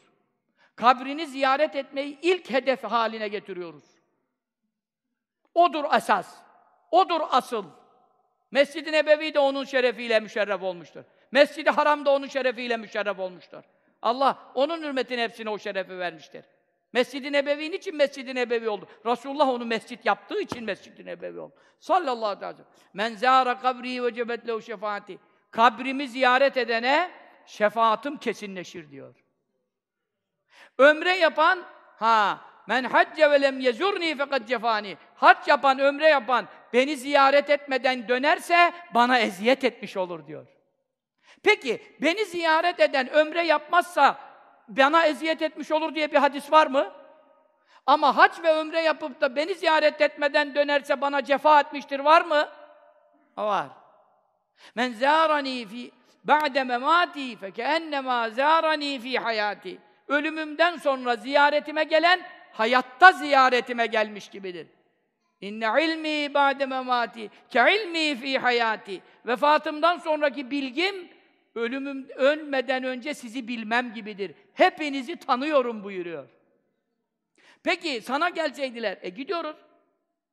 Kabrini ziyaret etmeyi ilk hedef haline getiriyoruz. Odur esas. Odur asıl. Mescid-i Nebevi de onun şerefiyle müşerref olmuştur. Mescid-i Haram da onun şerefiyle müşerref olmuştur. Allah onun hürmetine hepsine o şerefi vermiştir. Mescid-i Nebevi'nin için Mescid-i Nebevi oldu. Resulullah onu mescit yaptığı için Mescid-i Nebevi oldu. Sallallahu aleyhi ve sellem. Men zâre kabri ve cebet lehu şefaati. Kabrimi ziyaret edene şefaatim kesinleşir diyor. Ömre yapan, ha Men hacce ve lem yezurni fakat cefani. Hac yapan, ömre yapan beni ziyaret etmeden dönerse bana eziyet etmiş olur diyor. Peki beni ziyaret eden ömre yapmazsa bana eziyet etmiş olur diye bir hadis var mı? Ama hac ve ömre yapıp da beni ziyaret etmeden dönerse bana cefa etmiştir var mı? Var. Men zârani fi ba'de memâti fekeennemâ zârani fi hayâti. Ölümümden sonra ziyaretime gelen hayatta ziyaretime gelmiş gibidir. İnne ilmi ba'de memati ke ilmi fi hayati. Vefatımdan sonraki bilgim ölümüm ölmeden önce sizi bilmem gibidir. Hepinizi tanıyorum buyuruyor. Peki sana gelseydiler, e gidiyoruz.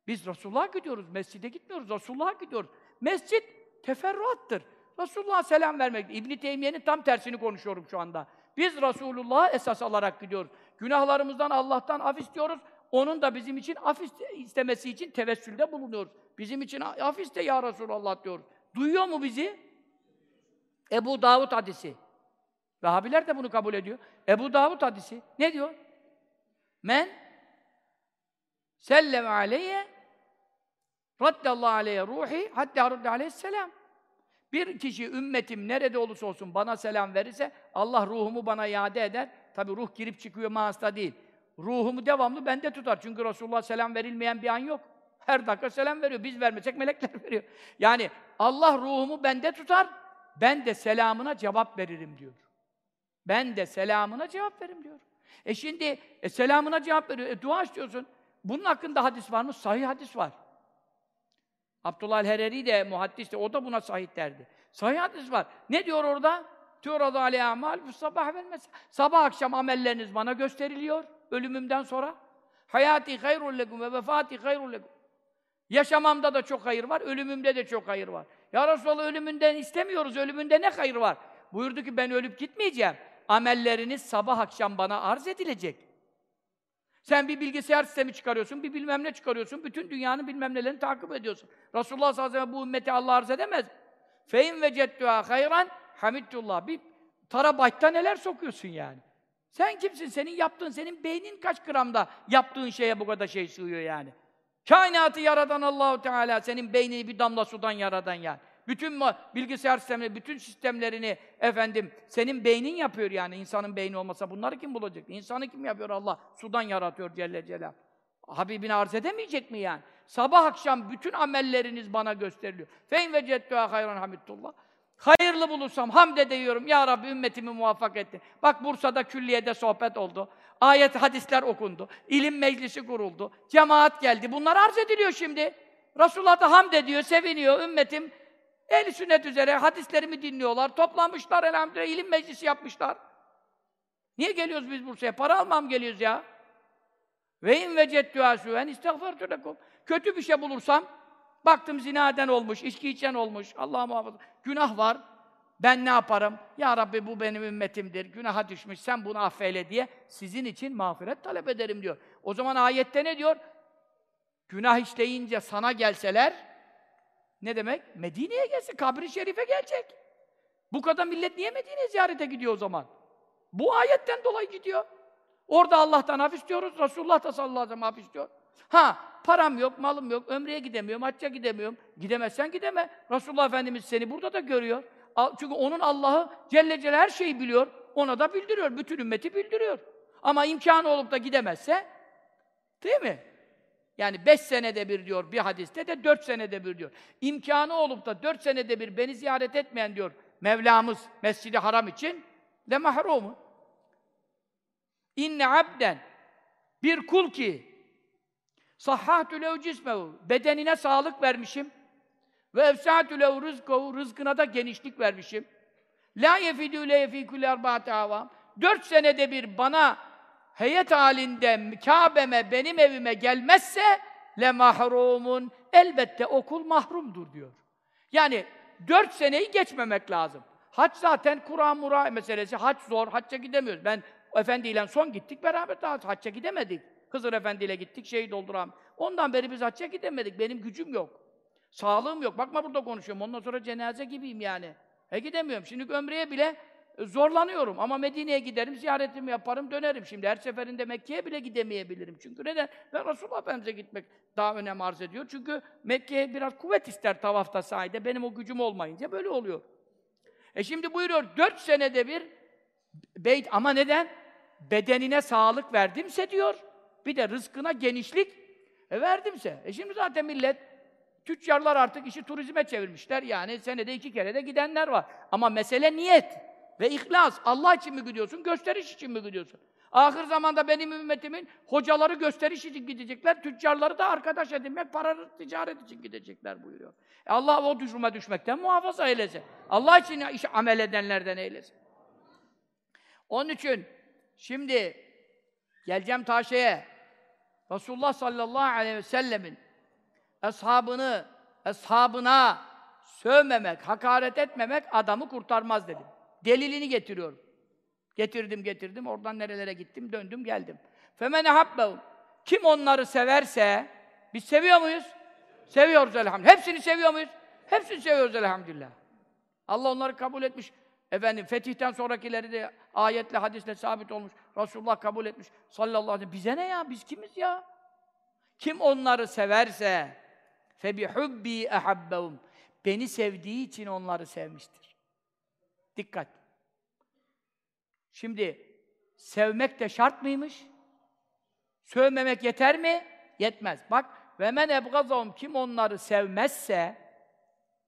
Biz Resulullah'a gidiyoruz, mescide gitmiyoruz, Resulullah'a gidiyoruz. Mescit teferruattır. Resulullah'a selam vermek. İbn Teymiye'nin tam tersini konuşuyorum şu anda. Biz Resulullah'a esas alarak gidiyoruz. Günahlarımızdan Allah'tan af istiyoruz. Onun da bizim için af istemesi için tevessülde bulunuyoruz. Bizim için af iste ya Resulallah diyoruz. Duyuyor mu bizi? Ebu Davud hadisi. Vehhabiler de bunu kabul ediyor. Ebu Davud hadisi. Ne diyor? Men sellem aleyye raddallahu aleyhe ruhi hatta rudde aleyhisselam. Bir kişi ümmetim nerede olursa olsun bana selam verirse Allah ruhumu bana iade eder. Tabi ruh girip çıkıyor manasında değil. Ruhumu devamlı bende tutar. Çünkü Resulullah selam verilmeyen bir an yok. Her dakika selam veriyor. Biz vermesek melekler veriyor. Yani Allah ruhumu bende tutar. Ben de selamına cevap veririm diyor. Ben de selamına cevap veririm diyor. E şimdi e, selamına cevap veriyor. E, dua istiyorsun. Bunun hakkında hadis var mı? Sahih hadis var. Abdullah el-Hereri de muhaddis de o da buna sahih derdi. Sahih hadis var. Ne diyor orada? Tu'radu aleyh amal bu sabah vermez. Sabah akşam amelleriniz bana gösteriliyor ölümümden sonra. Hayati hayrul lekum ve vefati hayrul lekum. Yaşamamda da çok hayır var, ölümümde de çok hayır var. Ya Resulallah ölümünden istemiyoruz, ölümünde ne hayır var? Buyurdu ki ben ölüp gitmeyeceğim. Amelleriniz sabah akşam bana arz edilecek. Sen bir bilgisayar sistemi çıkarıyorsun, bir bilmem ne çıkarıyorsun, bütün dünyanın bilmem nelerini takip ediyorsun. Resulullah sallallahu aleyhi ve sellem bu ümmeti Allah arz edemez. Fein ve ceddüha hayran hamidullah. Bir terabaytta neler sokuyorsun yani? Sen kimsin? Senin yaptığın, senin beynin kaç gramda yaptığın şeye bu kadar şey sığıyor yani? Kainatı yaradan Allahu Teala senin beynini bir damla sudan yaradan yani. Bütün bilgisayar sistemleri, bütün sistemlerini efendim senin beynin yapıyor yani. insanın beyni olmasa bunları kim bulacak? İnsanı kim yapıyor? Allah sudan yaratıyor Celle Celal. Habibini arz edemeyecek mi yani? Sabah akşam bütün amelleriniz bana gösteriliyor. Fein ve ceddüha hayran hamidullah. Hayırlı bulursam hamd ediyorum. Ya Rabbi ümmetimi muvaffak etti. Bak Bursa'da külliyede sohbet oldu. Ayet, hadisler okundu. ilim meclisi kuruldu. Cemaat geldi. Bunlar arz ediliyor şimdi. Resulullah da hamd ediyor, seviniyor. Ümmetim el sünnet üzere hadislerimi dinliyorlar. Toplanmışlar elhamdülillah, ilim meclisi yapmışlar. Niye geliyoruz biz Bursa'ya? Para almam geliyoruz ya. Ve in vecettü asüven istiğfartu lekum. Kötü bir şey bulursam, baktım zinaden olmuş, içki içen olmuş, Allah muhafaza, günah var. Ben ne yaparım? Ya Rabbi bu benim ümmetimdir, günaha düşmüş, sen bunu affeyle diye sizin için mağfiret talep ederim diyor. O zaman ayette ne diyor? Günah işleyince sana gelseler, ne demek? Medine'ye gelsin, kabri şerife gelecek. Bu kadar millet niye Medine'ye ziyarete gidiyor o zaman? Bu ayetten dolayı gidiyor. Orada Allah'tan af istiyoruz, Resulullah da sallallahu aleyhi ve sellem af istiyor. Ha, param yok, malım yok, ömreye gidemiyorum, hacca gidemiyorum. Gidemezsen gideme. Resulullah Efendimiz seni burada da görüyor. Çünkü onun Allah'ı Celle Celle her şeyi biliyor. Ona da bildiriyor, bütün ümmeti bildiriyor. Ama imkanı olup da gidemezse, değil mi? Yani beş senede bir diyor bir hadiste de dört senede bir diyor. İmkanı olup da dört senede bir beni ziyaret etmeyen diyor Mevlamız Mescid-i Haram için de mahrumu. İnne abden bir kul ki sahhatü lev cismehu bedenine sağlık vermişim ve efsatü lev rızkehu rızkına da genişlik vermişim. La yefidü le yefî kulli erbâti avam. Dört senede bir bana heyet halinde Kâbe'me, benim evime gelmezse le mahrumun. Elbette okul mahrumdur diyor. Yani dört seneyi geçmemek lazım. Hac zaten Kur'an mura meselesi. Hac zor, hacca gidemiyoruz. Ben efendiyle son gittik, beraber daha hacca gidemedik. Hızır Efendi ile gittik, şehit olduram. Ondan beri biz hacca gidemedik. Benim gücüm yok. Sağlığım yok. Bakma burada konuşuyorum. Ondan sonra cenaze gibiyim yani. E gidemiyorum. Şimdi ömreye bile e, zorlanıyorum. Ama Medine'ye giderim, ziyaretimi yaparım, dönerim. Şimdi her seferinde Mekke'ye bile gidemeyebilirim. Çünkü neden? Ben Resulullah Efendimiz'e gitmek daha önem arz ediyor. Çünkü Mekke'ye biraz kuvvet ister tavafta sahide. Benim o gücüm olmayınca böyle oluyor. E şimdi buyuruyor, dört senede bir beyt ama neden? Bedenine sağlık verdimse diyor, bir de rızkına genişlik e verdimse. E şimdi zaten millet, tüccarlar artık işi turizme çevirmişler. Yani senede iki kere de gidenler var. Ama mesele niyet ve ihlas. Allah için mi gidiyorsun, gösteriş için mi gidiyorsun? Ahir zamanda benim ümmetimin hocaları gösteriş için gidecekler, tüccarları da arkadaş edinmek, para ticaret için gidecekler buyuruyor. E Allah o düşüme düşmekten muhafaza eylesin. Allah için iş amel edenlerden eylesin. Onun için şimdi geleceğim ta şeye, Resulullah sallallahu aleyhi ve sellemin Eshabını, eshabına sövmemek, hakaret etmemek adamı kurtarmaz dedim. Delilini getiriyorum. Getirdim getirdim, oradan nerelere gittim, döndüm geldim. Femene habbehum. Kim onları severse, biz seviyor muyuz? Seviyoruz elhamdülillah. Hepsini seviyor muyuz? Hepsini seviyoruz elhamdülillah. Allah onları kabul etmiş. Efendim fetihten sonrakileri de ayetle, hadisle sabit olmuş. Resulullah kabul etmiş. Sallallahu aleyhi ve sellem. Bize ne ya? Biz kimiz ya? Kim onları severse febihubbi ehabbehum. Beni sevdiği için onları sevmiştir. Dikkat. Şimdi sevmek de şart mıymış? Sövmemek yeter mi? Yetmez. Bak ve men ebgazahum kim onları sevmezse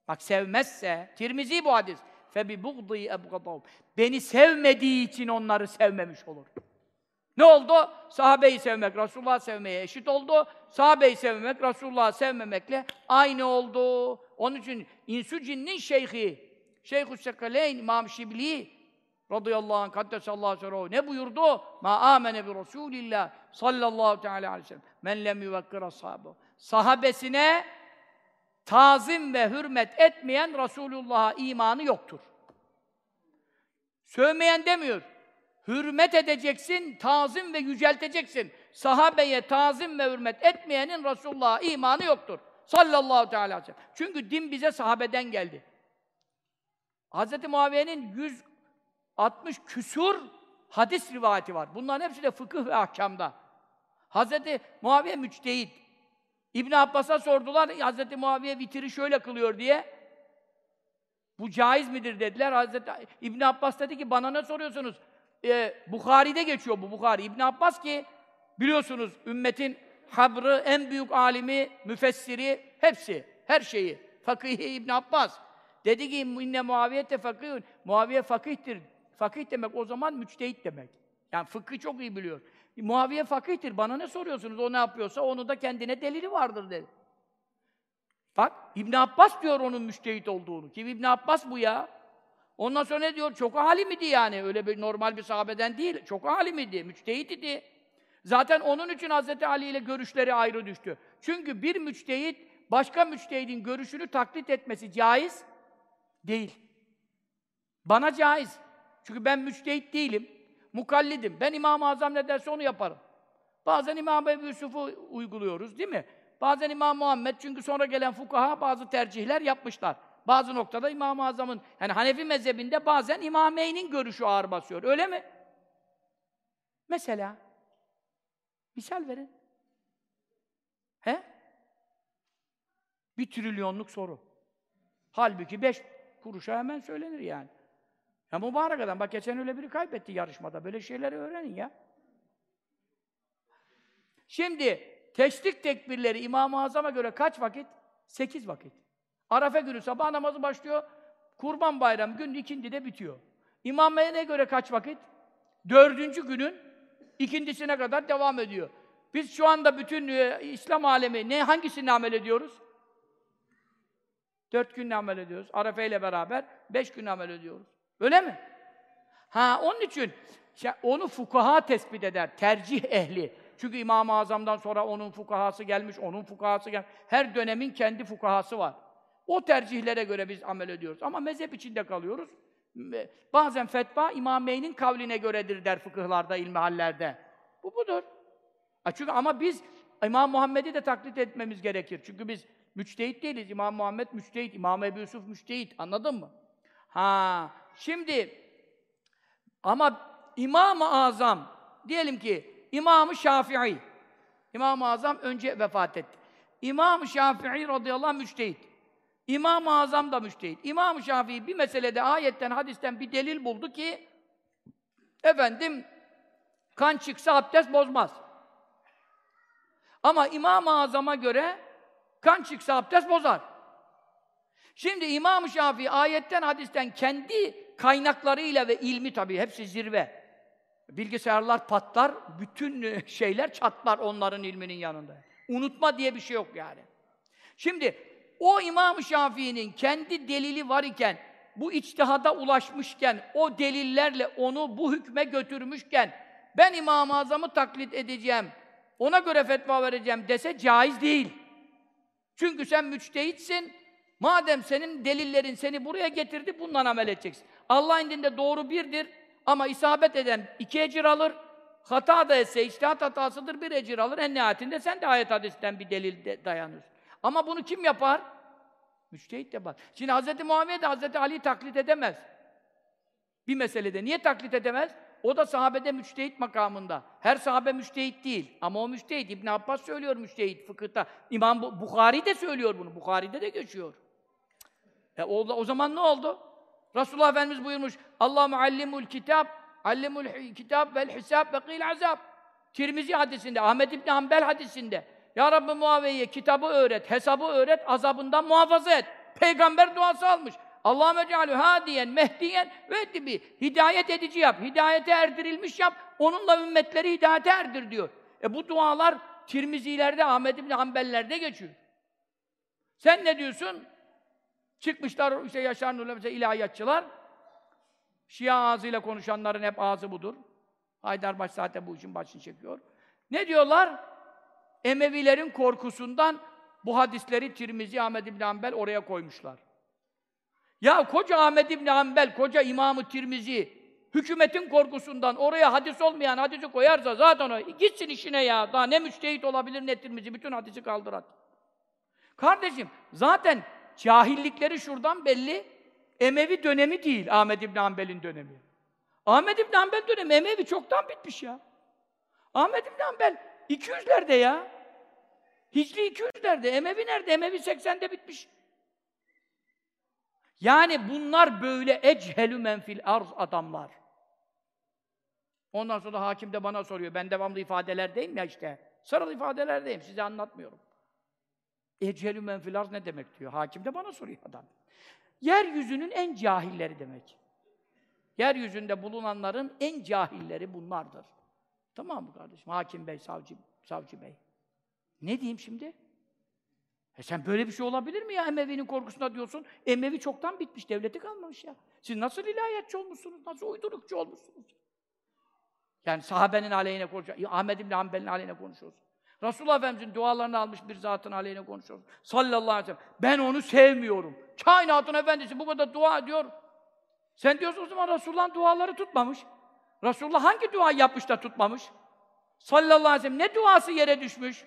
bak sevmezse Tirmizi bu hadis febi bugdi ebgadahum beni sevmediği için onları sevmemiş olur. Ne oldu? Sahabeyi sevmek Resulullah'ı sevmeye eşit oldu. Sahabeyi sevmemek Resulullah'ı sevmemekle aynı oldu. Onun için insü cinnin şeyhi Şeyhü Sekaleyn İmam Şibli radıyallahu anh kaddesallahu aleyhi ne buyurdu? Ma amene bi Resulillah sallallahu teala aleyhi ve sellem men lem yuvekkir ashabu. Sahabesine tazim ve hürmet etmeyen Resulullah'a imanı yoktur. Sövmeyen demiyor. Hürmet edeceksin, tazim ve yücelteceksin. Sahabeye tazim ve hürmet etmeyenin Resulullah'a imanı yoktur. Sallallahu teala aleyhi ve sellem. Çünkü din bize sahabeden geldi. Hz. Muaviye'nin 160 küsur hadis rivayeti var. Bunların hepsi de fıkıh ve ahkamda. Hz. Muaviye müçtehit. İbn Abbas'a sordular, Hz. Muaviye vitiri şöyle kılıyor diye. Bu caiz midir dediler. Hazreti İbn Abbas dedi ki bana ne soruyorsunuz? Ee, Bukhari'de geçiyor bu Bukhari. İbn Abbas ki biliyorsunuz ümmetin habrı, en büyük alimi, müfessiri, hepsi, her şeyi. Fakihi İbn Abbas. Dedi ki inne Muaviye fakihun. Muaviye fakihtir. Fakih demek o zaman müçtehit demek. Yani fıkhı çok iyi biliyor. Muaviye fakihtir. Bana ne soruyorsunuz? O ne yapıyorsa onu da kendine delili vardır dedi. Bak İbn Abbas diyor onun müştehit olduğunu. Kim İbn Abbas bu ya? Ondan sonra ne diyor? Çok alim idi yani. Öyle bir normal bir sahabeden değil. Çok alim idi, müçtehit idi. Zaten onun için Hz. Ali ile görüşleri ayrı düştü. Çünkü bir müçtehit başka müçtehidin görüşünü taklit etmesi caiz değil. Bana caiz. Çünkü ben müçtehit değilim. Mukallidim. Ben İmam-ı Azam ne derse onu yaparım. Bazen İmam Ebu Yusuf'u uyguluyoruz değil mi? Bazen İmam Muhammed çünkü sonra gelen fukaha bazı tercihler yapmışlar. Bazı noktada İmam-ı Azam'ın, yani Hanefi mezhebinde bazen İmameyn'in görüşü ağır basıyor. Öyle mi? Mesela, misal verin. He? Bir trilyonluk soru. Halbuki beş kuruşa hemen söylenir yani. Ya mübarek adam, bak geçen öyle biri kaybetti yarışmada. Böyle şeyleri öğrenin ya. Şimdi, teşrik tekbirleri İmam-ı Azam'a göre kaç vakit? Sekiz vakit. Arafa günü sabah namazı başlıyor, Kurban Bayramı gün ikindi de bitiyor. İmam ne göre kaç vakit? Dördüncü günün ikindisine kadar devam ediyor. Biz şu anda bütün e, İslam alemi ne hangisini amel ediyoruz? Dört gün amel ediyoruz. Arafa ile beraber beş gün amel ediyoruz. Öyle mi? Ha onun için onu fukaha tespit eder, tercih ehli. Çünkü İmam-ı Azam'dan sonra onun fukahası gelmiş, onun fukahası gelmiş. Her dönemin kendi fukahası var. O tercihlere göre biz amel ediyoruz. Ama mezhep içinde kalıyoruz. Bazen fetva İmameyn'in kavline göredir der fıkıhlarda, ilmihallerde. Bu budur. Çünkü ama biz İmam Muhammed'i de taklit etmemiz gerekir. Çünkü biz müçtehit değiliz. İmam Muhammed müçtehit, İmam Ebu Yusuf müçtehit. Anladın mı? Ha, şimdi ama İmam-ı Azam diyelim ki İmam-ı Şafii İmam-ı Azam önce vefat etti. İmam-ı Şafii radıyallahu anh müçtehit. İmam-ı Azam da müştehit. İmam-ı Şafii bir meselede ayetten, hadisten bir delil buldu ki efendim kan çıksa abdest bozmaz. Ama İmam-ı Azam'a göre kan çıksa abdest bozar. Şimdi İmam-ı Şafii ayetten, hadisten kendi kaynaklarıyla ve ilmi tabii hepsi zirve. Bilgisayarlar patlar, bütün şeyler çatlar onların ilminin yanında. Unutma diye bir şey yok yani. Şimdi o İmam-ı Şafii'nin kendi delili var iken, bu içtihada ulaşmışken, o delillerle onu bu hükme götürmüşken, ben İmam-ı Azam'ı taklit edeceğim, ona göre fetva vereceğim dese caiz değil. Çünkü sen müçtehitsin. Madem senin delillerin seni buraya getirdi, bundan amel edeceksin. Allah indinde doğru birdir ama isabet eden iki ecir alır. Hata da etse, içtihat hatasıdır, bir ecir alır. En nihayetinde sen de ayet hadisten bir delil de dayanıyorsun. Ama bunu kim yapar? Müçtehit yapar. Şimdi Hz. Muaviye de Hz. Ali'yi taklit edemez. Bir meselede. Niye taklit edemez? O da sahabede müçtehit makamında. Her sahabe müçtehit değil. Ama o müçtehit. İbn Abbas söylüyor müçtehit fıkıhta. İmam Bu- Bukhari de söylüyor bunu. Bukhari'de de geçiyor. E o, o zaman ne oldu? Resulullah Efendimiz buyurmuş. Allah muallimul kitap, allimul kitap vel hisab ve kıl azab. Tirmizi hadisinde, Ahmed İbni Hanbel hadisinde. Ya Rabbi Muaviye'ye kitabı öğret, hesabı öğret, azabından muhafaza et. Peygamber duası almış. Allahümme cealü hadiyen, mehdiyen ve ettibi. Hidayet edici yap, hidayete erdirilmiş yap. Onunla ümmetleri hidayete erdir diyor. E bu dualar Tirmizilerde, Ahmed İbni Hanbel'lerde geçiyor. Sen ne diyorsun? Çıkmışlar işte Yaşar Nur'la mesela ilahiyatçılar. Şia ağzıyla konuşanların hep ağzı budur. Haydarbaş zaten bu işin başını çekiyor. Ne diyorlar? Emevilerin korkusundan bu hadisleri Tirmizi, Ahmed İbn Hanbel oraya koymuşlar. Ya koca Ahmed İbn Hanbel, koca İmamı Tirmizi, hükümetin korkusundan oraya hadis olmayan hadisi koyarsa zaten o gitsin işine ya. Daha ne müçtehit olabilir ne Tirmizi, bütün hadisi kaldır. Kardeşim, zaten cahillikleri şuradan belli. Emevi dönemi değil Ahmed İbn Hanbel'in dönemi. Ahmed İbn Hanbel dönemi Emevi çoktan bitmiş ya. Ahmed İbn Hanbel 200'lerde ya. Hicri 200'lerde. Emevi nerede? Emevi 80'de bitmiş. Yani bunlar böyle echelü menfil arz adamlar. Ondan sonra hakim de bana soruyor. Ben devamlı ifadelerdeyim ya işte. Sarılı ifadelerdeyim. Size anlatmıyorum. Ecelü menfil arz ne demek diyor. Hakim de bana soruyor adam. Yeryüzünün en cahilleri demek. Yeryüzünde bulunanların en cahilleri bunlardır. Tamam mı kardeşim? Hakim bey, savcı, savcı bey. Ne diyeyim şimdi? E sen böyle bir şey olabilir mi ya Emevi'nin korkusunda diyorsun? Emevi çoktan bitmiş, devleti kalmamış ya. Siz nasıl ilahiyatçı olmuşsunuz, nasıl uydurukçu olmuşsunuz? Yani sahabenin aleyhine konuşuyor, Ahmed İbni Hanbel'in aleyhine konuşuyorsun. Resulullah Efendimiz'in dualarını almış bir zatın aleyhine konuşuyorsun. Sallallahu aleyhi ve sellem. Ben onu sevmiyorum. Kainatın efendisi bu kadar dua ediyor. Sen diyorsun o zaman Resulullah'ın duaları tutmamış. Resulullah hangi dua yapmış da tutmamış? Sallallahu aleyhi ve sellem ne duası yere düşmüş?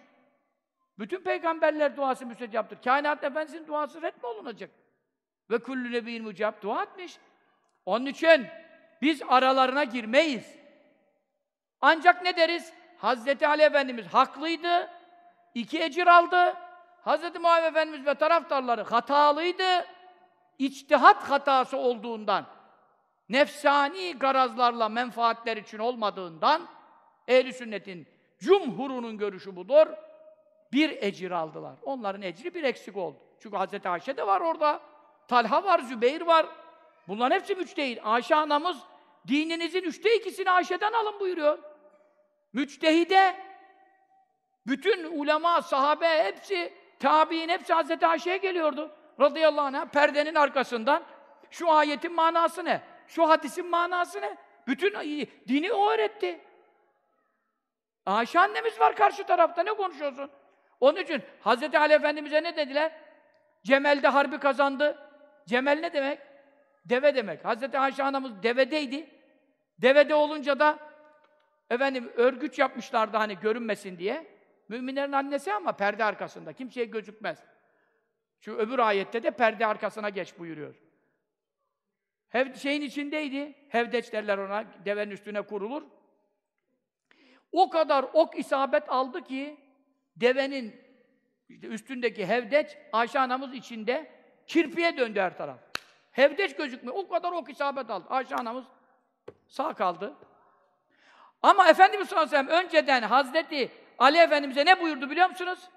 Bütün peygamberler duası müstecaptır. Kainat efendisinin duası red mi olunacak? Ve kullu nebiyyin mücab dua etmiş. Onun için biz aralarına girmeyiz. Ancak ne deriz? Hazreti Ali Efendimiz haklıydı. iki ecir aldı. Hazreti Muhammed Efendimiz ve taraftarları hatalıydı. İçtihat hatası olduğundan, nefsani garazlarla menfaatler için olmadığından, ehl sünnetin cumhurunun görüşü budur. Bir ecir aldılar. Onların ecri bir eksik oldu. Çünkü Hazreti Ayşe de var orada. Talha var, Zübeyir var. Bunların hepsi müçtehit. Ayşe anamız dininizin üçte ikisini Ayşe'den alın buyuruyor. Müçtehide bütün ulema, sahabe hepsi, tabi'in hepsi Hazreti Ayşe'ye geliyordu. Radıyallahu anh'a perdenin arkasından şu ayetin manası ne? Şu hadisin manası ne? Bütün dini o öğretti. Ayşe annemiz var karşı tarafta. Ne konuşuyorsun? Onun için Hazreti Ali Efendimiz'e ne dediler? Cemel'de harbi kazandı. Cemel ne demek? Deve demek. Hazreti Ayşe anamız devedeydi. Devede olunca da efendim örgüç yapmışlardı hani görünmesin diye. Müminlerin annesi ama perde arkasında. Kimseye gözükmez. Şu öbür ayette de perde arkasına geç buyuruyor. Hev, şeyin içindeydi. Hevdeç derler ona. Devenin üstüne kurulur. O kadar ok isabet aldı ki devenin işte üstündeki hevdeç Ayşe anamız içinde kirpiye döndü her taraf. Hevdeç gözükmüyor. O kadar ok isabet aldı. Ayşe anamız sağ kaldı. Ama Efendimiz sallallahu aleyhi ve sellem önceden Hazreti Ali Efendimiz'e ne buyurdu biliyor musunuz?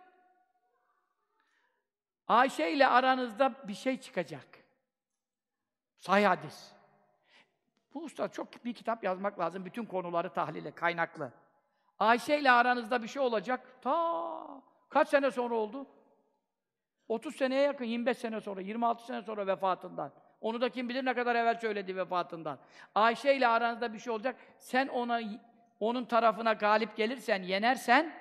Ayşe ile aranızda bir şey çıkacak. Sahih hadis. Bu usta çok bir kitap yazmak lazım. Bütün konuları tahlile, kaynaklı. Ayşe ile aranızda bir şey olacak. Ta kaç sene sonra oldu? 30 seneye yakın, 25 sene sonra, 26 sene sonra vefatından. Onu da kim bilir ne kadar evvel söyledi vefatından. Ayşe ile aranızda bir şey olacak. Sen ona onun tarafına galip gelirsen, yenersen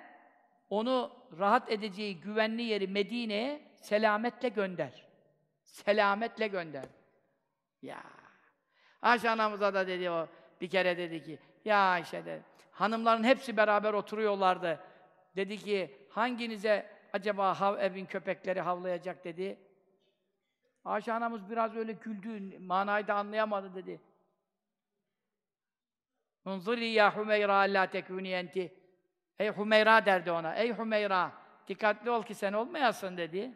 onu rahat edeceği güvenli yeri Medine'ye selametle gönder. Selametle gönder. Ya. Ayşe anamıza da dedi o bir kere dedi ki ya Ayşe de hanımların hepsi beraber oturuyorlardı. Dedi ki hanginize acaba hav evin köpekleri havlayacak dedi. Ayşe anamız biraz öyle güldü, manayı da anlayamadı dedi. Unzuri ya Hümeyra la tekuni enti. Ey Hümeyra derdi ona. Ey Hümeyra, dikkatli ol ki sen olmayasın dedi.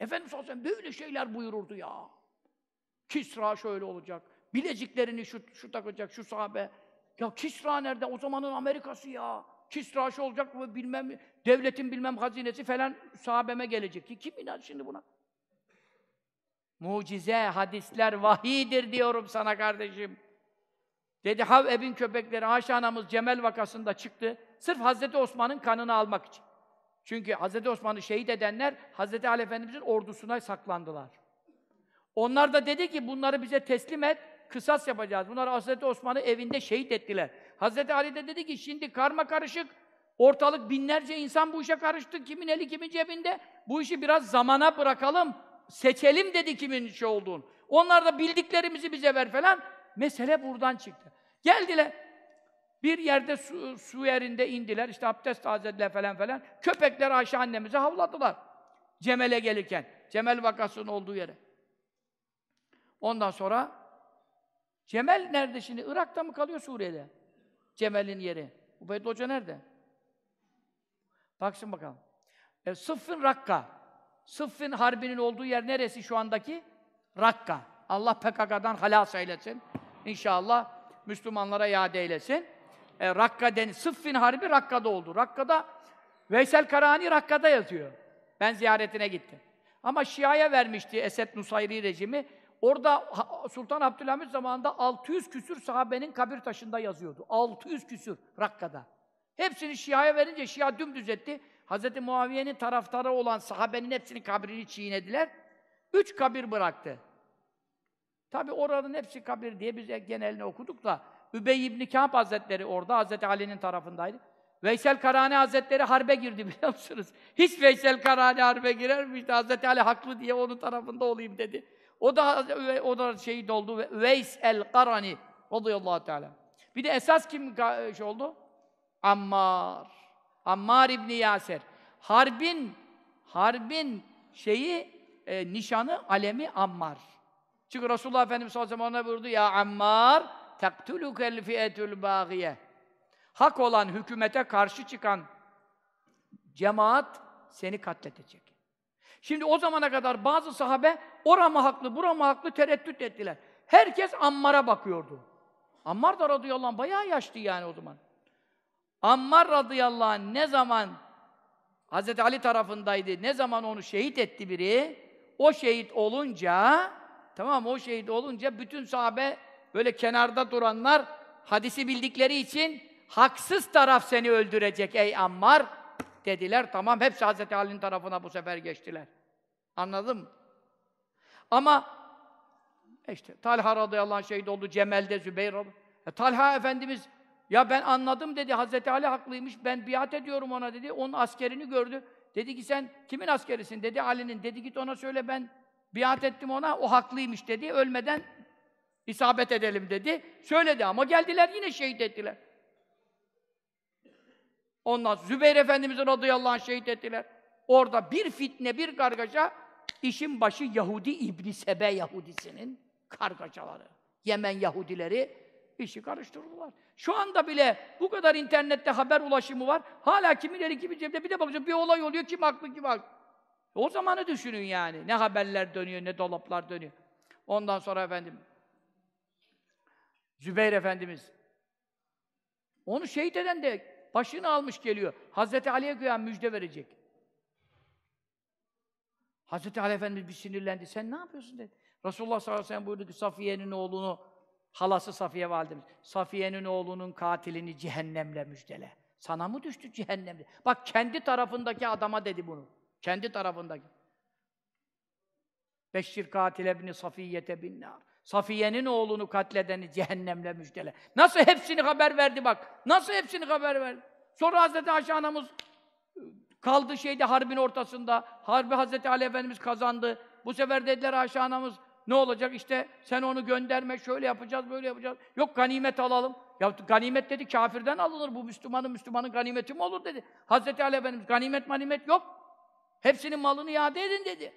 Efendimiz sallallahu böyle şeyler buyururdu ya. Kisra şöyle olacak. Bileziklerini şu, şu takacak, şu sahabe. Ya Kisra nerede? O zamanın Amerika'sı ya. Kisra şu olacak mı bilmem, devletin bilmem hazinesi falan sahabeme gelecek. Ki kim inan şimdi buna? Mucize, hadisler vahidir diyorum sana kardeşim. Dedi Hav Ebin köpekleri Ayşe anamız Cemel vakasında çıktı. Sırf Hazreti Osman'ın kanını almak için. Çünkü Hazreti Osman'ı şehit edenler Hazreti Ali Efendimiz'in ordusuna saklandılar. Onlar da dedi ki bunları bize teslim et, kısas yapacağız. Bunlar Hazreti Osman'ı evinde şehit ettiler. Hazreti Ali de dedi ki şimdi karma karışık, ortalık binlerce insan bu işe karıştı. Kimin eli kimin cebinde? Bu işi biraz zamana bırakalım, seçelim dedi kimin işi olduğunu. Onlar da bildiklerimizi bize ver falan. Mesele buradan çıktı. Geldiler. Bir yerde su, su yerinde indiler, işte abdest tazelediler falan falan. Köpekler Ayşe annemize havladılar. Cemel'e gelirken. Cemel vakasının olduğu yere. Ondan sonra Cemel nerede şimdi? Irak'ta mı kalıyor Suriye'de? Cemel'in yeri. Ubeyd Hoca nerede? Baksın bakalım. E, Sıffın Rakka. Sıffın Harbi'nin olduğu yer neresi şu andaki? Rakka. Allah PKK'dan halas eylesin. İnşallah Müslümanlara iade eylesin. E, Rakka Sıffin Harbi Rakka'da oldu. Rakka'da Veysel Karani Rakka'da yazıyor. Ben ziyaretine gittim. Ama Şia'ya vermişti Esed Nusayri rejimi. Orada Sultan Abdülhamit zamanında 600 küsür sahabenin kabir taşında yazıyordu. 600 küsür Rakka'da. Hepsini Şia'ya verince Şia dümdüz etti. Hz. Muaviye'nin taraftarı olan sahabenin hepsinin kabrini çiğnediler. Üç kabir bıraktı. Tabi oranın hepsi kabir diye biz genelini okuduk da Übey ibn Kâb Hazretleri orada Hazreti Ali'nin tarafındaydı. Veysel Karani Hazretleri harbe girdi biliyor musunuz? Hiç Veysel Karani harbe girer mi? İşte Hazreti Ali haklı diye onun tarafında olayım dedi. O da o da şehit oldu. Veys el Karani radıyallahu teala. Bir de esas kim şey oldu? Ammar. Ammar İbni Yaser. Harbin harbin şeyi e, nişanı alemi Ammar. Çünkü Resulullah Efendimiz sallallahu aleyhi ve sellem ona buyurdu ya Ammar taktulukel fi'etul bagiye. Hak olan hükümete karşı çıkan cemaat seni katledecek. Şimdi o zamana kadar bazı sahabe ora mı haklı, bura mı haklı tereddüt ettiler. Herkes Ammar'a bakıyordu. Ammar da radıyallahu anh bayağı yaşlı yani o zaman. Ammar radıyallahu anh ne zaman Hz. Ali tarafındaydı, ne zaman onu şehit etti biri, o şehit olunca, tamam o şehit olunca bütün sahabe böyle kenarda duranlar hadisi bildikleri için haksız taraf seni öldürecek ey Ammar dediler. Tamam hepsi Hz. Ali'nin tarafına bu sefer geçtiler. Anladın mı? Ama işte Talha radıyallahu anh şehit oldu, Cemel'de Zübeyir radıyallahu e, Talha Efendimiz ya ben anladım dedi, Hazreti Ali haklıymış, ben biat ediyorum ona dedi, onun askerini gördü. Dedi ki sen kimin askerisin dedi, Ali'nin. Dedi git ona söyle ben biat ettim ona, o haklıymış dedi, ölmeden isabet edelim dedi. Söyledi ama geldiler yine şehit ettiler. Ondan Zübeyir Efendimiz'i radıyallahu anh şehit ettiler. Orada bir fitne, bir kargaşa, işin başı Yahudi İbn Sebe Yahudisinin kargaşaları. Yemen Yahudileri işi karıştırdılar. Şu anda bile bu kadar internette haber ulaşımı var. Hala kimin eli kimin cebinde bir de bakacağım bir olay oluyor kim haklı kim haklı. O zamanı düşünün yani. Ne haberler dönüyor, ne dolaplar dönüyor. Ondan sonra efendim Zübeyir Efendimiz onu şehit eden de başını almış geliyor. Hazreti Ali'ye güya müjde verecek. Hazreti Ali Efendimiz bir sinirlendi. Sen ne yapıyorsun dedi. Resulullah sallallahu aleyhi ve sellem buyurdu ki Safiye'nin oğlunu halası Safiye validemiz. Safiye'nin oğlunun katilini cehennemle müjdele. Sana mı düştü cehennemle? Bak kendi tarafındaki adama dedi bunu. Kendi tarafındaki. Beşşir katil ebni Safiyete bin. Safiye'nin oğlunu katledeni cehennemle müjdele. Nasıl hepsini haber verdi bak. Nasıl hepsini haber verdi. Sonra Hazreti Ayşe anamız Kaldı şeyde harbin ortasında. Harbi Hazreti Ali Efendimiz kazandı. Bu sefer dediler Ayşe ne olacak işte sen onu gönderme şöyle yapacağız böyle yapacağız. Yok ganimet alalım. Ya ganimet dedi kafirden alınır bu Müslümanın Müslümanın ganimeti mi olur dedi. Hazreti Ali Efendimiz ganimet manimet yok. Hepsinin malını iade edin dedi.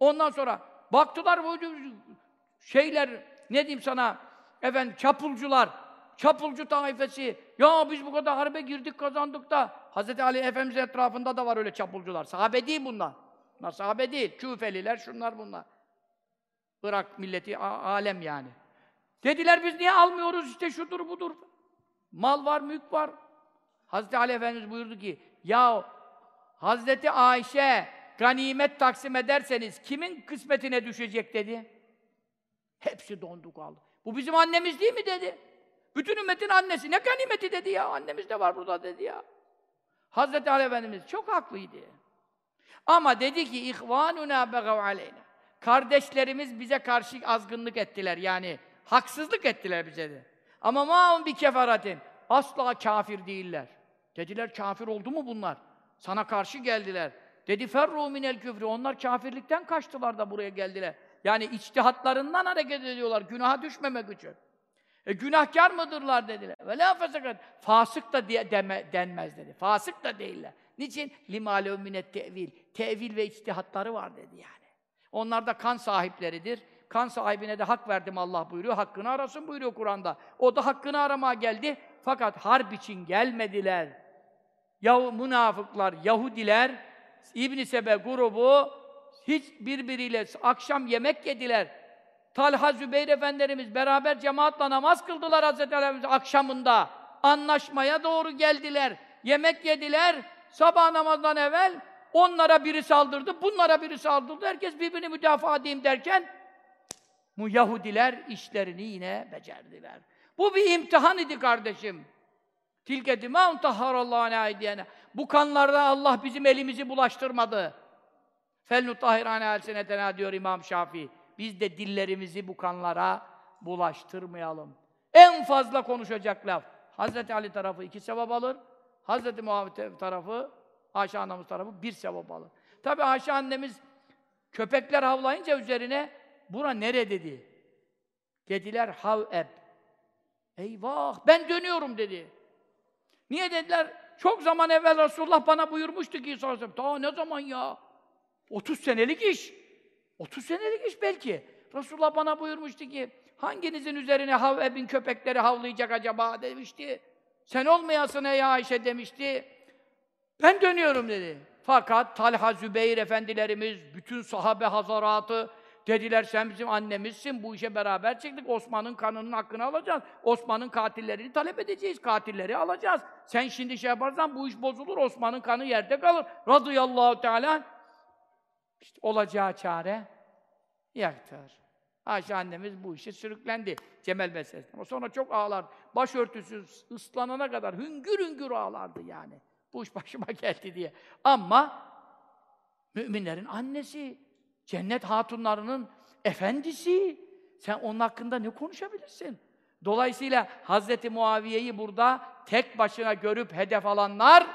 Ondan sonra baktılar bu şeyler ne diyeyim sana efendim çapulcular çapulcu taifesi ya biz bu kadar harbe girdik kazandık da Hazreti Ali Efendimiz etrafında da var öyle çapulcular. Sahabe değil bunlar. Bunlar sahabe değil. Küfeliler şunlar bunlar. Irak milleti alem yani. Dediler biz niye almıyoruz işte şudur budur. Mal var, mülk var. Hazreti Ali Efendimiz buyurdu ki ya Hazreti Ayşe ganimet taksim ederseniz kimin kısmetine düşecek dedi. Hepsi dondu kaldı. Bu bizim annemiz değil mi dedi. Bütün ümmetin annesi. Ne ganimeti dedi ya. Annemiz de var burada dedi ya. Hazreti Ali Efendimiz çok haklıydı. Ama dedi ki ihvanuna begav aleyna. Kardeşlerimiz bize karşı azgınlık ettiler yani haksızlık ettiler bize de. Ama maun bir kefaratin. Asla kafir değiller. Dediler kafir oldu mu bunlar? Sana karşı geldiler. Dedi ferru minel küfrü. Onlar kafirlikten kaçtılar da buraya geldiler. Yani içtihatlarından hareket ediyorlar. Günaha düşmemek için. E günahkar mıdırlar dediler. Ve la fesakat. Fasık da diye deme, denmez dedi. Fasık da değiller. Niçin? Limale minet tevil. Tevil ve içtihatları var dedi yani. Onlar da kan sahipleridir. Kan sahibine de hak verdim Allah buyuruyor. Hakkını arasın buyuruyor Kur'an'da. O da hakkını aramaya geldi. Fakat harp için gelmediler. Yahu münafıklar, Yahudiler, İbn Sebe grubu hiç birbiriyle akşam yemek yediler. Talha Zübeyir Efendilerimiz beraber cemaatle namaz kıldılar Hazreti Efendimiz akşamında. Anlaşmaya doğru geldiler. Yemek yediler. Sabah namazdan evvel onlara biri saldırdı, bunlara biri saldırdı. Herkes birbirini müdafaa edeyim derken bu Yahudiler işlerini yine becerdiler. Bu bir imtihan idi kardeşim. Tilke dimâun tahharallâhu aydiyene. Bu kanlarda Allah bizim elimizi bulaştırmadı. Fel nutahhirâne elsenetena diyor İmam Şafii. Biz de dillerimizi bu kanlara bulaştırmayalım. En fazla konuşacak laf. Hazreti Ali tarafı iki sevap alır. Hazreti Muhammed tarafı, Ayşe anamız tarafı bir sevap alır. Tabi Ayşe annemiz köpekler havlayınca üzerine bura nere dedi? Dediler haveb. Eyvah ben dönüyorum dedi. Niye dediler? Çok zaman evvel Resulullah bana buyurmuştu ki aleyhi Daha ne zaman ya? 30 senelik iş. 30 senelik iş belki. Resulullah bana buyurmuştu ki hanginizin üzerine havebin köpekleri havlayacak acaba demişti. Sen olmayasın ey Ayşe demişti. Ben dönüyorum dedi. Fakat Talha Zübeyir efendilerimiz, bütün sahabe hazaratı dediler sen bizim annemizsin, bu işe beraber çıktık, Osman'ın kanının hakkını alacağız. Osman'ın katillerini talep edeceğiz, katilleri alacağız. Sen şimdi şey yaparsan bu iş bozulur, Osman'ın kanı yerde kalır. Radıyallahu Teala işte olacağı çare yaktır. Ayşe annemiz bu işe sürüklendi. Cemel meselesinden. Sonra çok ağlar. Başörtüsü ıslanana kadar hüngür hüngür ağlardı yani. Bu iş başıma geldi diye. Ama müminlerin annesi, cennet hatunlarının efendisi. Sen onun hakkında ne konuşabilirsin? Dolayısıyla Hazreti Muaviye'yi burada tek başına görüp hedef alanlar,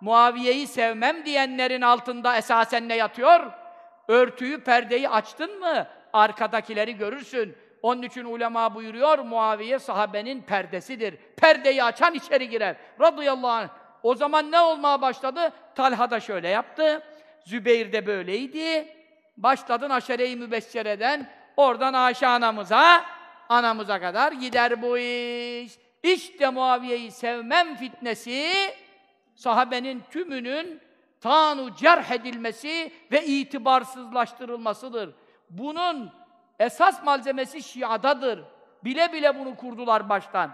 Muaviye'yi sevmem diyenlerin altında esasen ne yatıyor? Örtüyü, perdeyi açtın mı? Arkadakileri görürsün. Onun için ulema buyuruyor, Muaviye sahabenin perdesidir. Perdeyi açan içeri girer. Radıyallahu anh. O zaman ne olmaya başladı? Talha da şöyle yaptı. Zübeyir de böyleydi. Başladın aşere-i mübeşşereden, oradan Ayşe anamıza, anamıza kadar gider bu iş. İşte Muaviye'yi sevmem fitnesi, sahabenin tümünün tanu cerh edilmesi ve itibarsızlaştırılmasıdır. Bunun esas malzemesi Şia'dadır. Bile bile bunu kurdular baştan.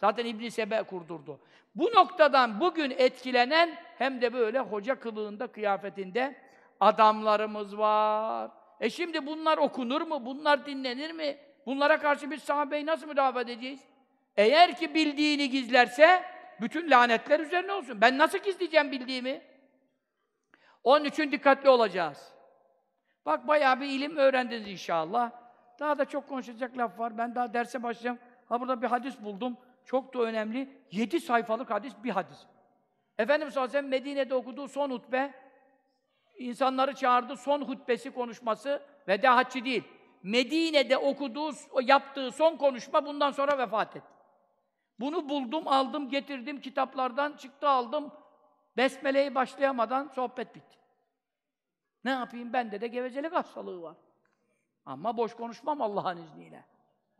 Zaten İbn Sebe kurdurdu. Bu noktadan bugün etkilenen hem de böyle hoca kılığında, kıyafetinde adamlarımız var. E şimdi bunlar okunur mu? Bunlar dinlenir mi? Bunlara karşı biz sahabeyi nasıl müdafaa edeceğiz? Eğer ki bildiğini gizlerse bütün lanetler üzerine olsun. Ben nasıl gizleyeceğim bildiğimi? Onun için dikkatli olacağız. Bak bayağı bir ilim öğrendiniz inşallah. Daha da çok konuşacak laf var. Ben daha derse başlayacağım. Ha burada bir hadis buldum. Çok da önemli. Yedi sayfalık hadis, bir hadis. Efendimiz sallallahu Medine'de okuduğu son hutbe, insanları çağırdı, son hutbesi konuşması, veda haccı değil. Medine'de okuduğu, yaptığı son konuşma bundan sonra vefat etti. Bunu buldum, aldım, getirdim kitaplardan, çıktı aldım. Besmele'yi başlayamadan sohbet bitti. Ne yapayım? Bende de gevezelik hastalığı var. Ama boş konuşmam Allah'ın izniyle.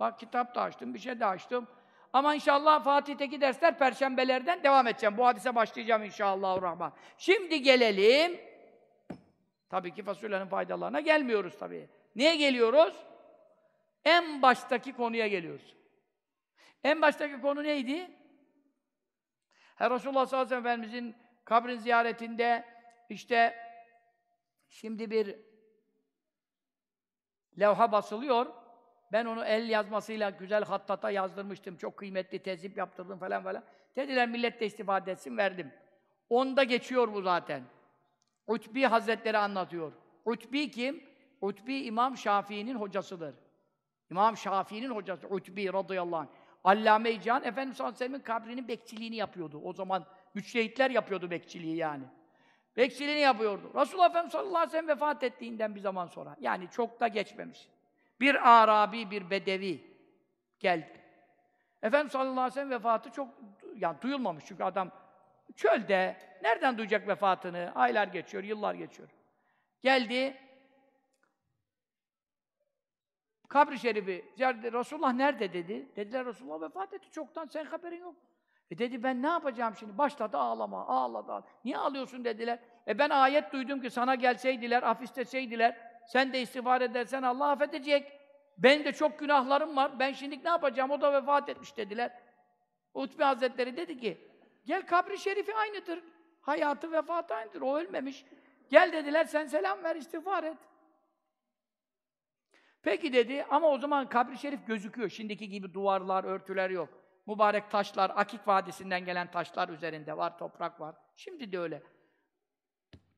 Bak kitap da açtım, bir şey de açtım. Ama inşallah Fatih'teki dersler perşembelerden devam edeceğim. Bu hadise başlayacağım inşallah rahman. Şimdi gelelim. Tabii ki fasulyenin faydalarına gelmiyoruz tabii. Niye geliyoruz? En baştaki konuya geliyoruz. En baştaki konu neydi? Her Resulullah sallallahu aleyhi ve sellem kabrin ziyaretinde işte şimdi bir levha basılıyor. Ben onu el yazmasıyla güzel hattata yazdırmıştım. Çok kıymetli tezip yaptırdım falan falan. Dediler millet de istifade etsin, verdim. Onda geçiyor bu zaten. Utbi Hazretleri anlatıyor. Utbi kim? Utbi İmam Şafii'nin hocasıdır. İmam Şafii'nin hocası Utbi radıyallahu anh. Allame-i Can, Efendimiz sallallahu aleyhi ve kabrinin bekçiliğini yapıyordu. O zaman müçtehitler yapıyordu bekçiliği yani. Bekçiliğini yapıyordu. Resulullah Efendimiz sallallahu aleyhi ve sellem vefat ettiğinden bir zaman sonra. Yani çok da geçmemiş. Bir Arabi, bir Bedevi geldi. Efendimiz sallallahu aleyhi ve sellem vefatı çok yani duyulmamış çünkü adam çölde nereden duyacak vefatını? Aylar geçiyor, yıllar geçiyor. Geldi. Kabri şerifi, Resulullah nerede dedi. Dediler Resulullah vefat etti çoktan, sen haberin yok. E dedi ben ne yapacağım şimdi? Başladı ağlama, ağladı, ağladı. Niye ağlıyorsun dediler. E ben ayet duydum ki sana gelseydiler, af sen de istiğfar edersen Allah affedecek. Benim de çok günahlarım var, ben şimdi ne yapacağım? O da vefat etmiş dediler. Utbi Hazretleri dedi ki, gel kabri şerifi aynıdır. Hayatı, vefatı aynıdır. O ölmemiş. Gel dediler, sen selam ver, istiğfar et. Peki dedi ama o zaman kabri şerif gözüküyor. Şimdiki gibi duvarlar, örtüler yok. Mübarek taşlar, Akik Vadisi'nden gelen taşlar üzerinde var, toprak var. Şimdi de öyle.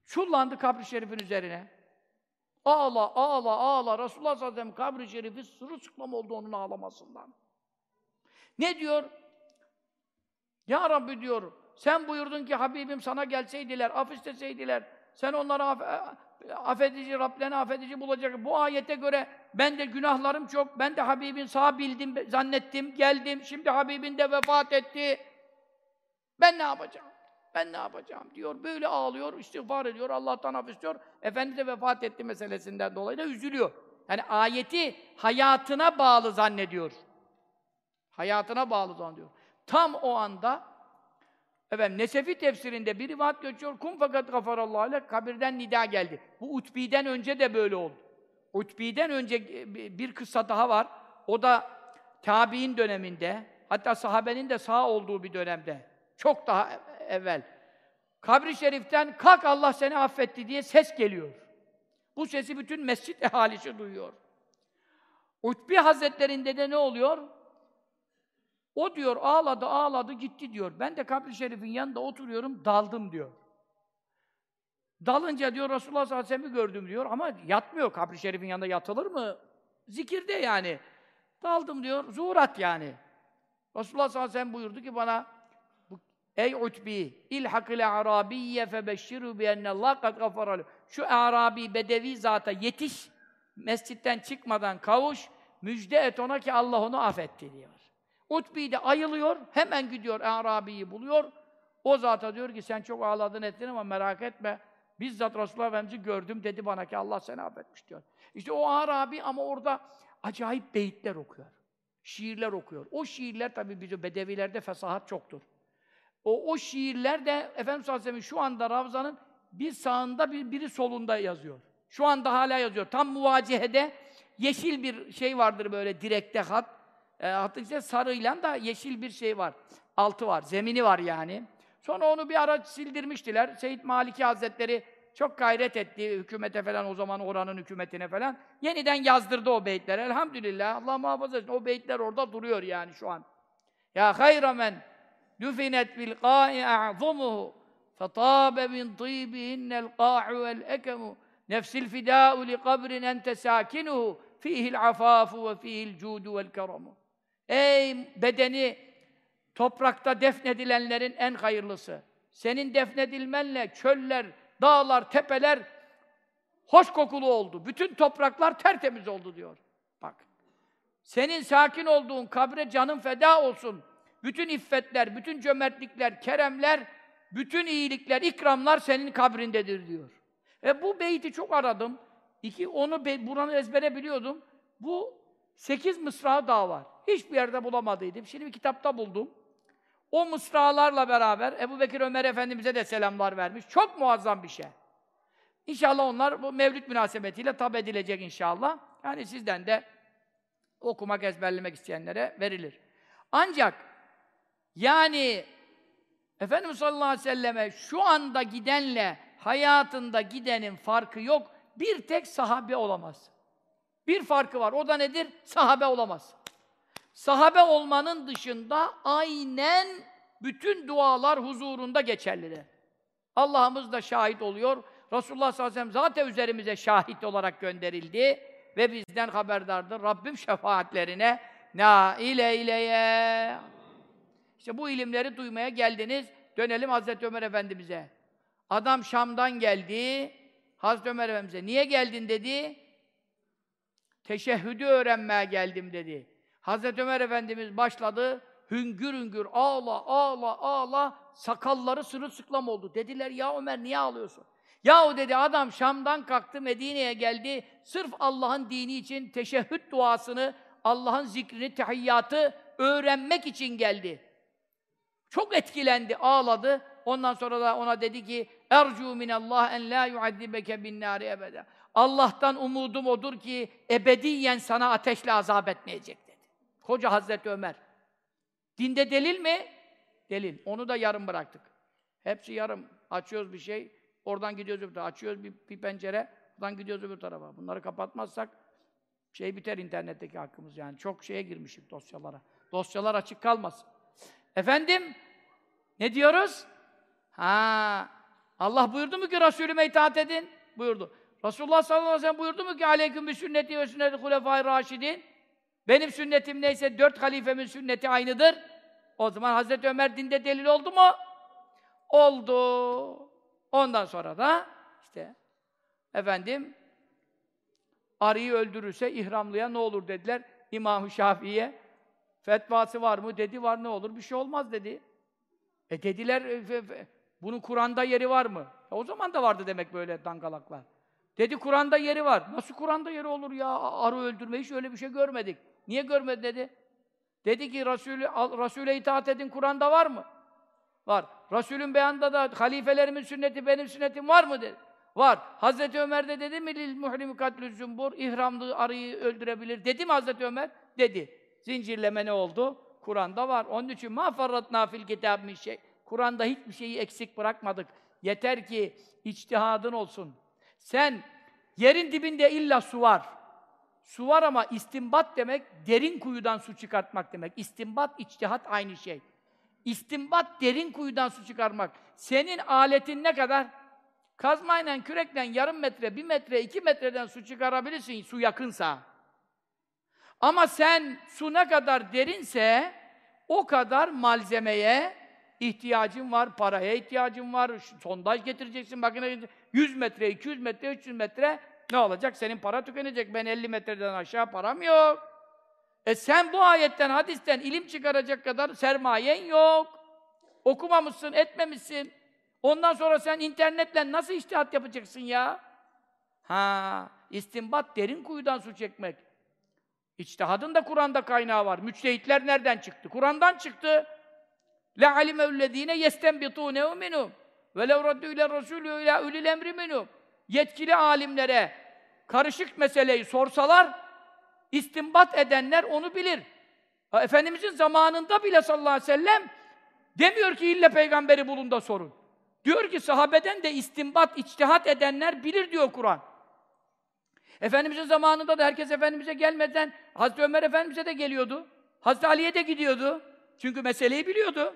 Çullandı kabri şerifin üzerine. Ağla, ağla, ağla. Resulullah sallallahu aleyhi ve sellem kabri şerifi sırılsıklam oldu onun ağlamasından. Ne diyor? Ya Rabbi diyor, sen buyurdun ki Habibim sana gelseydiler, af isteseydiler, sen onları af affedici, Rablerini affedici bulacak. Bu ayete göre ben de günahlarım çok, ben de Habibin sağ bildim, zannettim, geldim, şimdi Habibin de vefat etti. Ben ne yapacağım? Ben ne yapacağım diyor. Böyle ağlıyor, istiğfar ediyor, Allah'tan af istiyor. Efendi de vefat etti meselesinden dolayı da üzülüyor. Yani ayeti hayatına bağlı zannediyor. Hayatına bağlı zannediyor. Tam o anda Efendim Nesefi tefsirinde bir rivayet geçiyor. Kum fakat gafarallahu ile kabirden nida geldi. Bu Utbi'den önce de böyle oldu. Utbi'den önce e, bir kıssa daha var. O da tabi'in döneminde, hatta sahabenin de sağ olduğu bir dönemde. Çok daha evvel. Kabri şeriften kalk Allah seni affetti diye ses geliyor. Bu sesi bütün mescit ehalisi duyuyor. Utbi Hazretlerinde de ne oluyor? O diyor ağladı ağladı gitti diyor. Ben de kabri şerifin yanında oturuyorum daldım diyor. Dalınca diyor Resulullah sallallahu aleyhi ve sellem'i gördüm diyor ama yatmıyor kabri şerifin yanında yatılır mı? Zikirde yani. Daldım diyor. Zuhurat yani. Resulullah sallallahu aleyhi ve sellem buyurdu ki bana Ey utbi ilhak ile arabiyye febeşşiru bi ennallah kad gafaralu. Şu arabi bedevi zata yetiş mescitten çıkmadan kavuş müjde et ona ki Allah onu affetti diyor. Utbi de ayılıyor, hemen gidiyor Arabi'yi buluyor. O zata diyor ki sen çok ağladın ettin ama merak etme. Bizzat Resulullah Efendimiz'i gördüm dedi bana ki Allah seni affetmiş diyor. İşte o Arabi ama orada acayip beyitler okuyor. Şiirler okuyor. O şiirler tabii bizim bedevilerde fesahat çoktur. O, o şiirler de Efendimiz Aleyhisselam'ın şu anda Ravza'nın bir sağında bir, biri solunda yazıyor. Şu anda hala yazıyor. Tam muvacihede yeşil bir şey vardır böyle direkte hat. E, hatta işte sarıyla da yeşil bir şey var. Altı var, zemini var yani. Sonra onu bir ara sildirmiştiler. Seyyid Maliki Hazretleri çok gayret etti hükümete falan o zaman oranın hükümetine falan. Yeniden yazdırdı o beytleri. Elhamdülillah Allah muhafaza etsin. O beytler orada duruyor yani şu an. Ya hayra men dufinet bil qa'i a'zumuhu fetabe min tibihinnel qa'u vel ekemu nefsil fidâ'u li kabrin ente sâkinuhu fihil afâfu ve fihil cûdu vel keramu. Ey bedeni toprakta defnedilenlerin en hayırlısı. senin defnedilmenle çöller, dağlar, tepeler hoş kokulu oldu. Bütün topraklar tertemiz oldu diyor. Bak. Senin sakin olduğun kabre canın feda olsun. Bütün iffetler, bütün cömertlikler, keremler, bütün iyilikler, ikramlar senin kabrindedir diyor. E bu beyti çok aradım. İki, onu buranı ezbere biliyordum. Bu sekiz mısrağı daha var. Hiçbir yerde bulamadıydım. Şimdi bir kitapta buldum. O mısralarla beraber Ebu Bekir Ömer Efendimiz'e de selamlar vermiş. Çok muazzam bir şey. İnşallah onlar bu mevlüt münasebetiyle tab edilecek inşallah. Yani sizden de okumak, ezberlemek isteyenlere verilir. Ancak yani Efendimiz sallallahu aleyhi ve selleme şu anda gidenle hayatında gidenin farkı yok. Bir tek sahabe olamaz. Bir farkı var. O da nedir? Sahabe olamaz. Sahabe olmanın dışında aynen bütün dualar huzurunda geçerlidir. Allah'ımız da şahit oluyor. Resulullah sallallahu aleyhi ve sellem zaten üzerimize şahit olarak gönderildi ve bizden haberdardır. Rabbim şefaatlerine nail eyleye. İşte bu ilimleri duymaya geldiniz. Dönelim Hazreti Ömer Efendimiz'e. Adam Şam'dan geldi. Hazreti Ömer Efendimiz'e niye geldin dedi. Teşehhüdü öğrenmeye geldim dedi. Hazreti Ömer Efendimiz başladı. Hüngür hüngür ağla ağla ağla sakalları sırılsıklam oldu. Dediler ya Ömer niye ağlıyorsun? Yahu dedi adam Şam'dan kalktı Medine'ye geldi. Sırf Allah'ın dini için teşehhüd duasını, Allah'ın zikrini, tehiyyatı öğrenmek için geldi. Çok etkilendi, ağladı. Ondan sonra da ona dedi ki ercu minallah en la yuaddibeke bin nari ebede. Allah'tan umudum odur ki ebediyen sana ateşle azap etmeyecek dedi. Koca Hazreti Ömer. Dinde delil mi? Delil. Onu da yarım bıraktık. Hepsi yarım. Açıyoruz bir şey, oradan gidiyoruz öbür tarafa. Açıyoruz bir, bir pencere, oradan gidiyoruz öbür tarafa. Bunları kapatmazsak şey biter internetteki hakkımız yani. Çok şeye girmişik dosyalara. Dosyalar açık kalmasın. Efendim, ne diyoruz? Ha, Allah buyurdu mu ki Resulüme itaat edin? Buyurdu. Resulullah sallallahu aleyhi ve sellem buyurdu mu ki aleyküm bi sünneti ve sünneti hulefâi raşidin? Benim sünnetim neyse dört halifemin sünneti aynıdır. O zaman Hazreti Ömer dinde delil oldu mu? Oldu. Ondan sonra da işte efendim arıyı öldürürse ihramlıya ne olur dediler İmam-ı Şafii'ye. Fetvası var mı? Dedi var ne olur? Bir şey olmaz dedi. E dediler e, bunun Kur'an'da yeri var mı? O zaman da vardı demek böyle dangalaklar. Dedi Kur'an'da yeri var. Nasıl Kur'an'da yeri olur ya? Arı öldürme hiç öyle bir şey görmedik. Niye görmedi dedi. Dedi ki Resulü, Resul'e itaat edin Kur'an'da var mı? Var. Resul'ün beyanında da halifelerimin sünneti benim sünnetim var mı dedi. Var. Hazreti Ömer de dedi mi lil muhrimi katlü zumbur ihramlı arıyı öldürebilir. Dedi mi Hazreti Ömer? Dedi. Zincirleme ne oldu? Kur'an'da var. Onun için ma farratna fil kitab min şey. Kur'an'da hiçbir şeyi eksik bırakmadık. Yeter ki içtihadın olsun. Sen yerin dibinde illa su var. Su var ama istimbat demek derin kuyudan su çıkartmak demek. İstimbat, içtihat aynı şey. İstimbat derin kuyudan su çıkarmak. Senin aletin ne kadar? Kazmayla, kürekle yarım metre, bir metre, iki metreden su çıkarabilirsin, su yakınsa. Ama sen su ne kadar derinse, o kadar malzemeye ihtiyacın var, paraya ihtiyacın var, sondaj getireceksin, makine getireceksin. 100 metre, 200 metre, 300 metre ne olacak? Senin para tükenecek. Ben 50 metreden aşağı param yok. E sen bu ayetten, hadisten ilim çıkaracak kadar sermayen yok. Okumamışsın, etmemişsin. Ondan sonra sen internetle nasıl iştihat yapacaksın ya? Ha, istimbat derin kuyudan su çekmek. İçtihadın da Kur'an'da kaynağı var. Müçtehitler nereden çıktı? Kur'an'dan çıktı. La alimevlezine yestenbitûnehu minhum ve lev raddu ile rasulü ile ulil emri minhum. Yetkili alimlere karışık meseleyi sorsalar istimbat edenler onu bilir. Efendimizin zamanında bile sallallahu aleyhi ve sellem demiyor ki illa peygamberi bulun da sorun. Diyor ki sahabeden de istimbat, içtihat edenler bilir diyor Kur'an. Efendimizin zamanında da herkes Efendimiz'e gelmeden Hazreti Ömer Efendimiz'e de geliyordu. Hazreti Ali'ye de gidiyordu. Çünkü meseleyi biliyordu.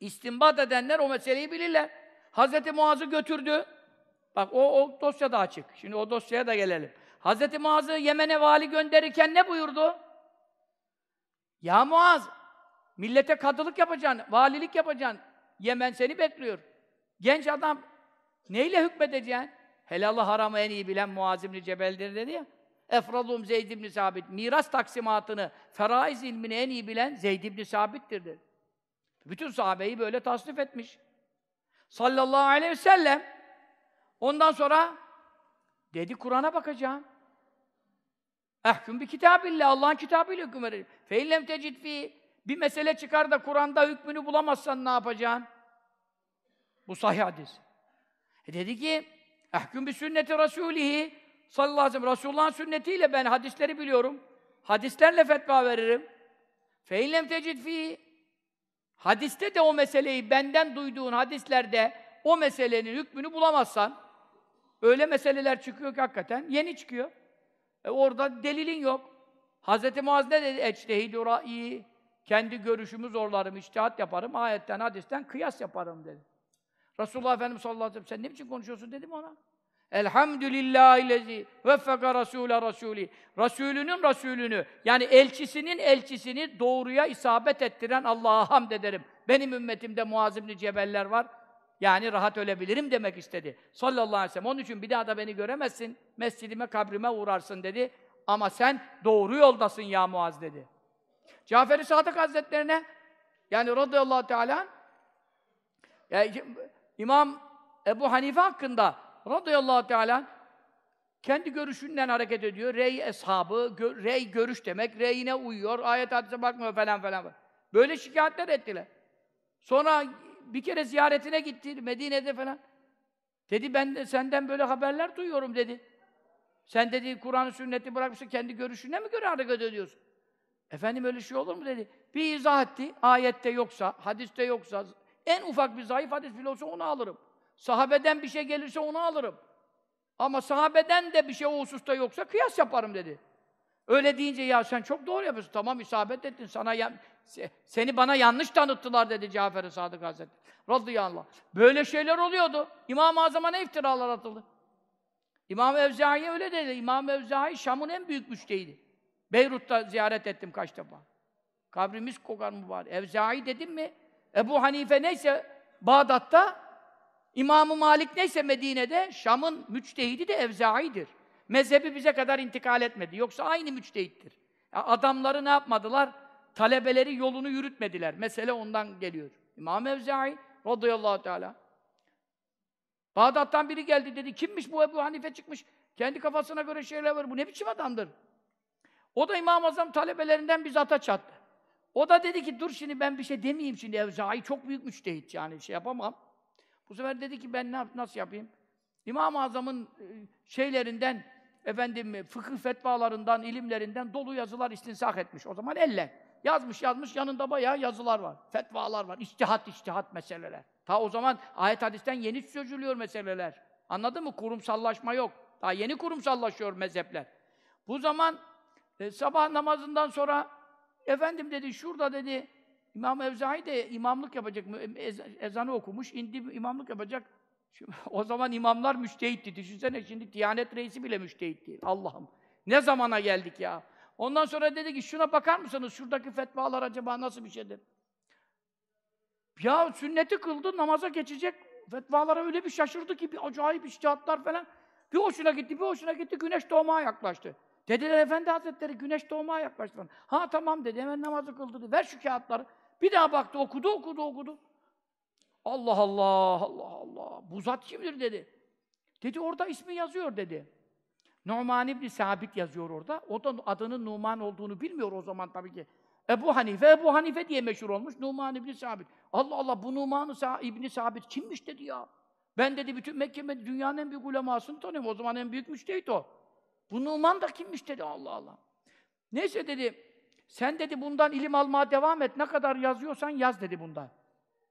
İstimbat edenler o meseleyi bilirler. Hazreti Muaz'ı götürdü. Bak o, o dosya da açık. Şimdi o dosyaya da gelelim. Hazreti Muaz'ı Yemen'e vali gönderirken ne buyurdu? Ya Muaz, millete kadılık yapacaksın, valilik yapacaksın. Yemen seni bekliyor. Genç adam neyle hükmedeceksin? Helalı haramı en iyi bilen Muaz İbni Cebel'dir dedi ya. Efradum Zeyd İbni Sabit. Miras taksimatını, feraiz ilmini en iyi bilen Zeyd İbni Sabit'tir dedi. Bütün sahabeyi böyle tasnif etmiş. Sallallahu aleyhi ve sellem. Ondan sonra dedi Kur'an'a bakacağım. Ehküm bir kitabillah, Allah'ın kitabıyla hüküm verir. Fe illem tecid fi bir mesele çıkar da Kur'an'da hükmünü bulamazsan ne yapacaksın? Bu sahih hadis. E dedi ki, ehküm bir sünneti Rasûlihi sallallahu aleyhi ve sellem. Resulullah'ın sünnetiyle ben hadisleri biliyorum. Hadislerle fetva veririm. Fe illem tecid fi Hadiste de o meseleyi benden duyduğun hadislerde o meselenin hükmünü bulamazsan öyle meseleler çıkıyor ki hakikaten yeni çıkıyor. E orada delilin yok. Hz. Muaz ne dedi? Ectehidü ra'i kendi görüşümü zorlarım, içtihat yaparım, ayetten, hadisten kıyas yaparım dedi. Resulullah Efendimiz sallallahu aleyhi ve sellem sen ne biçim konuşuyorsun dedim ona. Elhamdülillahillezî veffeka rasûle rasûlî. Resulünün Resulünü, yani elçisinin elçisini doğruya isabet ettiren Allah'a hamd ederim. Benim ümmetimde Muaz ibn Cebeller var. Yani rahat ölebilirim demek istedi. Sallallahu aleyhi ve sellem. Onun için bir daha da beni göremezsin. Mescidime, kabrime uğrarsın dedi. Ama sen doğru yoldasın ya Muaz dedi. Cafer-i Sadık Hazretlerine yani radıyallahu teala yani İmam Ebu Hanife hakkında radıyallahu teala kendi görüşünden hareket ediyor. Rey eshabı, gö rey görüş demek. Reyine uyuyor, ayet hadise bakmıyor falan falan. Böyle şikayetler ettiler. Sonra bir kere ziyaretine gitti Medine'de falan. Dedi ben de senden böyle haberler duyuyorum dedi. Sen dedi Kur'an-ı sünneti bırakmışsın kendi görüşüne mi göre hareket ediyorsun? Efendim öyle şey olur mu dedi. Bir izah etti. Ayette yoksa, hadiste yoksa, en ufak bir zayıf hadis bile olsa onu alırım. Sahabeden bir şey gelirse onu alırım. Ama sahabeden de bir şey o hususta yoksa kıyas yaparım dedi. Öyle deyince ya sen çok doğru yapıyorsun. Tamam isabet ettin. Sana seni bana yanlış tanıttılar dedi Cafer-i Sadık Hazretleri. Radıyallahu anh. Böyle şeyler oluyordu. İmam-ı Azam'a ne iftiralar atıldı? İmam Evzai öyle dedi. İmam Evzai Şam'ın en büyük müştehidi. Beyrut'ta ziyaret ettim kaç defa. Kabrimiz kokar mübarek. Evzai dedim mi? Ebu Hanife neyse Bağdat'ta, İmam-ı Malik neyse Medine'de, Şam'ın müçtehidi de Evzai'dir. Mezhebi bize kadar intikal etmedi. Yoksa aynı müçtehittir. Adamları ne yapmadılar? Talebeleri yolunu yürütmediler. Mesele ondan geliyor. İmam Evzai radıyallahu teala. Bağdat'tan biri geldi dedi, kimmiş bu Ebu Hanife çıkmış? Kendi kafasına göre şeyler var. Bu ne biçim adamdır? O da İmam-ı Azam talebelerinden bir zata çattı. O da dedi ki dur şimdi ben bir şey demeyeyim şimdi Evzai çok büyük müçtehit yani şey yapamam. Bu sefer dedi ki ben ne nasıl yapayım? İmam-ı Azam'ın e, şeylerinden efendim fıkıh fetvalarından, ilimlerinden dolu yazılar istinsak etmiş. O zaman elle. Yazmış yazmış yanında bayağı yazılar var. Fetvalar var. İçtihat içtihat meseleler. Ta o zaman ayet hadisten yeni çözülüyor meseleler. Anladın mı? Kurumsallaşma yok. Daha yeni kurumsallaşıyor mezhepler. Bu zaman e, sabah namazından sonra efendim dedi şurada dedi İmam Evzai de imamlık yapacak. Ez, ezanı okumuş, indi imamlık yapacak. Şimdi, o zaman imamlar müştehitti. Düşünsene şimdi Diyanet reisi bile müştehit değil. Allah'ım. Ne zamana geldik ya? Ondan sonra dedi ki şuna bakar mısınız? Şuradaki fetvalar acaba nasıl bir şeydir? Ya sünneti kıldı, namaza geçecek. Fetvalara öyle bir şaşırdı ki bir acayip iştihatlar falan. Bir hoşuna gitti, bir hoşuna gitti. Güneş doğmaya yaklaştı. Dediler Efendi Hazretleri güneş doğmaya yaklaştı falan. Ha tamam dedi, hemen namazı kıldı dedi. Ver şu kağıtları. Bir daha baktı, okudu, okudu, okudu. Allah Allah, Allah Allah. Bu zat kimdir dedi. Dedi orada ismi yazıyor dedi. Numan İbni Sabit yazıyor orada. O da adının Numan olduğunu bilmiyor o zaman tabii ki. Ebu Hanife, Ebu Hanife diye meşhur olmuş. Numan İbni Sabit. Allah Allah bu Numan İbni Sabit kimmiş dedi ya. Ben dedi bütün Mekke, dünyanın en büyük ulemasını tanıyorum. O zaman en büyük müştehit o. Bu Numan da kimmiş dedi Allah Allah. Neyse dedi, sen dedi bundan ilim almaya devam et. Ne kadar yazıyorsan yaz dedi bundan.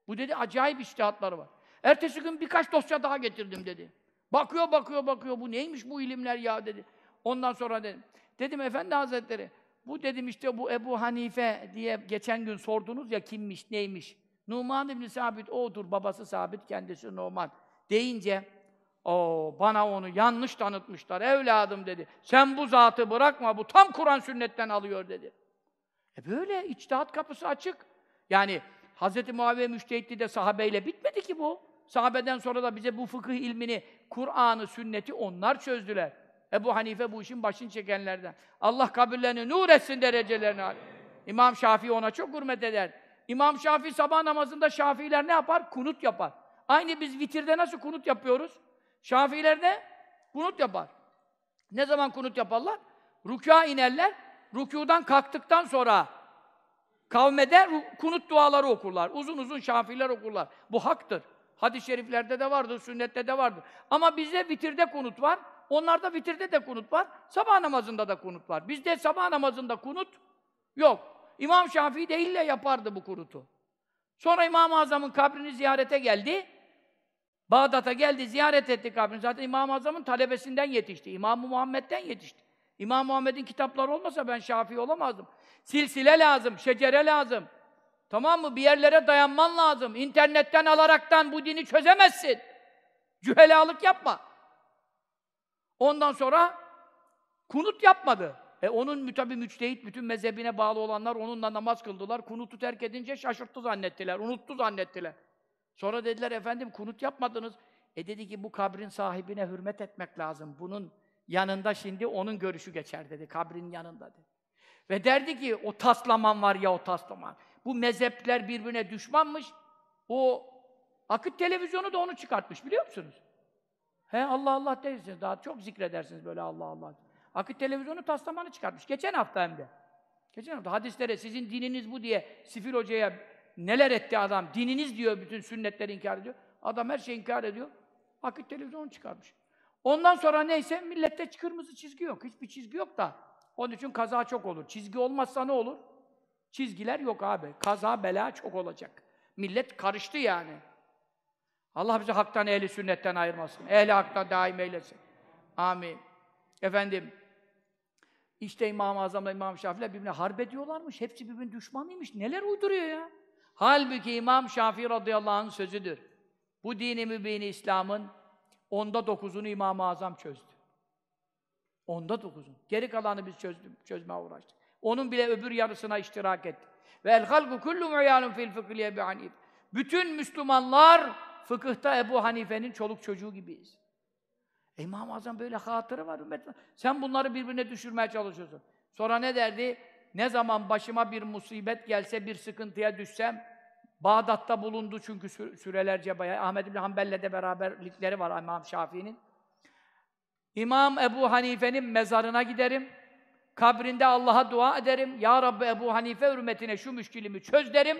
Bu dedi acayip iştihatları var. Ertesi gün birkaç dosya daha getirdim dedi. Bakıyor, bakıyor, bakıyor. Bu neymiş bu ilimler ya dedi. Ondan sonra dedim. Dedim Efendi Hazretleri, bu dedim işte bu Ebu Hanife diye geçen gün sordunuz ya kimmiş, neymiş. Numan İbni Sabit odur, babası Sabit, kendisi Numan. Deyince, o bana onu yanlış tanıtmışlar evladım dedi. Sen bu zatı bırakma, bu tam Kur'an sünnetten alıyor dedi. E böyle içtihat kapısı açık. Yani Hz. Muaviye müştehitti de sahabeyle bitmedi ki bu. Sahabeden sonra da bize bu fıkıh ilmini, Kur'an'ı, sünneti onlar çözdüler. Ebu Hanife bu işin başını çekenlerden. Allah kabirlerini nur etsin derecelerini. İmam Şafii ona çok hürmet eder. İmam Şafii sabah namazında Şafiiler ne yapar? Kunut yapar. Aynı biz vitirde nasıl kunut yapıyoruz? Şafiiler ne? Kunut yapar. Ne zaman kunut yaparlar? Rükûa inerler. Rükûdan kalktıktan sonra kavmede kunut duaları okurlar. Uzun uzun şafiler okurlar. Bu haktır. Hadis-i şeriflerde de vardır, sünnette de vardır. Ama bizde vitirde kunut var. Onlarda vitirde de kunut var. Sabah namazında da kunut var. Bizde sabah namazında kunut yok. İmam Şafii de ille yapardı bu kunutu. Sonra İmam-ı Azam'ın kabrini ziyarete geldi. Bağdat'a geldi, ziyaret etti kabrini. Zaten İmam-ı Azam'ın talebesinden yetişti. İmam-ı Muhammed'den yetişti. İmam Muhammed'in kitapları olmasa ben Şafii olamazdım. Silsile lazım, şecere lazım. Tamam mı? Bir yerlere dayanman lazım. İnternetten alaraktan bu dini çözemezsin. Cühelalık yapma. Ondan sonra kunut yapmadı. E onun tabi müçtehit, bütün mezhebine bağlı olanlar onunla namaz kıldılar. Kunutu terk edince şaşırttı zannettiler, unuttu zannettiler. Sonra dediler efendim kunut yapmadınız. E dedi ki bu kabrin sahibine hürmet etmek lazım. Bunun yanında şimdi onun görüşü geçer dedi. Kabrin yanında dedi. Ve derdi ki o taslaman var ya o taslaman. Bu mezhepler birbirine düşmanmış. O Akıt televizyonu da onu çıkartmış biliyor musunuz? He Allah Allah dersiniz. Daha çok zikredersiniz böyle Allah Allah. Akıt televizyonu taslamanı çıkartmış. Geçen hafta hem de. Geçen hafta hadislere sizin dininiz bu diye Sifil Hoca'ya neler etti adam. Dininiz diyor bütün sünnetleri inkar ediyor. Adam her şeyi inkar ediyor. Akıt televizyonu çıkarmış. Ondan sonra neyse millette kırmızı çizgi yok. Hiçbir çizgi yok da. Onun için kaza çok olur. Çizgi olmazsa ne olur? Çizgiler yok abi. Kaza bela çok olacak. Millet karıştı yani. Allah bizi haktan, ehli sünnetten ayırmasın. Ehli haktan daim eylesin. Amin. Efendim, işte İmam-ı Azam'la İmam Şafii'yle birbirine harp ediyorlarmış. Hepsi birbirinin düşmanıymış. Neler uyduruyor ya? Halbuki İmam Şafii radıyallahu anh'ın sözüdür. Bu dini mübini İslam'ın onda dokuzunu İmam-ı Azam çözdü. Onda dokuzun. Geri kalanı biz çözdüm, çözmeye uğraştık. Onun bile öbür yarısına iştirak etti. Ve el halku kullu mu'yanun fil fıkhi Ebu Hanif. Bütün Müslümanlar fıkıhta Ebu Hanife'nin çoluk çocuğu gibiyiz. E, İmam-ı Azam böyle hatırı var. Sen bunları birbirine düşürmeye çalışıyorsun. Sonra ne derdi? Ne zaman başıma bir musibet gelse, bir sıkıntıya düşsem, Bağdat'ta bulundu çünkü sü sürelerce bayağı. Ahmed bin Hanbel'le de beraberlikleri var İmam Şafii'nin. İmam Ebu Hanife'nin mezarına giderim. Kabrinde Allah'a dua ederim. Ya Rabbi Ebu Hanife hürmetine şu müşkilimi çöz derim.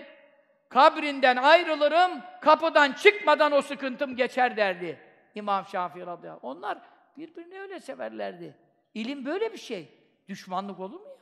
Kabrinden ayrılırım, kapıdan çıkmadan o sıkıntım geçer derdi. İmam Şafii radıyallahu anh. Onlar birbirini öyle severlerdi. İlim böyle bir şey. Düşmanlık olur mu ya?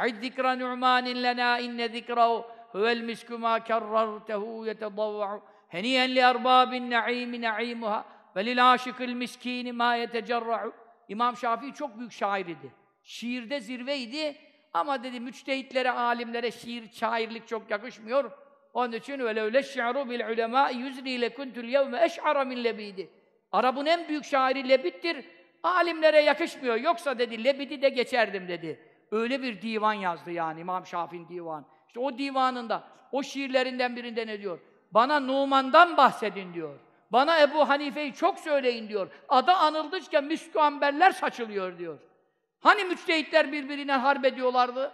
اَعِدْ ذِكْرَ نُعْمَانٍ لَنَا اِنَّ ذِكْرَهُ هُوَ الْمِسْكُ مَا كَرَّرْتَهُ يَتَضَوَّعُ هَنِيًا لِأَرْبَابِ النَّعِيمِ نَعِيمُهَا velil aşıkıl miskini ma yetecerra'u. İmam Şafii çok büyük şair idi. Şiirde zirveydi ama dedi müçtehitlere, alimlere şiir, şairlik çok yakışmıyor. Onun için öyle öyle şi'ru bil ulema yüzri ile kuntul yevme eş'ara min lebidi. Arap'ın en büyük şairi Lebit'tir. Alimlere yakışmıyor. Yoksa dedi Lebid'i de geçerdim dedi. Öyle bir divan yazdı yani İmam Şafii'nin divan. İşte o divanında, o şiirlerinden birinde ne diyor? Bana Numan'dan bahsedin diyor. Bana Ebu Hanife'yi çok söyleyin diyor. Adı anıldıkça müskü amberler saçılıyor diyor. Hani müçtehitler birbirine harp ediyorlardı?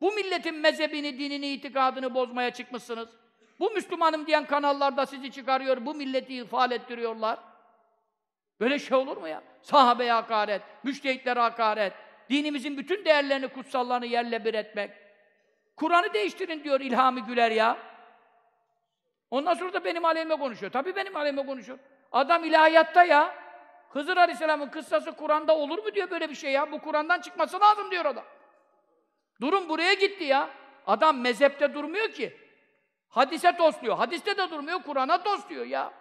Bu milletin mezhebini, dinini, itikadını bozmaya çıkmışsınız. Bu Müslümanım diyen kanallarda sizi çıkarıyor, bu milleti ifade ettiriyorlar. Böyle şey olur mu ya? Sahabeye hakaret, müştehitlere hakaret, dinimizin bütün değerlerini, kutsallarını yerle bir etmek. Kur'an'ı değiştirin diyor İlhami Güler ya. Ondan sonra da benim aleyhime konuşuyor. Tabii benim aleyhime konuşuyor. Adam ilahiyatta ya. Hızır Aleyhisselam'ın kıssası Kur'an'da olur mu diyor böyle bir şey ya. Bu Kur'an'dan çıkması lazım diyor adam. Durum buraya gitti ya. Adam mezhepte durmuyor ki. Hadise tosluyor. Hadiste de durmuyor, Kur'an'a tosluyor ya.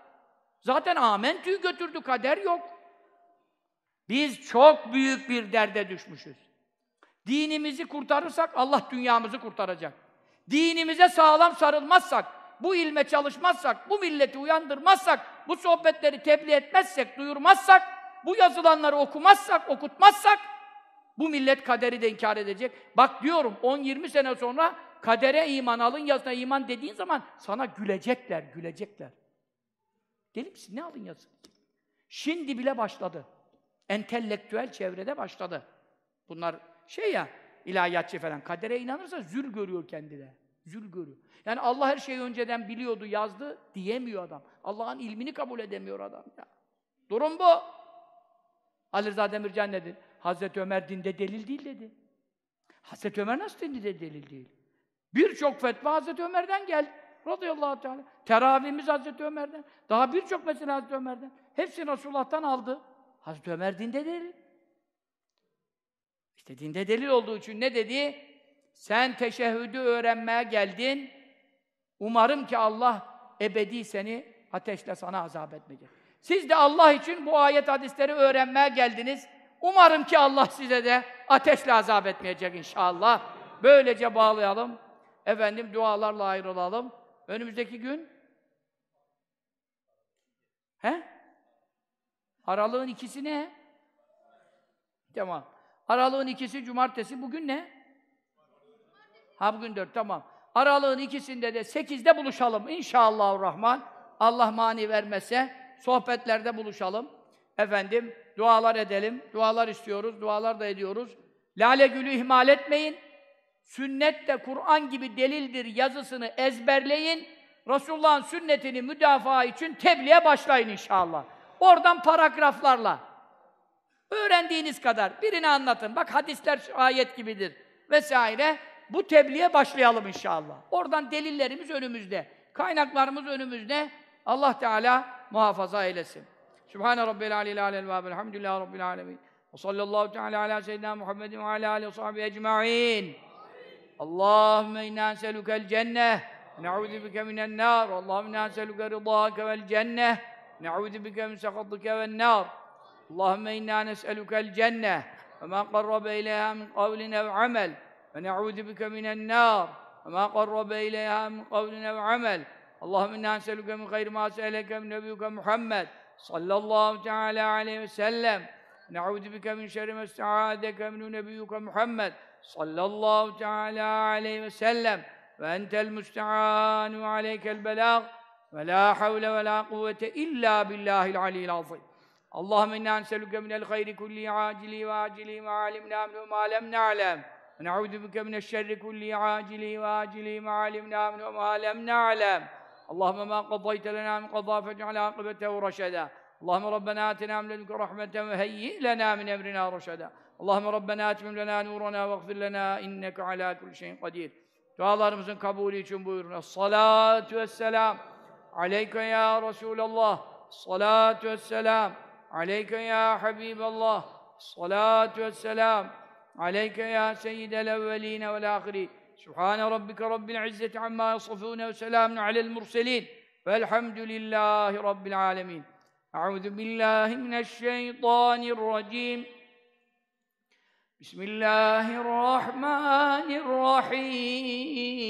Zaten amentüyü götürdü, kader yok. Biz çok büyük bir derde düşmüşüz. Dinimizi kurtarırsak Allah dünyamızı kurtaracak. Dinimize sağlam sarılmazsak, bu ilme çalışmazsak, bu milleti uyandırmazsak, bu sohbetleri tebliğ etmezsek, duyurmazsak, bu yazılanları okumazsak, okutmazsak, Bu millet kaderi de inkar edecek. Bak diyorum 10-20 sene sonra kadere iman, alın yazına iman dediğin zaman sana gülecekler, gülecekler. Deli misin? Ne alın yazın? Şimdi bile başladı. Entelektüel çevrede başladı. Bunlar şey ya, ilahiyatçı falan. Kadere inanırsa zül görüyor kendine. Zül görüyor. Yani Allah her şeyi önceden biliyordu, yazdı diyemiyor adam. Allah'ın ilmini kabul edemiyor adam ya. Durum bu. Ali Rıza Demircan dedi. Hazreti Ömer dinde delil değil dedi. Hazreti Ömer nasıl dinde delil değil? Birçok fetva Hazreti Ömer'den geldi. Radıyallahu teala. Teravihimiz Hazreti Ömer'den. Daha birçok mesele Hazreti Ömer'den. Hepsini Resulullah'tan aldı. Hazreti Ömer dinde delil. İşte dinde delil olduğu için ne dedi? Sen teşehhüdü öğrenmeye geldin. Umarım ki Allah ebedi seni ateşle sana azap etmeyecek. Siz de Allah için bu ayet hadisleri öğrenmeye geldiniz. Umarım ki Allah size de ateşle azap etmeyecek inşallah. Böylece bağlayalım. Efendim dualarla ayrılalım. Önümüzdeki gün He? Aralığın ikisi ne? Tamam. Aralığın ikisi cumartesi. Bugün ne? Ha bugün dört. Tamam. Aralığın ikisinde de sekizde buluşalım. İnşallahurrahman. Allah mani vermezse sohbetlerde buluşalım. Efendim dualar edelim. Dualar istiyoruz. Dualar da ediyoruz. Lale gülü ihmal etmeyin. Sünnet de Kur'an gibi delildir yazısını ezberleyin. Resulullah'ın sünnetini müdafaa için tebliğe başlayın inşallah. Oradan paragraflarla. Öğrendiğiniz kadar birini anlatın. Bak hadisler ayet gibidir vesaire. Bu tebliğe başlayalım inşallah. Oradan delillerimiz önümüzde. Kaynaklarımız önümüzde. Allah Teala muhafaza eylesin. Sübhane Rabbil Aleyhi Aleyhi ve Elhamdülillahi Rabbil Alemin. Ve sallallahu teala ala seyyidina Muhammedin ve ala aleyhi ve sahbihi ecma'in. Allahümme inna neselükel cenneh. Ne'udhu bike minen nar. Allahümme inna neselüke rıdâke vel cenneh. Ne'udhu bike min sekatike vel nar. Allahümme inna nes'elukel cenneh. Ve ma qarrabe ileyha min kavlin ev amel. ونعوذ بك من النار. وما قرب إليها من قول أو عمل. اللهم إنا نسألك من خير ما سألك من نبيك محمد صلى الله تعالى عليه وسلم. نعوذ بك من شر ما استعاذك من نبيك محمد صلى الله تعالى عليه وسلم. وأنت المستعان وعليك البلاغ. ولا حول ولا قوة إلا بالله العلي العظيم. اللهم إنا نسألك من الخير كل عاجلي وآجلي ما علمنا منه ما لم نعلم. ونعوذ بك من الشر كله عاجله وآجله ما علمنا منه ما لم نعلم اللهم ما قضيت لنا من قضاء فاجعل عاقبته رشدا اللهم ربنا آتنا من لدنك رحمة وهيئ لنا من أمرنا رشدا اللهم ربنا أتمم لنا نورنا واغفر لنا إنك على كل شيء قدير Dualarımızın kabulü için buyurun. Salatu vesselam. Aleyke ya Resulallah. Salatu vesselam. عليك يا حبيب الله الصلاة والسلام عليك يا سيد الأولين والآخرين. سبحان ربك رب العزة عما يصفون وسلام على المرسلين. والحمد لله رب العالمين. أعوذ بالله من الشيطان الرجيم. بسم الله الرحمن الرحيم.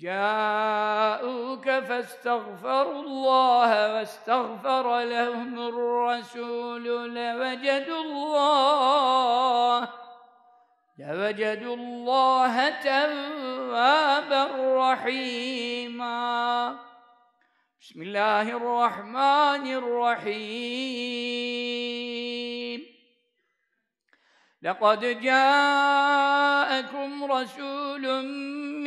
جاءوك فاستغفروا الله واستغفر لهم الرسول لوجدوا الله لوجدوا الله توابا رحيما. بسم الله الرحمن الرحيم. لقد جاءكم رسول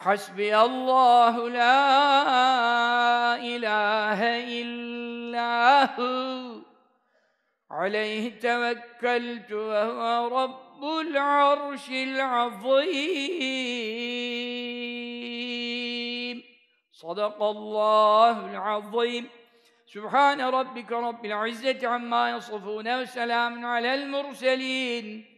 حسبي الله لا إله إلا الله عليه توكلت وهو رب العرش العظيم. صدق الله العظيم. سبحان ربك رب العزة عما يصفون وسلام على المرسلين.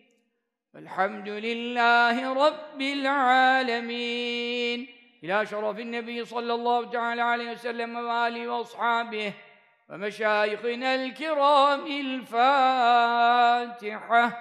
والحمد لله رب العالمين. إلى شرف النبي صلى الله تعالى عليه وسلم وآله وأصحابه ومشايخنا الكرام الفاتحة.